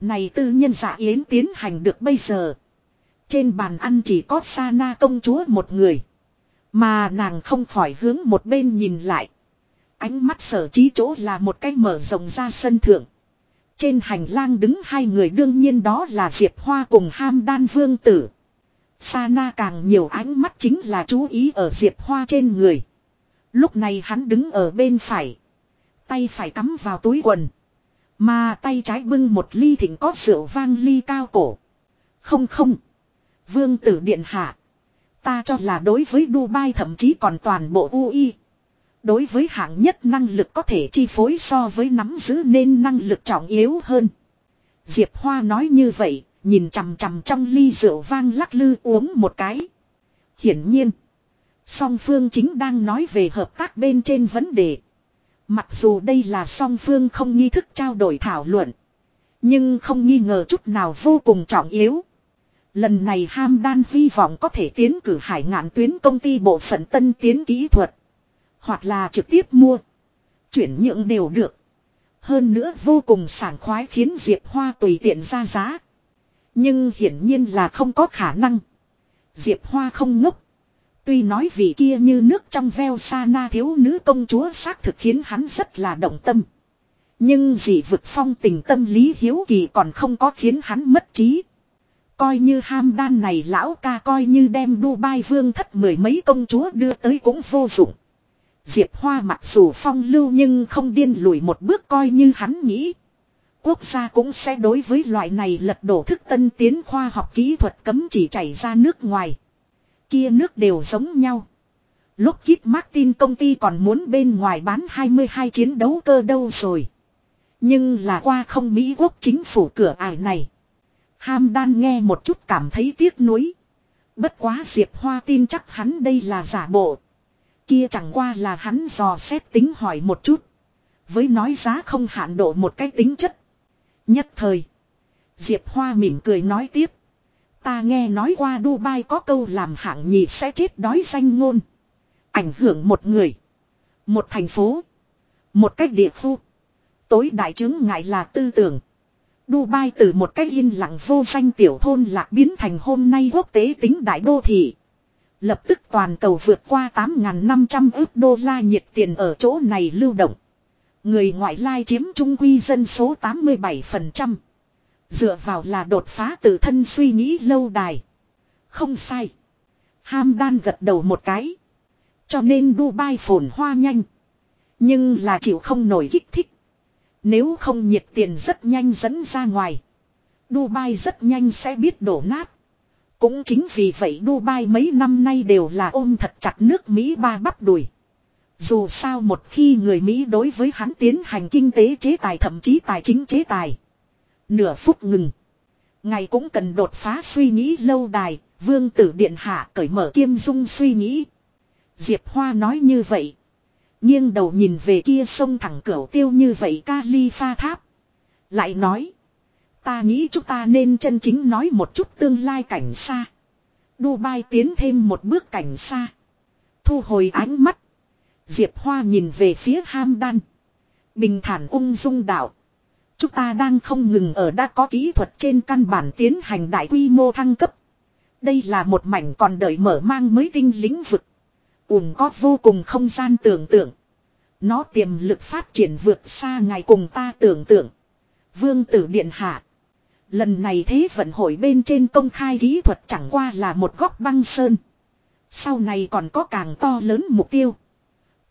Này tư nhân giả yến tiến hành được bây giờ. Trên bàn ăn chỉ có Sana công chúa một người. Mà nàng không khỏi hướng một bên nhìn lại. Ánh mắt sở trí chỗ là một cái mở rộng ra sân thượng. Trên hành lang đứng hai người đương nhiên đó là Diệp Hoa cùng Ham Đan Vương Tử. Sa Na càng nhiều ánh mắt chính là chú ý ở Diệp Hoa trên người. Lúc này hắn đứng ở bên phải. Tay phải cắm vào túi quần. Mà tay trái bưng một ly thịnh có rượu vang ly cao cổ. Không không. Vương tử điện hạ. Ta cho là đối với Dubai thậm chí còn toàn bộ UI. Đối với hạng nhất năng lực có thể chi phối so với nắm giữ nên năng lực trọng yếu hơn. Diệp Hoa nói như vậy, nhìn chằm chằm trong ly rượu vang lắc lư uống một cái. Hiển nhiên, song phương chính đang nói về hợp tác bên trên vấn đề. Mặc dù đây là song phương không nghi thức trao đổi thảo luận. Nhưng không nghi ngờ chút nào vô cùng trọng yếu. Lần này Ham Đan hy vọng có thể tiến cử hải ngạn tuyến công ty bộ phận tân tiến kỹ thuật. Hoặc là trực tiếp mua. Chuyển nhượng đều được. Hơn nữa vô cùng sảng khoái khiến Diệp Hoa tùy tiện ra giá. Nhưng hiển nhiên là không có khả năng. Diệp Hoa không ngốc. Tuy nói vị kia như nước trong veo sa na thiếu nữ công chúa xác thực khiến hắn rất là động tâm. Nhưng dị vực phong tình tâm lý hiếu kỳ còn không có khiến hắn mất trí. Coi như ham đan này lão ca coi như đem Dubai vương thất mười mấy công chúa đưa tới cũng vô dụng. Diệp Hoa mặc dù phong lưu nhưng không điên lùi một bước coi như hắn nghĩ. Quốc gia cũng sẽ đối với loại này lật đổ thức tân tiến khoa học kỹ thuật cấm chỉ chảy ra nước ngoài. Kia nước đều giống nhau. Lúc Kit Martin công ty còn muốn bên ngoài bán 22 chiến đấu cơ đâu rồi. Nhưng là qua không Mỹ quốc chính phủ cửa ải này. Ham đan nghe một chút cảm thấy tiếc nuối. Bất quá Diệp Hoa tin chắc hắn đây là giả bộ. Kia chẳng qua là hắn dò xét tính hỏi một chút. Với nói giá không hạn độ một cái tính chất. Nhất thời. Diệp Hoa mỉm cười nói tiếp. Ta nghe nói qua Dubai có câu làm hạng nhì sẽ chết đói danh ngôn. Ảnh hưởng một người. Một thành phố. Một cách địa khu. Tối đại chứng ngại là tư tưởng. Dubai từ một cách yên lặng vô danh tiểu thôn lạc biến thành hôm nay quốc tế tính đại đô thị. Lập tức toàn cầu vượt qua 8.500 ước đô la nhiệt tiền ở chỗ này lưu động. Người ngoại lai chiếm trung quy dân số 87%. Dựa vào là đột phá tự thân suy nghĩ lâu đài. Không sai. Ham đan gật đầu một cái. Cho nên Dubai phồn hoa nhanh. Nhưng là chịu không nổi kích thích. Nếu không nhiệt tiền rất nhanh dẫn ra ngoài. Dubai rất nhanh sẽ biết đổ nát. Cũng chính vì vậy Dubai mấy năm nay đều là ôm thật chặt nước Mỹ ba bắp đùi. Dù sao một khi người Mỹ đối với hắn tiến hành kinh tế chế tài thậm chí tài chính chế tài. Nửa phút ngừng. Ngày cũng cần đột phá suy nghĩ lâu đài, vương tử điện hạ cởi mở kiêm dung suy nghĩ. Diệp Hoa nói như vậy. nghiêng đầu nhìn về kia sông thẳng cửa tiêu như vậy ca ly pha tháp. Lại nói. Ta nghĩ chúng ta nên chân chính nói một chút tương lai cảnh xa. Dubai tiến thêm một bước cảnh xa. Thu hồi ánh mắt. Diệp Hoa nhìn về phía Hamdan. Bình thản ung dung đạo. Chúng ta đang không ngừng ở đã có kỹ thuật trên căn bản tiến hành đại quy mô thăng cấp. Đây là một mảnh còn đợi mở mang mới tinh lĩnh vực. Ùm có vô cùng không gian tưởng tượng. Nó tiềm lực phát triển vượt xa ngày cùng ta tưởng tượng. Vương tử điện hạ. Lần này thế vận hội bên trên công khai kỹ thuật chẳng qua là một góc băng sơn. Sau này còn có càng to lớn mục tiêu.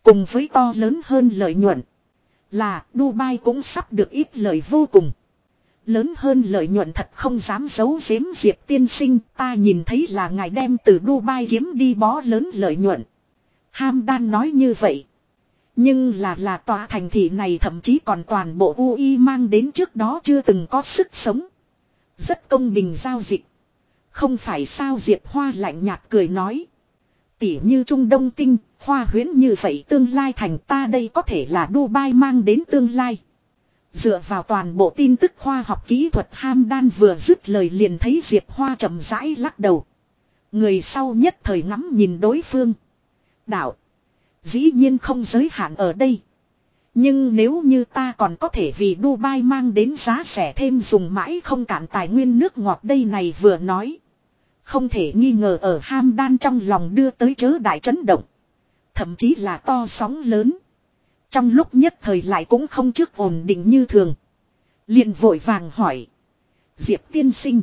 Cùng với to lớn hơn lợi nhuận. Là Dubai cũng sắp được ít lời vô cùng. Lớn hơn lợi nhuận thật không dám giấu giếm Diệp tiên sinh, ta nhìn thấy là ngài đem từ Dubai kiếm đi bó lớn lợi nhuận. Ham đan nói như vậy. Nhưng là là tòa thành thị này thậm chí còn toàn bộ UI mang đến trước đó chưa từng có sức sống. Rất công bình giao dịch. Không phải sao Diệp Hoa lạnh nhạt cười nói. Tỉ như Trung Đông Tinh, hoa huyến như vậy tương lai thành ta đây có thể là Dubai mang đến tương lai. Dựa vào toàn bộ tin tức khoa học kỹ thuật ham đan vừa dứt lời liền thấy Diệp Hoa chậm rãi lắc đầu. Người sau nhất thời ngắm nhìn đối phương. Đạo. Dĩ nhiên không giới hạn ở đây. Nhưng nếu như ta còn có thể vì Dubai mang đến giá rẻ thêm dùng mãi không cản tài nguyên nước ngọt đây này vừa nói. Không thể nghi ngờ ở ham đan trong lòng đưa tới chớ đại chấn động. Thậm chí là to sóng lớn. Trong lúc nhất thời lại cũng không trước ổn định như thường. liền vội vàng hỏi. Diệp tiên sinh.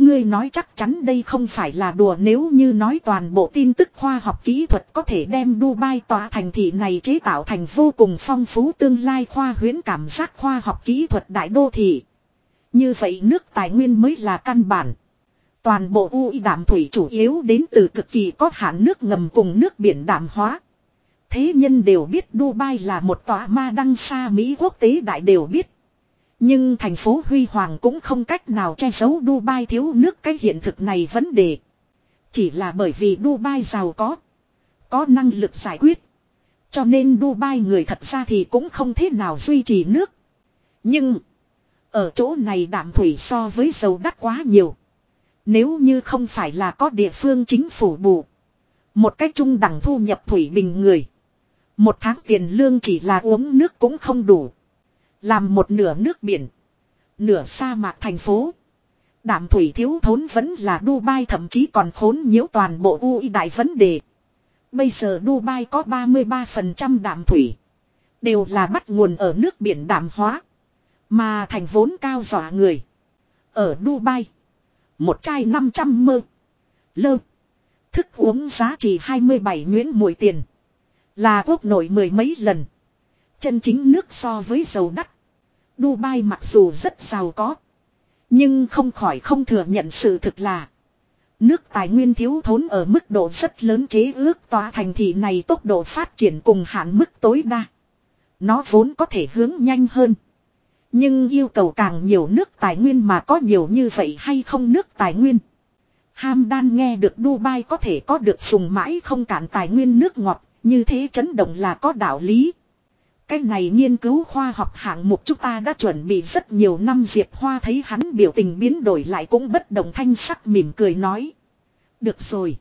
Ngươi nói chắc chắn đây không phải là đùa nếu như nói toàn bộ tin tức khoa học kỹ thuật có thể đem Dubai tòa thành thị này chế tạo thành vô cùng phong phú tương lai khoa huyễn cảm giác khoa học kỹ thuật đại đô thị. Như vậy nước tài nguyên mới là căn bản. Toàn bộ UI đạm thủy chủ yếu đến từ cực kỳ có hạn nước ngầm cùng nước biển đạm hóa. Thế nhân đều biết Dubai là một tòa ma đăng xa Mỹ quốc tế đại đều biết. Nhưng thành phố Huy Hoàng cũng không cách nào che giấu Dubai thiếu nước cái hiện thực này vấn đề. Chỉ là bởi vì Dubai giàu có. Có năng lực giải quyết. Cho nên Dubai người thật ra thì cũng không thế nào duy trì nước. Nhưng. Ở chỗ này đạm thủy so với dầu đắt quá nhiều. Nếu như không phải là có địa phương chính phủ bù. Một cách trung đẳng thu nhập thủy bình người. Một tháng tiền lương chỉ là uống nước cũng không đủ. Làm một nửa nước biển. Nửa sa mạc thành phố. Đạm thủy thiếu thốn vẫn là Dubai, thậm chí còn khốn nhiễu toàn bộ UI đại vấn đề. Bây giờ Dubai có 33% đạm thủy. Đều là bắt nguồn ở nước biển đạm hóa. Mà thành vốn cao dọa người. Ở Dubai. Một chai 500 mơ. Lơ. Thức uống giá trị 27 nguyễn mùi tiền. Là quốc nội mười mấy lần. Chân chính nước so với dầu đắt. Dubai mặc dù rất giàu có. Nhưng không khỏi không thừa nhận sự thực là. Nước tài nguyên thiếu thốn ở mức độ rất lớn chế ước tòa thành thị này tốc độ phát triển cùng hạn mức tối đa. Nó vốn có thể hướng nhanh hơn. Nhưng yêu cầu càng nhiều nước tài nguyên mà có nhiều như vậy hay không nước tài nguyên. Hamdan nghe được Dubai có thể có được sùng mãi không cản tài nguyên nước ngọt, như thế chấn động là có đạo lý. Cái này nghiên cứu khoa học hạng mục chúng ta đã chuẩn bị rất nhiều năm, Diệp Hoa thấy hắn biểu tình biến đổi lại cũng bất động thanh sắc mỉm cười nói. Được rồi.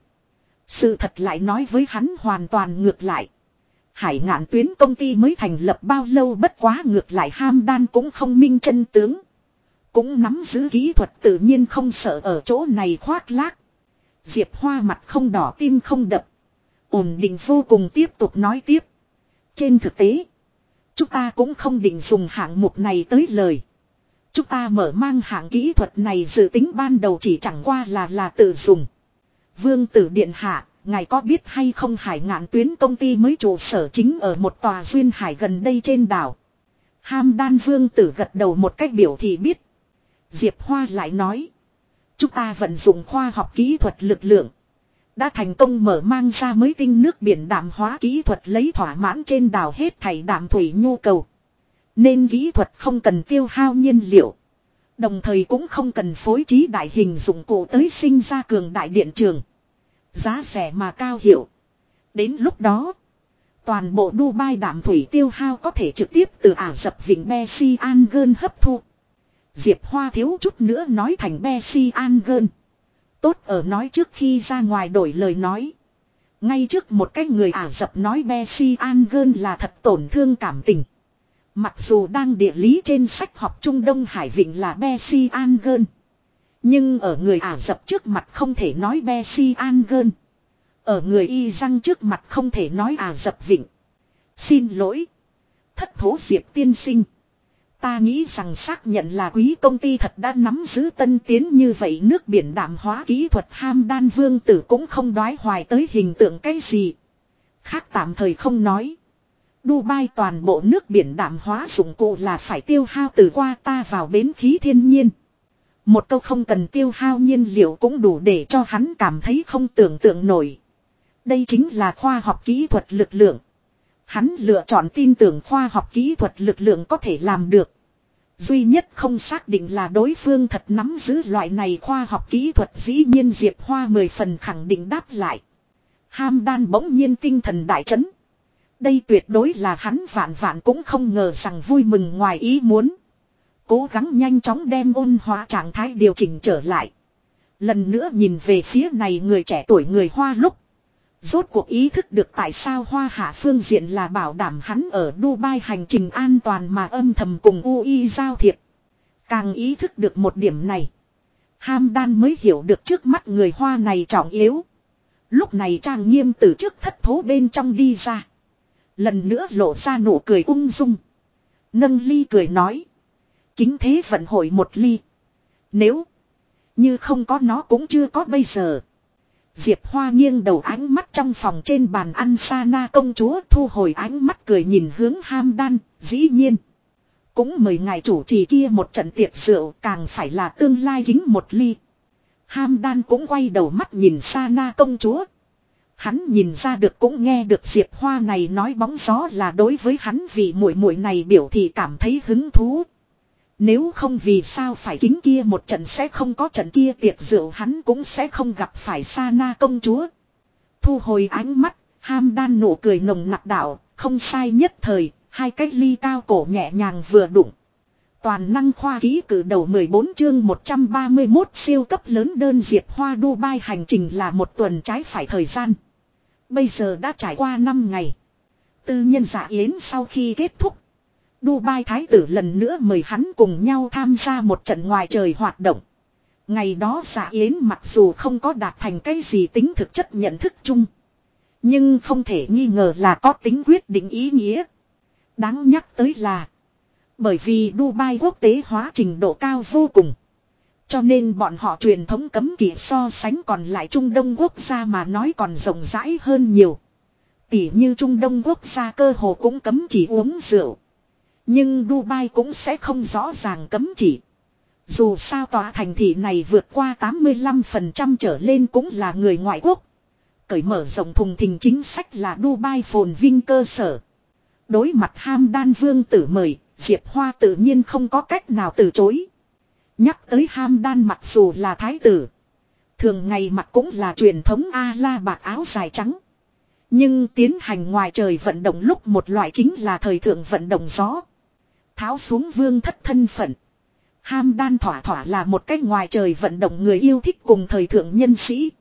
Sự thật lại nói với hắn hoàn toàn ngược lại. Hải ngạn tuyến công ty mới thành lập bao lâu bất quá ngược lại ham đan cũng không minh chân tướng. Cũng nắm giữ kỹ thuật tự nhiên không sợ ở chỗ này khoác lác. Diệp Hoa mặt không đỏ, tim không đập. Ổn định vô cùng tiếp tục nói tiếp. Trên thực tế. Chúng ta cũng không định dùng hạng mục này tới lời. Chúng ta mở mang hạng kỹ thuật này dự tính ban đầu chỉ chẳng qua là là tự dùng. Vương tử điện hạ, ngài có biết hay không hải ngạn tuyến công ty mới trụ sở chính ở một tòa duyên hải gần đây trên đảo. Ham đan vương tử gật đầu một cách biểu thì biết. Diệp Hoa lại nói. Chúng ta vận dụng khoa học kỹ thuật lực lượng. Đã thành công mở mang ra mới tinh nước biển đạm hóa kỹ thuật lấy thỏa mãn trên đảo hết thảy đạm thủy nhu cầu. Nên kỹ thuật không cần tiêu hao nhiên liệu. Đồng thời cũng không cần phối trí đại hình dụng cụ tới sinh ra cường đại điện trường. Giá rẻ mà cao hiệu. Đến lúc đó, toàn bộ Dubai đạm thủy tiêu hao có thể trực tiếp từ Ả Rập Vịnh Bessie Angern hấp thu. Diệp Hoa thiếu chút nữa nói thành Bessie Angern. Tốt ở nói trước khi ra ngoài đổi lời nói. Ngay trước một cái người Ả Rập nói Bessie Angern là thật tổn thương cảm tình. Mặc dù đang địa lý trên sách học Trung Đông Hải Vịnh là Bessie Angern. Nhưng ở người Ả Rập trước mặt không thể nói be si an gơn. Ở người y răng trước mặt không thể nói Ả Rập vịnh. Xin lỗi. Thất thố diệp tiên sinh. Ta nghĩ rằng xác nhận là quý công ty thật đã nắm giữ tân tiến như vậy nước biển đạm hóa kỹ thuật ham đan vương tử cũng không đoái hoài tới hình tượng cái gì. Khác tạm thời không nói. Dubai toàn bộ nước biển đạm hóa dụng cụ là phải tiêu hao từ qua ta vào bến khí thiên nhiên. Một câu không cần tiêu hao nhiên liệu cũng đủ để cho hắn cảm thấy không tưởng tượng nổi. Đây chính là khoa học kỹ thuật lực lượng. Hắn lựa chọn tin tưởng khoa học kỹ thuật lực lượng có thể làm được. Duy nhất không xác định là đối phương thật nắm giữ loại này khoa học kỹ thuật dĩ nhiên Diệp Hoa mười phần khẳng định đáp lại. Ham đan bỗng nhiên tinh thần đại chấn. Đây tuyệt đối là hắn vạn vạn cũng không ngờ rằng vui mừng ngoài ý muốn. Cố gắng nhanh chóng đem ôn hóa trạng thái điều chỉnh trở lại. Lần nữa nhìn về phía này người trẻ tuổi người Hoa lúc. Rốt cuộc ý thức được tại sao Hoa Hạ phương diện là bảo đảm hắn ở Dubai hành trình an toàn mà âm thầm cùng UI giao thiệp. Càng ý thức được một điểm này. Ham đan mới hiểu được trước mắt người Hoa này trọng yếu. Lúc này trang nghiêm từ trước thất thố bên trong đi ra. Lần nữa lộ ra nụ cười ung dung. Nâng ly cười nói. Kính thế vận hội một ly. Nếu như không có nó cũng chưa có bây giờ. Diệp Hoa nghiêng đầu ánh mắt trong phòng trên bàn ăn Sana công chúa thu hồi ánh mắt cười nhìn hướng ham đan, dĩ nhiên. Cũng mời ngài chủ trì kia một trận tiệc rượu càng phải là tương lai kính một ly. Ham đan cũng quay đầu mắt nhìn Sana công chúa. Hắn nhìn ra được cũng nghe được Diệp Hoa này nói bóng gió là đối với hắn vì muội muội này biểu thị cảm thấy hứng thú. Nếu không vì sao phải kính kia một trận sẽ không có trận kia tiệc rượu hắn cũng sẽ không gặp phải sa na công chúa. Thu hồi ánh mắt, ham đan nụ cười nồng nặc đạo, không sai nhất thời, hai cái ly cao cổ nhẹ nhàng vừa đụng. Toàn năng khoa ký cử đầu 14 chương 131 siêu cấp lớn đơn diệp hoa Dubai hành trình là một tuần trái phải thời gian. Bây giờ đã trải qua 5 ngày. Tư nhân giả yến sau khi kết thúc. Dubai Thái tử lần nữa mời hắn cùng nhau tham gia một trận ngoài trời hoạt động. Ngày đó giả yến mặc dù không có đạt thành cái gì tính thực chất nhận thức chung. Nhưng không thể nghi ngờ là có tính quyết định ý nghĩa. Đáng nhắc tới là. Bởi vì Dubai quốc tế hóa trình độ cao vô cùng. Cho nên bọn họ truyền thống cấm kỵ so sánh còn lại Trung Đông quốc gia mà nói còn rộng rãi hơn nhiều. Tỉ như Trung Đông quốc gia cơ hồ cũng cấm chỉ uống rượu. Nhưng Dubai cũng sẽ không rõ ràng cấm chỉ. Dù sao tòa thành thị này vượt qua 85% trở lên cũng là người ngoại quốc. Cởi mở rộng thùng thình chính sách là Dubai phồn vinh cơ sở. Đối mặt ham đan vương tử mời, Diệp Hoa tự nhiên không có cách nào từ chối. Nhắc tới ham đan mặc dù là thái tử. Thường ngày mặc cũng là truyền thống A-la bạc áo dài trắng. Nhưng tiến hành ngoài trời vận động lúc một loại chính là thời thượng vận động gió. Tháo xuống vương thất thân phận. Ham đan thỏa thỏa là một cách ngoài trời vận động người yêu thích cùng thời thượng nhân sĩ.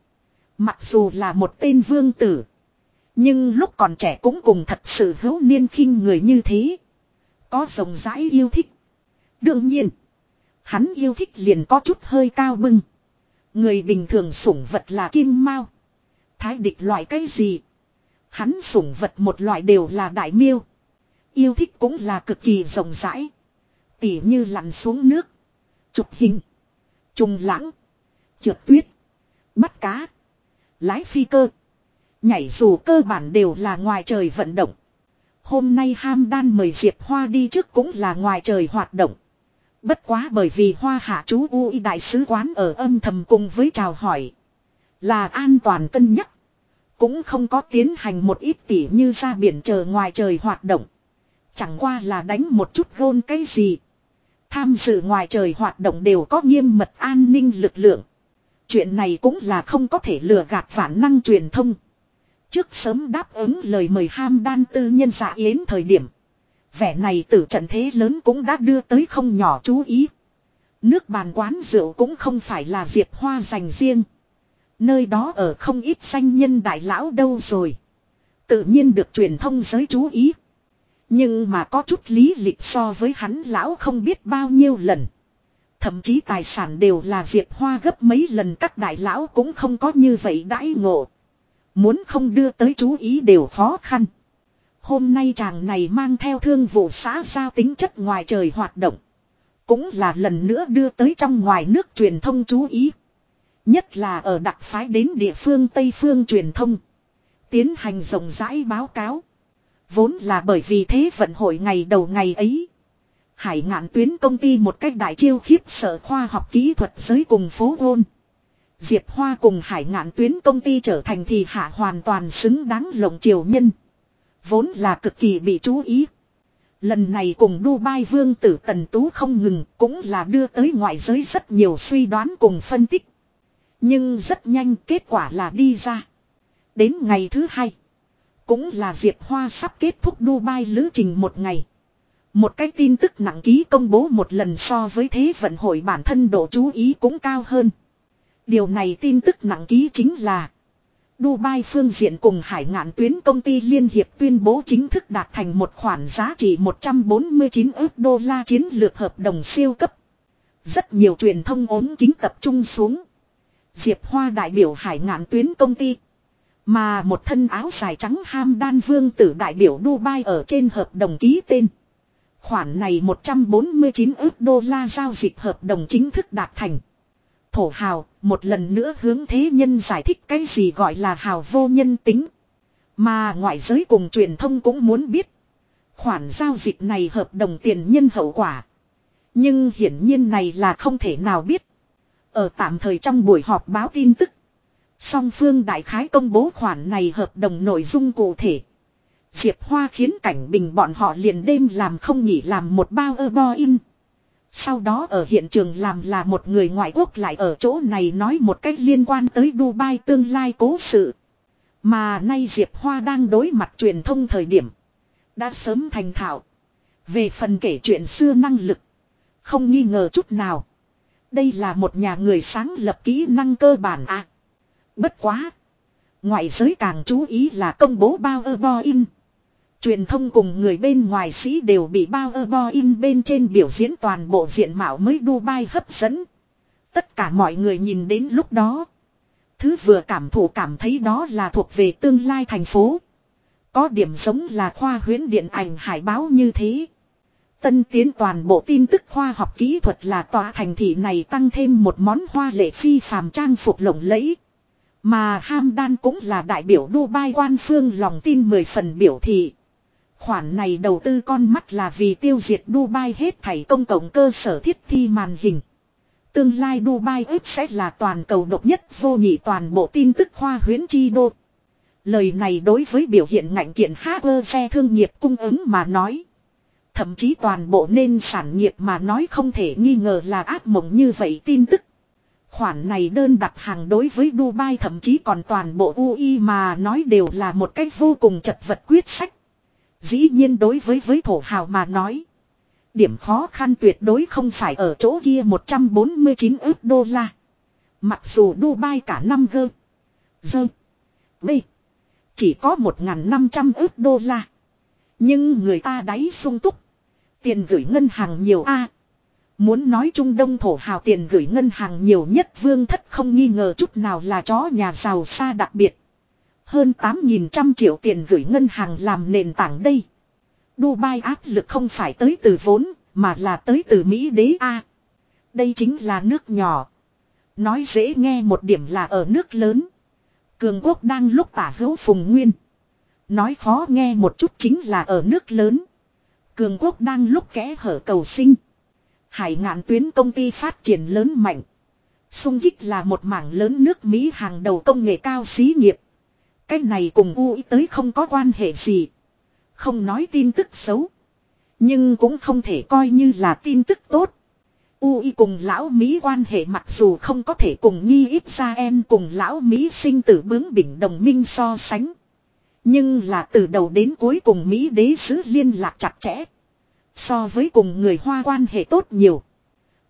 Mặc dù là một tên vương tử. Nhưng lúc còn trẻ cũng cùng thật sự hữu niên khinh người như thế. Có rộng rãi yêu thích. Đương nhiên. Hắn yêu thích liền có chút hơi cao bưng. Người bình thường sủng vật là kim mao. Thái địch loại cái gì. Hắn sủng vật một loại đều là đại miêu. Yêu thích cũng là cực kỳ rộng rãi. Tỉ như lặn xuống nước. Chụp hình. Trùng lãng. Trượt tuyết. Bắt cá. Lái phi cơ. Nhảy dù cơ bản đều là ngoài trời vận động. Hôm nay ham đan mời Diệp Hoa đi trước cũng là ngoài trời hoạt động. Bất quá bởi vì Hoa Hạ chú U đại sứ quán ở âm thầm cùng với chào hỏi. Là an toàn cân nhắc. Cũng không có tiến hành một ít tỉ như ra biển chờ ngoài trời hoạt động. Chẳng qua là đánh một chút gôn cái gì. Tham dự ngoài trời hoạt động đều có nghiêm mật an ninh lực lượng. Chuyện này cũng là không có thể lừa gạt phản năng truyền thông. Trước sớm đáp ứng lời mời ham đan tư nhân dạ yến thời điểm. Vẻ này từ trận thế lớn cũng đã đưa tới không nhỏ chú ý. Nước bàn quán rượu cũng không phải là diệp hoa dành riêng. Nơi đó ở không ít danh nhân đại lão đâu rồi. Tự nhiên được truyền thông giới chú ý. Nhưng mà có chút lý lịch so với hắn lão không biết bao nhiêu lần. Thậm chí tài sản đều là Diệp Hoa gấp mấy lần các đại lão cũng không có như vậy đãi ngộ. Muốn không đưa tới chú ý đều khó khăn. Hôm nay chàng này mang theo thương vụ xã giao tính chất ngoài trời hoạt động. Cũng là lần nữa đưa tới trong ngoài nước truyền thông chú ý. Nhất là ở đặc phái đến địa phương Tây Phương truyền thông. Tiến hành rộng rãi báo cáo. Vốn là bởi vì thế vận hội ngày đầu ngày ấy. Hải ngạn tuyến công ty một cách đại chiêu khiếp sợ khoa học kỹ thuật giới cùng phố ôn. Diệp Hoa cùng hải ngạn tuyến công ty trở thành thì hạ hoàn toàn xứng đáng lộng triều nhân. Vốn là cực kỳ bị chú ý. Lần này cùng Dubai vương tử Tần Tú không ngừng cũng là đưa tới ngoại giới rất nhiều suy đoán cùng phân tích. Nhưng rất nhanh kết quả là đi ra. Đến ngày thứ hai. Cũng là Diệp Hoa sắp kết thúc Dubai lữ trình một ngày. Một cái tin tức nặng ký công bố một lần so với thế vận hội bản thân độ chú ý cũng cao hơn. Điều này tin tức nặng ký chính là, Dubai phương diện cùng hải ngạn tuyến công ty liên hiệp tuyên bố chính thức đạt thành một khoản giá trị 149 ước đô la chiến lược hợp đồng siêu cấp. Rất nhiều truyền thông ốm kính tập trung xuống. Diệp Hoa đại biểu hải ngạn tuyến công ty. Mà một thân áo dài trắng ham đan vương tử đại biểu Dubai ở trên hợp đồng ký tên. Khoản này 149 ước đô la giao dịch hợp đồng chính thức đạt thành. Thổ hào, một lần nữa hướng thế nhân giải thích cái gì gọi là hào vô nhân tính. Mà ngoại giới cùng truyền thông cũng muốn biết. Khoản giao dịch này hợp đồng tiền nhân hậu quả. Nhưng hiển nhiên này là không thể nào biết. Ở tạm thời trong buổi họp báo tin tức. Song phương đại khái công bố khoản này hợp đồng nội dung cụ thể. Diệp Hoa khiến cảnh bình bọn họ liền đêm làm không nghỉ làm một bao ơ bo in. Sau đó ở hiện trường làm là một người ngoại quốc lại ở chỗ này nói một cách liên quan tới Dubai tương lai cố sự. Mà nay Diệp Hoa đang đối mặt truyền thông thời điểm. Đã sớm thành thạo. Về phần kể chuyện xưa năng lực. Không nghi ngờ chút nào. Đây là một nhà người sáng lập kỹ năng cơ bản à. Bất quá. Ngoại giới càng chú ý là công bố bao ơ bo in. Truyền thông cùng người bên ngoài sĩ đều bị bao ơ bo in bên trên biểu diễn toàn bộ diện mạo mới Dubai hấp dẫn. Tất cả mọi người nhìn đến lúc đó. Thứ vừa cảm thụ cảm thấy đó là thuộc về tương lai thành phố. Có điểm giống là khoa huyễn điện ảnh hải báo như thế. Tân tiến toàn bộ tin tức khoa học kỹ thuật là tòa thành thị này tăng thêm một món hoa lệ phi phàm trang phục lộng lẫy. Mà Hamdan cũng là đại biểu Dubai quan phương lòng tin mười phần biểu thị. Khoản này đầu tư con mắt là vì tiêu diệt Dubai hết thảy công cộng cơ sở thiết thi màn hình. Tương lai Dubai ước sẽ là toàn cầu độc nhất, vô nhị toàn bộ tin tức hoa huyến chi đô. Lời này đối với biểu hiện ngạnh kiện hacker xe thương nghiệp cung ứng mà nói. Thậm chí toàn bộ nên sản nghiệp mà nói không thể nghi ngờ là ác mộng như vậy tin tức. Khoản này đơn đặt hàng đối với Dubai thậm chí còn toàn bộ UI mà nói đều là một cách vô cùng chật vật quyết sách. Dĩ nhiên đối với với thổ hào mà nói. Điểm khó khăn tuyệt đối không phải ở chỗ kia 149 ước đô la. Mặc dù Dubai cả năm gơ. Dơ. đi, Chỉ có 1.500 ước đô la. Nhưng người ta đáy sung túc. Tiền gửi ngân hàng nhiều a Muốn nói Trung Đông thổ hào tiền gửi ngân hàng nhiều nhất vương thất không nghi ngờ chút nào là chó nhà giàu xa đặc biệt. Hơn 8.000 triệu tiền gửi ngân hàng làm nền tảng đây. Dubai áp lực không phải tới từ vốn, mà là tới từ Mỹ đế A. Đây chính là nước nhỏ. Nói dễ nghe một điểm là ở nước lớn. Cường quốc đang lúc tả hữu phùng nguyên. Nói khó nghe một chút chính là ở nước lớn. Cường quốc đang lúc kẽ hở cầu sinh. Hải ngạn tuyến công ty phát triển lớn mạnh. Xung kích là một mảng lớn nước Mỹ hàng đầu công nghệ cao xí nghiệp. Cái này cùng U tới không có quan hệ gì. Không nói tin tức xấu. Nhưng cũng không thể coi như là tin tức tốt. UI cùng lão Mỹ quan hệ mặc dù không có thể cùng nghi ít ra em cùng lão Mỹ sinh tử bướng bỉnh đồng minh so sánh. Nhưng là từ đầu đến cuối cùng Mỹ đế sứ liên lạc chặt chẽ. So với cùng người Hoa quan hệ tốt nhiều.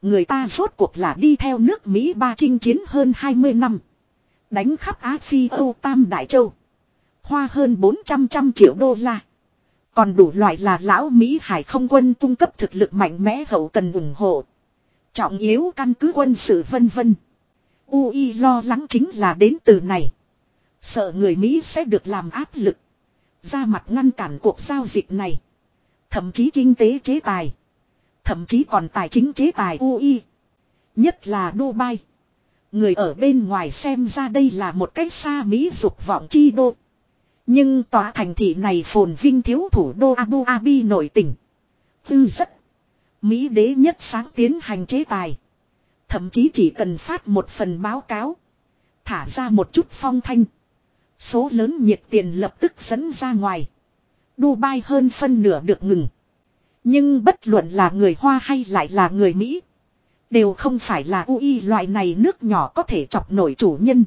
Người ta rốt cuộc là đi theo nước Mỹ ba chinh chiến hơn 20 năm. Đánh khắp Á Phi Âu Tam Đại Châu. Hoa hơn 400 trăm triệu đô la. Còn đủ loại là lão Mỹ Hải không quân cung cấp thực lực mạnh mẽ hậu cần ủng hộ. Trọng yếu căn cứ quân sự vân vân. UI lo lắng chính là đến từ này. Sợ người Mỹ sẽ được làm áp lực. Ra mặt ngăn cản cuộc giao dịch này. Thậm chí kinh tế chế tài. Thậm chí còn tài chính chế tài UI. Nhất là Dubai. Người ở bên ngoài xem ra đây là một cách xa Mỹ dục vọng chi đô. Nhưng tòa thành thị này phồn vinh thiếu thủ đô Abu Dhabi nổi tỉnh. Tư rất. Mỹ đế nhất sáng tiến hành chế tài. Thậm chí chỉ cần phát một phần báo cáo. Thả ra một chút phong thanh. Số lớn nhiệt tiền lập tức dẫn ra ngoài. Dubai hơn phân nửa được ngừng. Nhưng bất luận là người Hoa hay lại là người Mỹ. Đều không phải là UI loại này nước nhỏ có thể chọc nổi chủ nhân.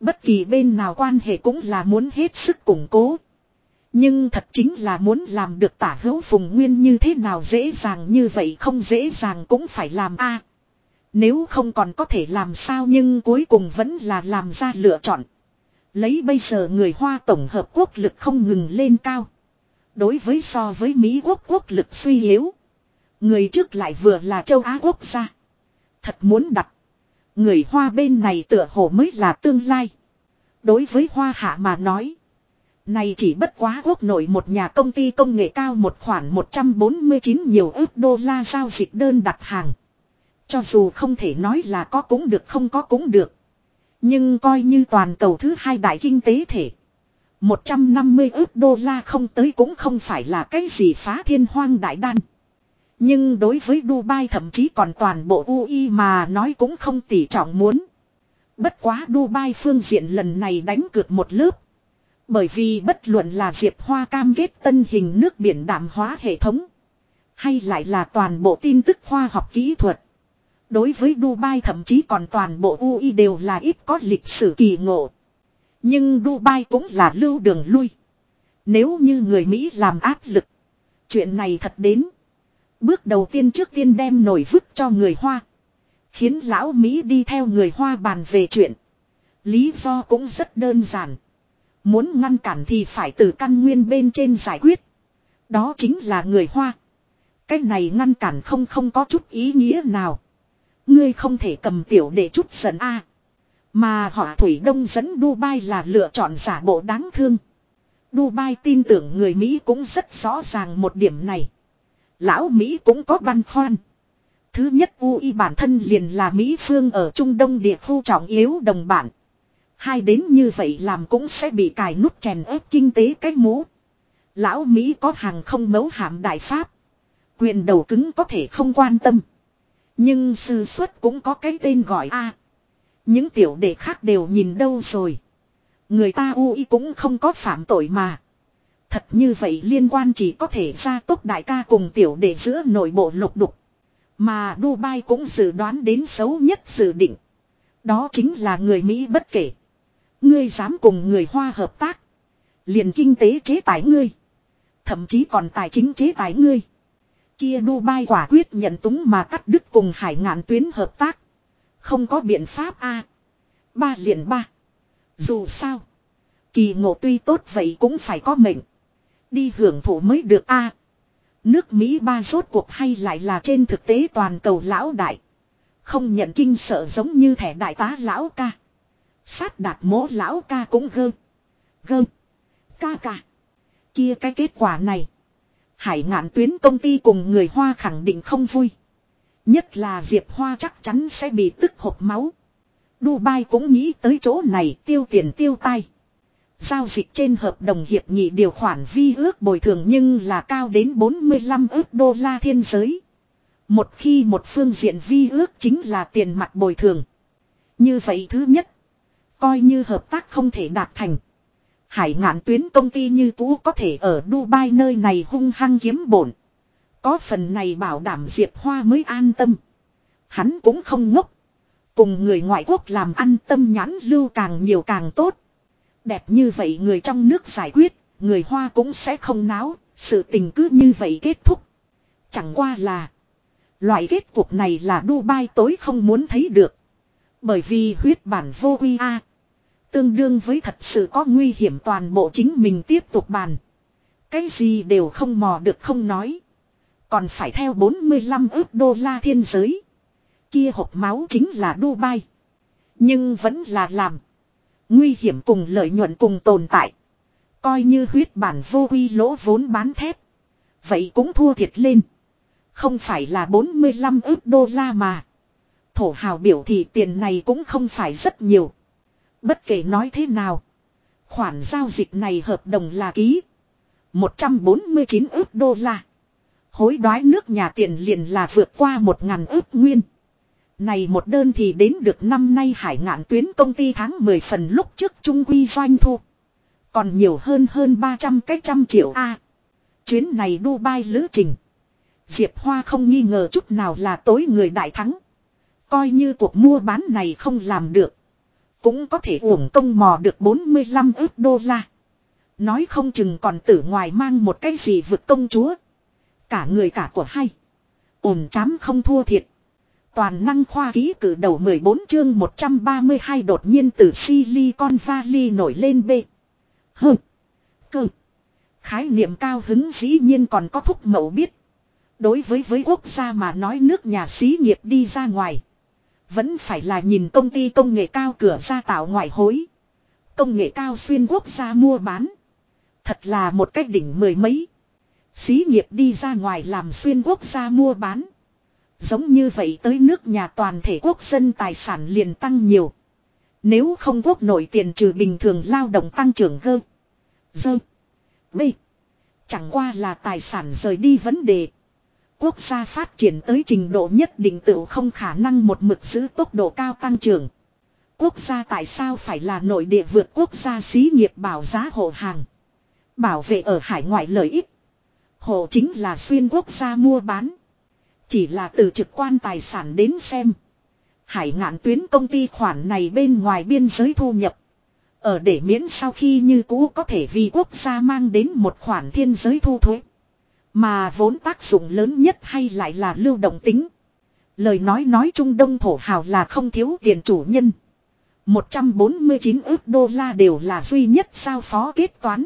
Bất kỳ bên nào quan hệ cũng là muốn hết sức củng cố. Nhưng thật chính là muốn làm được tả hữu phùng nguyên như thế nào dễ dàng như vậy không dễ dàng cũng phải làm a Nếu không còn có thể làm sao nhưng cuối cùng vẫn là làm ra lựa chọn. Lấy bây giờ người Hoa tổng hợp quốc lực không ngừng lên cao. Đối với so với Mỹ quốc quốc lực suy yếu. Người trước lại vừa là châu Á quốc gia. Thật muốn đặt. Người Hoa bên này tựa hồ mới là tương lai. Đối với Hoa Hạ mà nói. Này chỉ bất quá quốc nội một nhà công ty công nghệ cao một khoản 149 nhiều ước đô la giao dịch đơn đặt hàng. Cho dù không thể nói là có cũng được không có cũng được. Nhưng coi như toàn cầu thứ hai đại kinh tế thể. 150 ước đô la không tới cũng không phải là cái gì phá thiên hoang đại đan. Nhưng đối với Dubai thậm chí còn toàn bộ UI mà nói cũng không tỉ trọng muốn. Bất quá Dubai phương diện lần này đánh cược một lớp. Bởi vì bất luận là Diệp Hoa cam kết tân hình nước biển đạm hóa hệ thống. Hay lại là toàn bộ tin tức khoa học kỹ thuật. Đối với Dubai thậm chí còn toàn bộ UI đều là ít có lịch sử kỳ ngộ. Nhưng Dubai cũng là lưu đường lui. Nếu như người Mỹ làm áp lực. Chuyện này thật đến. Bước đầu tiên trước tiên đem nổi vứt cho người Hoa. Khiến lão Mỹ đi theo người Hoa bàn về chuyện. Lý do cũng rất đơn giản. Muốn ngăn cản thì phải từ căn nguyên bên trên giải quyết. Đó chính là người Hoa. Cái này ngăn cản không không có chút ý nghĩa nào. Ngươi không thể cầm tiểu để chút giận a. Mà họ Thủy Đông dẫn Dubai là lựa chọn giả bộ đáng thương. Dubai tin tưởng người Mỹ cũng rất rõ ràng một điểm này. Lão Mỹ cũng có băn khoăn. Thứ nhất UI bản thân liền là Mỹ phương ở Trung Đông địa khu trọng yếu đồng bản. Hai đến như vậy làm cũng sẽ bị cài nút chèn ép kinh tế cách mũ. Lão Mỹ có hàng không mấu hàm đại pháp. Quyền đầu cứng có thể không quan tâm. Nhưng sư xuất cũng có cái tên gọi A những tiểu đệ khác đều nhìn đâu rồi. Người ta UI cũng không có phạm tội mà. Thật như vậy liên quan chỉ có thể ra tốt đại ca cùng tiểu đệ giữa nội bộ lục đục. Mà Dubai cũng dự đoán đến xấu nhất dự định. Đó chính là người Mỹ bất kể. Ngươi dám cùng người Hoa hợp tác. Liền kinh tế chế tài ngươi. Thậm chí còn tài chính chế tài ngươi. Kia Dubai quả quyết nhận túng mà cắt đứt cùng hải ngạn tuyến hợp tác. Không có biện pháp a Ba liền ba. Dù sao. Kỳ ngộ tuy tốt vậy cũng phải có mệnh. Đi hưởng thụ mới được a Nước Mỹ ba rốt cuộc hay lại là trên thực tế toàn cầu lão đại. Không nhận kinh sợ giống như thẻ đại tá lão ca. Sát đạt mố lão ca cũng gơ. Gơ. Ca ca. Kia cái kết quả này. Hải ngạn tuyến công ty cùng người Hoa khẳng định không vui. Nhất là Diệp Hoa chắc chắn sẽ bị tức hộp máu. Dubai cũng nghĩ tới chỗ này tiêu tiền tiêu tai. Giao dịch trên hợp đồng hiệp nghị điều khoản vi ước bồi thường nhưng là cao đến 45 ước đô la thiên giới. Một khi một phương diện vi ước chính là tiền mặt bồi thường. Như vậy thứ nhất, coi như hợp tác không thể đạt thành. Hải ngạn tuyến công ty như cũ có thể ở Dubai nơi này hung hăng kiếm bổn. Có phần này bảo đảm Diệp Hoa mới an tâm. Hắn cũng không ngốc. Cùng người ngoại quốc làm ăn tâm nhãn lưu càng nhiều càng tốt. Đẹp như vậy người trong nước giải quyết, người Hoa cũng sẽ không náo, sự tình cứ như vậy kết thúc. Chẳng qua là, loại kết cục này là Dubai tối không muốn thấy được. Bởi vì huyết bản vô quy a Tương đương với thật sự có nguy hiểm toàn bộ chính mình tiếp tục bàn. Cái gì đều không mò được không nói. Còn phải theo 45 ước đô la thiên giới. Kia hộp máu chính là Dubai. Nhưng vẫn là làm. Nguy hiểm cùng lợi nhuận cùng tồn tại. Coi như huyết bản vô quy lỗ vốn bán thép. Vậy cũng thua thiệt lên. Không phải là 45 ước đô la mà. Thổ hào biểu thị tiền này cũng không phải rất nhiều. Bất kể nói thế nào. Khoản giao dịch này hợp đồng là ký. 149 ước đô la. Hối đoái nước nhà tiền liền là vượt qua một ngàn ước nguyên. Này một đơn thì đến được năm nay hải ngạn tuyến công ty tháng 10 phần lúc trước trung quy doanh thu. Còn nhiều hơn hơn 300 cái trăm triệu A. chuyến này Dubai lữ trình. Diệp Hoa không nghi ngờ chút nào là tối người đại thắng. Coi như cuộc mua bán này không làm được. Cũng có thể uổng công mò được 45 ước đô la. Nói không chừng còn tử ngoài mang một cái gì vượt công chúa. Cả người cả của hai. Ổn chám không thua thiệt. Toàn năng khoa ký cử đầu 14 chương 132 đột nhiên từ Silicon Valley nổi lên B. Hừ. Cơ. Khái niệm cao hứng dĩ nhiên còn có thúc mẫu biết. Đối với với quốc gia mà nói nước nhà xí nghiệp đi ra ngoài. Vẫn phải là nhìn công ty công nghệ cao cửa ra tạo ngoại hối. Công nghệ cao xuyên quốc gia mua bán. Thật là một cách đỉnh mười mấy. Xí nghiệp đi ra ngoài làm xuyên quốc gia mua bán. Giống như vậy tới nước nhà toàn thể quốc dân tài sản liền tăng nhiều. Nếu không quốc nội tiền trừ bình thường lao động tăng trưởng gơ. Dơ. B. Chẳng qua là tài sản rời đi vấn đề. Quốc gia phát triển tới trình độ nhất định tự không khả năng một mực giữ tốc độ cao tăng trưởng. Quốc gia tại sao phải là nội địa vượt quốc gia xí nghiệp bảo giá hộ hàng. Bảo vệ ở hải ngoại lợi ích. Hộ chính là xuyên quốc gia mua bán. Chỉ là từ trực quan tài sản đến xem. Hải ngạn tuyến công ty khoản này bên ngoài biên giới thu nhập. Ở để miễn sau khi như cũ có thể vì quốc gia mang đến một khoản thiên giới thu thuế. Mà vốn tác dụng lớn nhất hay lại là lưu động tính. Lời nói nói Trung Đông thổ hào là không thiếu tiền chủ nhân. 149 ước đô la đều là duy nhất sao phó kết toán.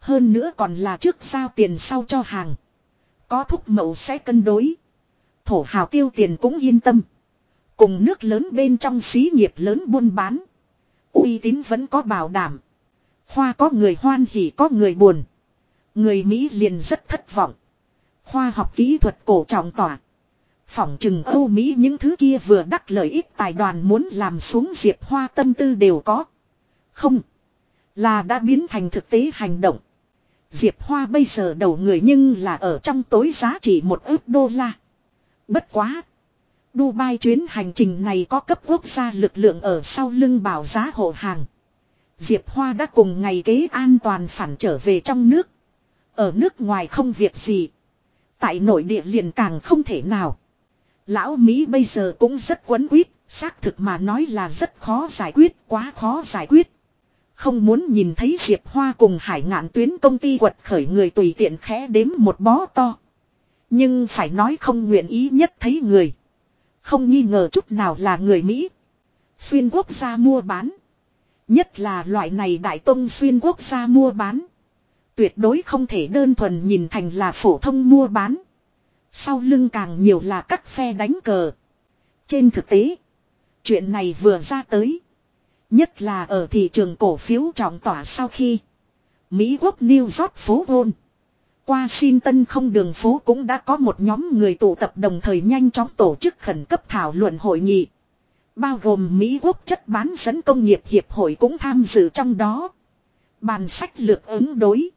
Hơn nữa còn là trước giao tiền sau cho hàng. Có thúc mậu sẽ cân đối. Thổ hào tiêu tiền cũng yên tâm. Cùng nước lớn bên trong xí nghiệp lớn buôn bán. uy tín vẫn có bảo đảm. Khoa có người hoan hỉ, có người buồn. Người Mỹ liền rất thất vọng. Khoa học kỹ thuật cổ trọng tỏa. Phỏng chừng Âu Mỹ những thứ kia vừa đắc lợi ích tài đoàn muốn làm xuống diệp hoa tâm tư đều có. Không. Là đã biến thành thực tế hành động. Diệp Hoa bây giờ đầu người nhưng là ở trong tối giá trị một ước đô la. Bất quá. Dubai chuyến hành trình này có cấp quốc gia lực lượng ở sau lưng bảo giá hộ hàng. Diệp Hoa đã cùng ngày kế an toàn phản trở về trong nước. Ở nước ngoài không việc gì. Tại nội địa liền càng không thể nào. Lão Mỹ bây giờ cũng rất quấn quýt, xác thực mà nói là rất khó giải quyết, quá khó giải quyết. Không muốn nhìn thấy Diệp Hoa cùng hải ngạn tuyến công ty quật khởi người tùy tiện khẽ đếm một bó to. Nhưng phải nói không nguyện ý nhất thấy người. Không nghi ngờ chút nào là người Mỹ. Xuyên quốc gia mua bán. Nhất là loại này đại tông xuyên quốc gia mua bán. Tuyệt đối không thể đơn thuần nhìn thành là phổ thông mua bán. Sau lưng càng nhiều là các phe đánh cờ. Trên thực tế, chuyện này vừa ra tới. Nhất là ở thị trường cổ phiếu trọng tỏa sau khi Mỹ quốc New York phố Wall. Washington không đường phố cũng đã có một nhóm người tụ tập đồng thời nhanh chóng tổ chức khẩn cấp thảo luận hội nghị. Bao gồm Mỹ quốc chất bán dẫn công nghiệp hiệp hội cũng tham dự trong đó. Bàn sách lược ứng đối.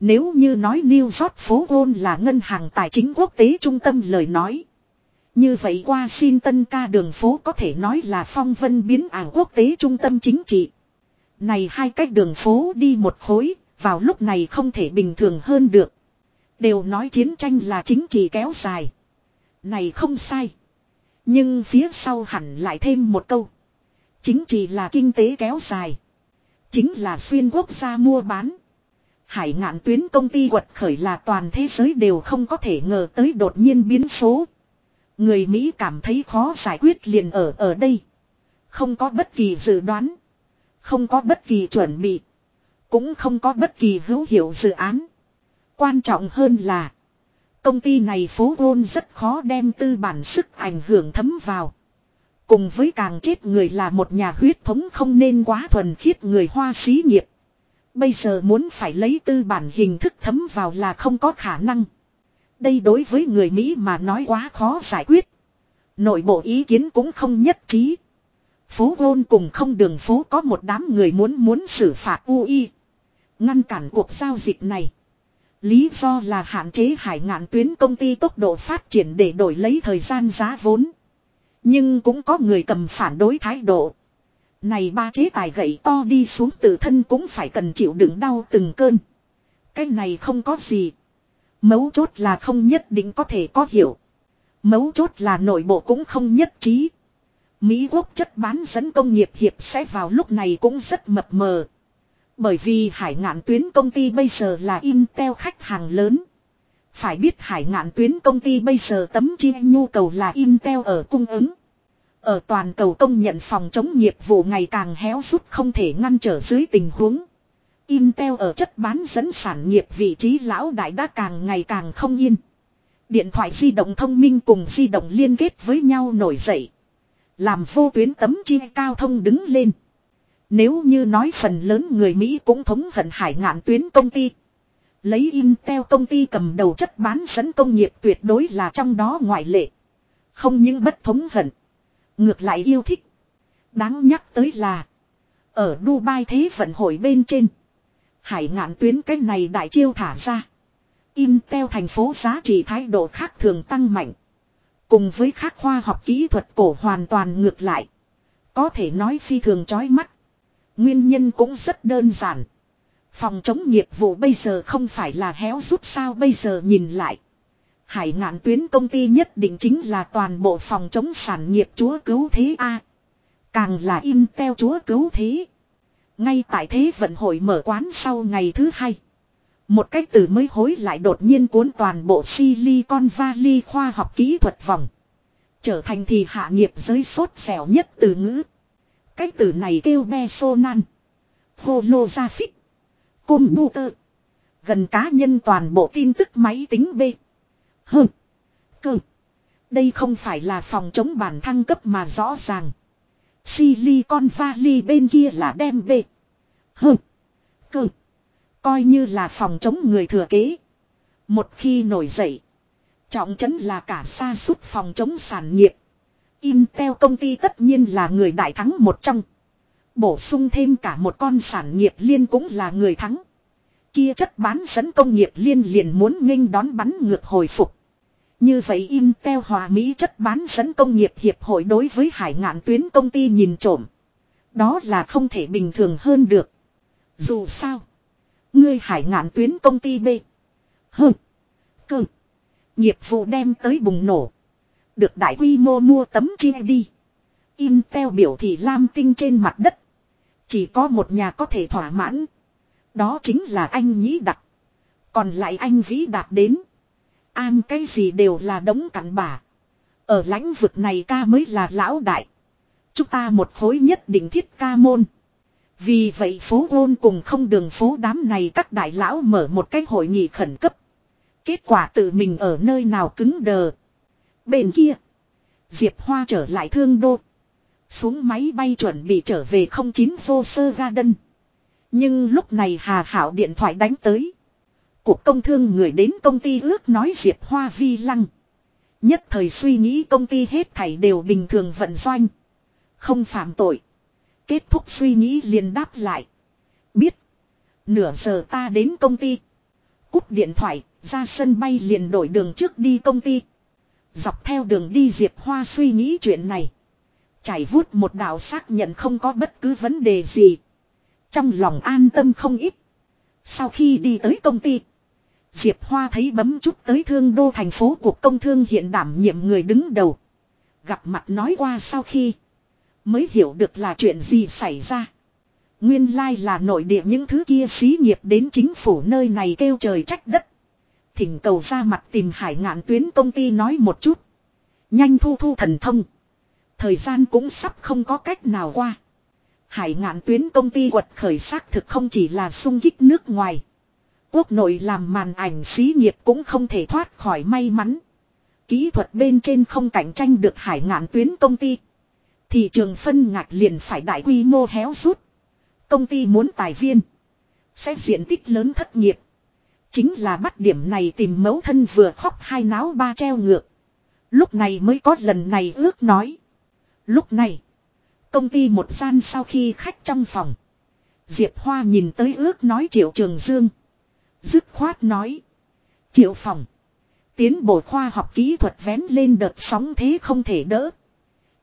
Nếu như nói New York phố Wall là ngân hàng tài chính quốc tế trung tâm lời nói. Như vậy qua xin tân ca đường phố có thể nói là phong vân biến ảng quốc tế trung tâm chính trị. Này hai cách đường phố đi một khối, vào lúc này không thể bình thường hơn được. Đều nói chiến tranh là chính trị kéo dài. Này không sai. Nhưng phía sau hẳn lại thêm một câu. Chính trị là kinh tế kéo dài. Chính là xuyên quốc gia mua bán. Hải ngạn tuyến công ty quật khởi là toàn thế giới đều không có thể ngờ tới đột nhiên biến số. Người Mỹ cảm thấy khó giải quyết liền ở ở đây. Không có bất kỳ dự đoán. Không có bất kỳ chuẩn bị. Cũng không có bất kỳ hữu hiệu dự án. Quan trọng hơn là. công ty này phố ôn rất khó đem tư bản sức ảnh hưởng thấm vào. Cùng với càng chết người là một nhà huyết thống không nên quá thuần khiết người hoa xí nghiệp. Bây giờ muốn phải lấy tư bản hình thức thấm vào là không có khả năng. Đây đối với người Mỹ mà nói quá khó giải quyết. Nội bộ ý kiến cũng không nhất trí. Phố Gôn cùng không đường phố có một đám người muốn muốn xử phạt UI. Ngăn cản cuộc giao dịch này. Lý do là hạn chế hải ngạn tuyến công ty tốc độ phát triển để đổi lấy thời gian giá vốn. Nhưng cũng có người cầm phản đối thái độ. Này ba chế tài gậy to đi xuống tự thân cũng phải cần chịu đựng đau từng cơn. Cái này không có gì. Mấu chốt là không nhất định có thể có hiểu. Mấu chốt là nội bộ cũng không nhất trí. Mỹ quốc chất bán dẫn công nghiệp hiệp sẽ vào lúc này cũng rất mập mờ. Bởi vì hải ngạn tuyến công ty bây giờ là Intel khách hàng lớn. Phải biết hải ngạn tuyến công ty bây giờ tấm chi nhu cầu là Intel ở cung ứng. Ở toàn cầu công nhận phòng chống nghiệp vụ ngày càng héo rút không thể ngăn trở dưới tình huống. Intel ở chất bán dẫn sản nghiệp vị trí lão đại đã càng ngày càng không yên. Điện thoại di động thông minh cùng di động liên kết với nhau nổi dậy. Làm vô tuyến tấm chi cao thông đứng lên. Nếu như nói phần lớn người Mỹ cũng thống hận hải ngạn tuyến công ty. Lấy Intel công ty cầm đầu chất bán dẫn công nghiệp tuyệt đối là trong đó ngoại lệ. Không những bất thống hận. Ngược lại yêu thích. Đáng nhắc tới là. Ở Dubai Thế vận hội bên trên. Hải ngạn tuyến cách này đại chiêu thả ra. Intel thành phố giá trị thái độ khác thường tăng mạnh. Cùng với khác khoa học kỹ thuật cổ hoàn toàn ngược lại. Có thể nói phi thường chói mắt. Nguyên nhân cũng rất đơn giản. Phòng chống nghiệp vụ bây giờ không phải là héo rút sao bây giờ nhìn lại. Hải ngạn tuyến công ty nhất định chính là toàn bộ phòng chống sản nghiệp chúa cứu thế A. Càng là Intel chúa cứu thế. Ngay tại thế vận hội mở quán sau ngày thứ hai. Một cách từ mới hối lại đột nhiên cuốn toàn bộ Silicon Valley khoa học kỹ thuật vòng. Trở thành thì hạ nghiệp giới sốt xẻo nhất từ ngữ. Cách từ này kêu be sonan. Holographic. Computer. Gần cá nhân toàn bộ tin tức máy tính B. Hơn. Cơ. Đây không phải là phòng chống bản thăng cấp mà rõ ràng. Silicon Valley bên kia là đem về. Hừ. Cơ. Coi như là phòng chống người thừa kế. Một khi nổi dậy. Trọng chấn là cả xa suốt phòng chống sản nghiệp. Intel công ty tất nhiên là người đại thắng một trong. Bổ sung thêm cả một con sản nghiệp liên cũng là người thắng. Kia chất bán dẫn công nghiệp liên liền muốn nghênh đón bắn ngược hồi phục. Như vậy Intel Hòa Mỹ chất bán dẫn công nghiệp hiệp hội đối với hải ngạn tuyến công ty nhìn trộm. Đó là không thể bình thường hơn được. Dù sao. Ngươi hải ngạn tuyến công ty B. Hơ. Cơ. Nghiệp vụ đem tới bùng nổ. Được đại quy mô mua tấm chia đi. Intel biểu thị lam tinh trên mặt đất. Chỉ có một nhà có thể thỏa mãn. Đó chính là anh nhĩ đặc. Còn lại anh vĩ đạt đến. An cái gì đều là đống cặn bà. Ở lãnh vực này ca mới là lão đại. Chúng ta một khối nhất định thiết ca môn. Vì vậy phố ôn cùng không đường phố đám này các đại lão mở một cái hội nghị khẩn cấp. Kết quả tự mình ở nơi nào cứng đờ. Bên kia. Diệp Hoa trở lại thương đô. Xuống máy bay chuẩn bị trở về không chín vô sơ garden. Nhưng lúc này Hà Hảo điện thoại đánh tới. Cuộc công thương người đến công ty ước nói Diệp Hoa vi lăng. Nhất thời suy nghĩ công ty hết thảy đều bình thường vận doanh. Không phạm tội. Kết thúc suy nghĩ liền đáp lại. Biết. Nửa giờ ta đến công ty. Cúp điện thoại, ra sân bay liền đổi đường trước đi công ty. Dọc theo đường đi Diệp Hoa suy nghĩ chuyện này. Chảy vuốt một đạo xác nhận không có bất cứ vấn đề gì. Trong lòng an tâm không ít. Sau khi đi tới công ty. Diệp Hoa thấy bấm chút tới thương đô thành phố cuộc công thương hiện đảm nhiệm người đứng đầu. Gặp mặt nói qua sau khi. Mới hiểu được là chuyện gì xảy ra. Nguyên lai là nội địa những thứ kia xí nghiệp đến chính phủ nơi này kêu trời trách đất. Thỉnh cầu ra mặt tìm hải ngạn tuyến công ty nói một chút. Nhanh thu thu thần thông. Thời gian cũng sắp không có cách nào qua. Hải ngạn tuyến công ty quật khởi xác thực không chỉ là sung kích nước ngoài. Quốc nội làm màn ảnh xí nghiệp cũng không thể thoát khỏi may mắn. Kỹ thuật bên trên không cạnh tranh được hải ngạn tuyến công ty. Thị trường phân ngạch liền phải đại quy mô héo rút. Công ty muốn tài viên. Sẽ diện tích lớn thất nghiệp. Chính là bắt điểm này tìm mẫu thân vừa khóc hai náo ba treo ngược. Lúc này mới có lần này ước nói. Lúc này. Công ty một gian sau khi khách trong phòng. Diệp Hoa nhìn tới ước nói Triệu Trường Dương. Dứt khoát nói. Triệu phòng. Tiến bộ khoa học kỹ thuật vén lên đợt sóng thế không thể đỡ.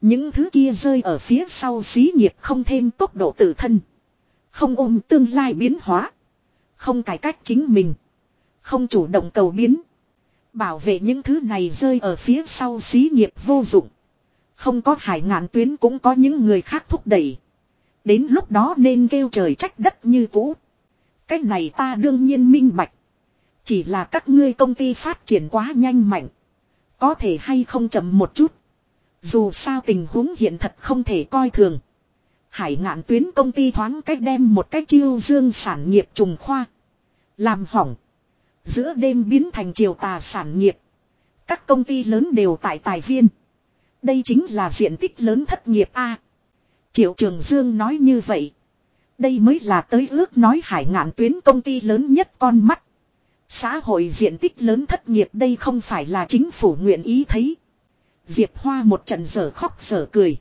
Những thứ kia rơi ở phía sau xí nghiệp không thêm tốc độ tự thân. Không ôm tương lai biến hóa. Không cải cách chính mình. Không chủ động cầu biến. Bảo vệ những thứ này rơi ở phía sau xí nghiệp vô dụng. Không có hải ngạn tuyến cũng có những người khác thúc đẩy. Đến lúc đó nên kêu trời trách đất như cũ. Cái này ta đương nhiên minh bạch. Chỉ là các ngươi công ty phát triển quá nhanh mạnh. Có thể hay không chậm một chút. Dù sao tình huống hiện thật không thể coi thường. Hải ngạn tuyến công ty thoáng cách đem một cách chiêu dương sản nghiệp trùng khoa. Làm hỏng. Giữa đêm biến thành triều tà sản nghiệp. Các công ty lớn đều tại tài viên. Đây chính là diện tích lớn thất nghiệp A. Triệu Trường Dương nói như vậy. Đây mới là tới ước nói hải ngạn tuyến công ty lớn nhất con mắt. Xã hội diện tích lớn thất nghiệp đây không phải là chính phủ nguyện ý thấy. Diệp Hoa một trận giờ khóc giờ cười.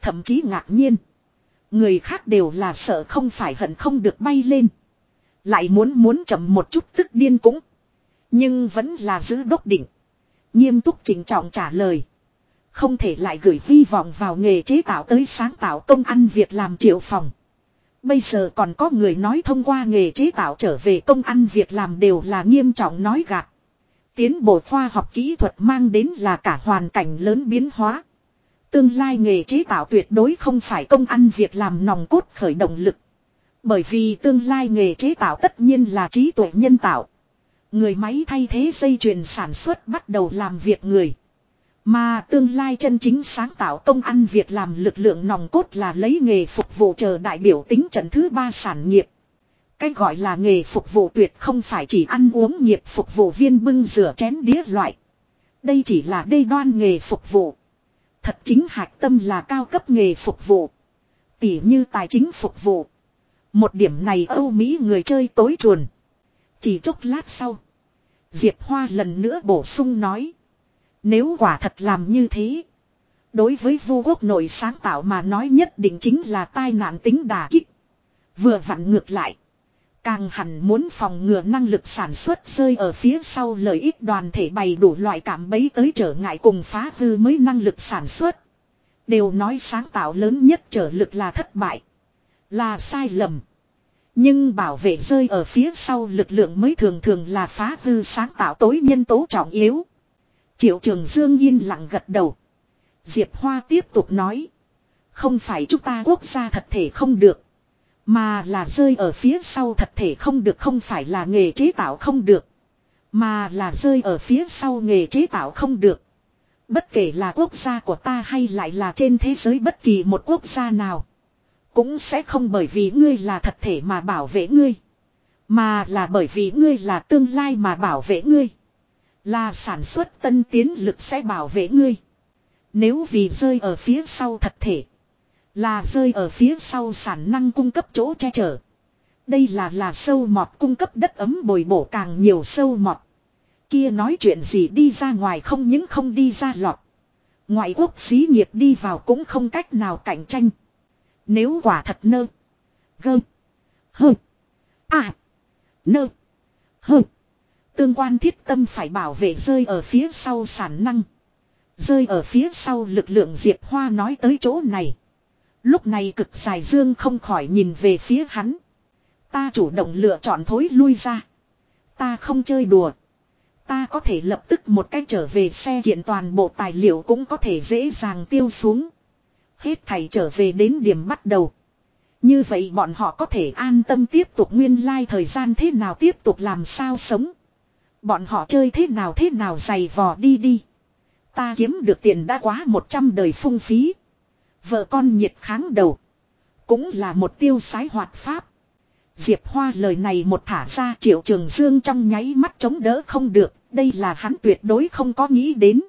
Thậm chí ngạc nhiên. Người khác đều là sợ không phải hận không được bay lên. Lại muốn muốn chậm một chút tức điên cũng. Nhưng vẫn là giữ đốc định. Nghiêm túc trình trọng trả lời. Không thể lại gửi hy vọng vào nghề chế tạo tới sáng tạo công ăn việc làm triệu phòng. Bây giờ còn có người nói thông qua nghề chế tạo trở về công ăn việc làm đều là nghiêm trọng nói gạt. Tiến bộ khoa học kỹ thuật mang đến là cả hoàn cảnh lớn biến hóa. Tương lai nghề chế tạo tuyệt đối không phải công ăn việc làm nòng cốt khởi động lực. Bởi vì tương lai nghề chế tạo tất nhiên là trí tuệ nhân tạo. Người máy thay thế dây chuyền sản xuất bắt đầu làm việc người. Mà tương lai chân chính sáng tạo công ăn việc làm lực lượng nòng cốt là lấy nghề phục vụ chờ đại biểu tính trận thứ ba sản nghiệp. Cái gọi là nghề phục vụ tuyệt không phải chỉ ăn uống nghiệp phục vụ viên bưng rửa chén đĩa loại. Đây chỉ là đê đoan nghề phục vụ. Thật chính hạch tâm là cao cấp nghề phục vụ. Tỉ như tài chính phục vụ. Một điểm này Âu Mỹ người chơi tối chuồn. Chỉ chốc lát sau. Diệp Hoa lần nữa bổ sung nói. Nếu quả thật làm như thế. Đối với vu quốc nội sáng tạo mà nói nhất định chính là tai nạn tính đà kích. Vừa vặn ngược lại. Càng hẳn muốn phòng ngừa năng lực sản xuất rơi ở phía sau lợi ích đoàn thể bày đủ loại cảm bấy tới trở ngại cùng phá hư mới năng lực sản xuất. Đều nói sáng tạo lớn nhất trở lực là thất bại. Là sai lầm. Nhưng bảo vệ rơi ở phía sau lực lượng mới thường thường là phá hư sáng tạo tối nhân tố trọng yếu. Triệu Trường Dương yên lặng gật đầu. Diệp Hoa tiếp tục nói. Không phải chúng ta quốc gia thật thể không được. Mà là rơi ở phía sau thật thể không được, không phải là nghề chế tạo không được. Mà là rơi ở phía sau nghề chế tạo không được. Bất kể là quốc gia của ta hay lại là trên thế giới bất kỳ một quốc gia nào. Cũng sẽ không bởi vì ngươi là thật thể mà bảo vệ ngươi. Mà là bởi vì ngươi là tương lai mà bảo vệ ngươi. Là sản xuất tân tiến lực sẽ bảo vệ ngươi. Nếu vì rơi ở phía sau thật thể. Là rơi ở phía sau sản năng cung cấp chỗ che chở. Đây là là sâu mọt cung cấp đất ấm bồi bổ càng nhiều sâu mọt. Kia nói chuyện gì đi ra ngoài không những không đi ra lọt. Ngoại quốc xí nghiệp đi vào cũng không cách nào cạnh tranh. Nếu quả thật nơ. Gơ. Hơ. À. Nơ. Hơ. Tương quan thiết tâm phải bảo vệ rơi ở phía sau sản năng. Rơi ở phía sau lực lượng Diệp Hoa nói tới chỗ này. Lúc này cực dài dương không khỏi nhìn về phía hắn. Ta chủ động lựa chọn thối lui ra. Ta không chơi đùa. Ta có thể lập tức một cách trở về xe kiện toàn bộ tài liệu cũng có thể dễ dàng tiêu xuống. Hết thầy trở về đến điểm bắt đầu. Như vậy bọn họ có thể an tâm tiếp tục nguyên lai like thời gian thế nào tiếp tục làm sao sống. Bọn họ chơi thế nào thế nào dày vò đi đi. Ta kiếm được tiền đã quá 100 đời phung phí. Vợ con nhiệt kháng đầu. Cũng là một tiêu sái hoạt pháp. Diệp Hoa lời này một thả ra triệu trường dương trong nháy mắt chống đỡ không được, đây là hắn tuyệt đối không có nghĩ đến.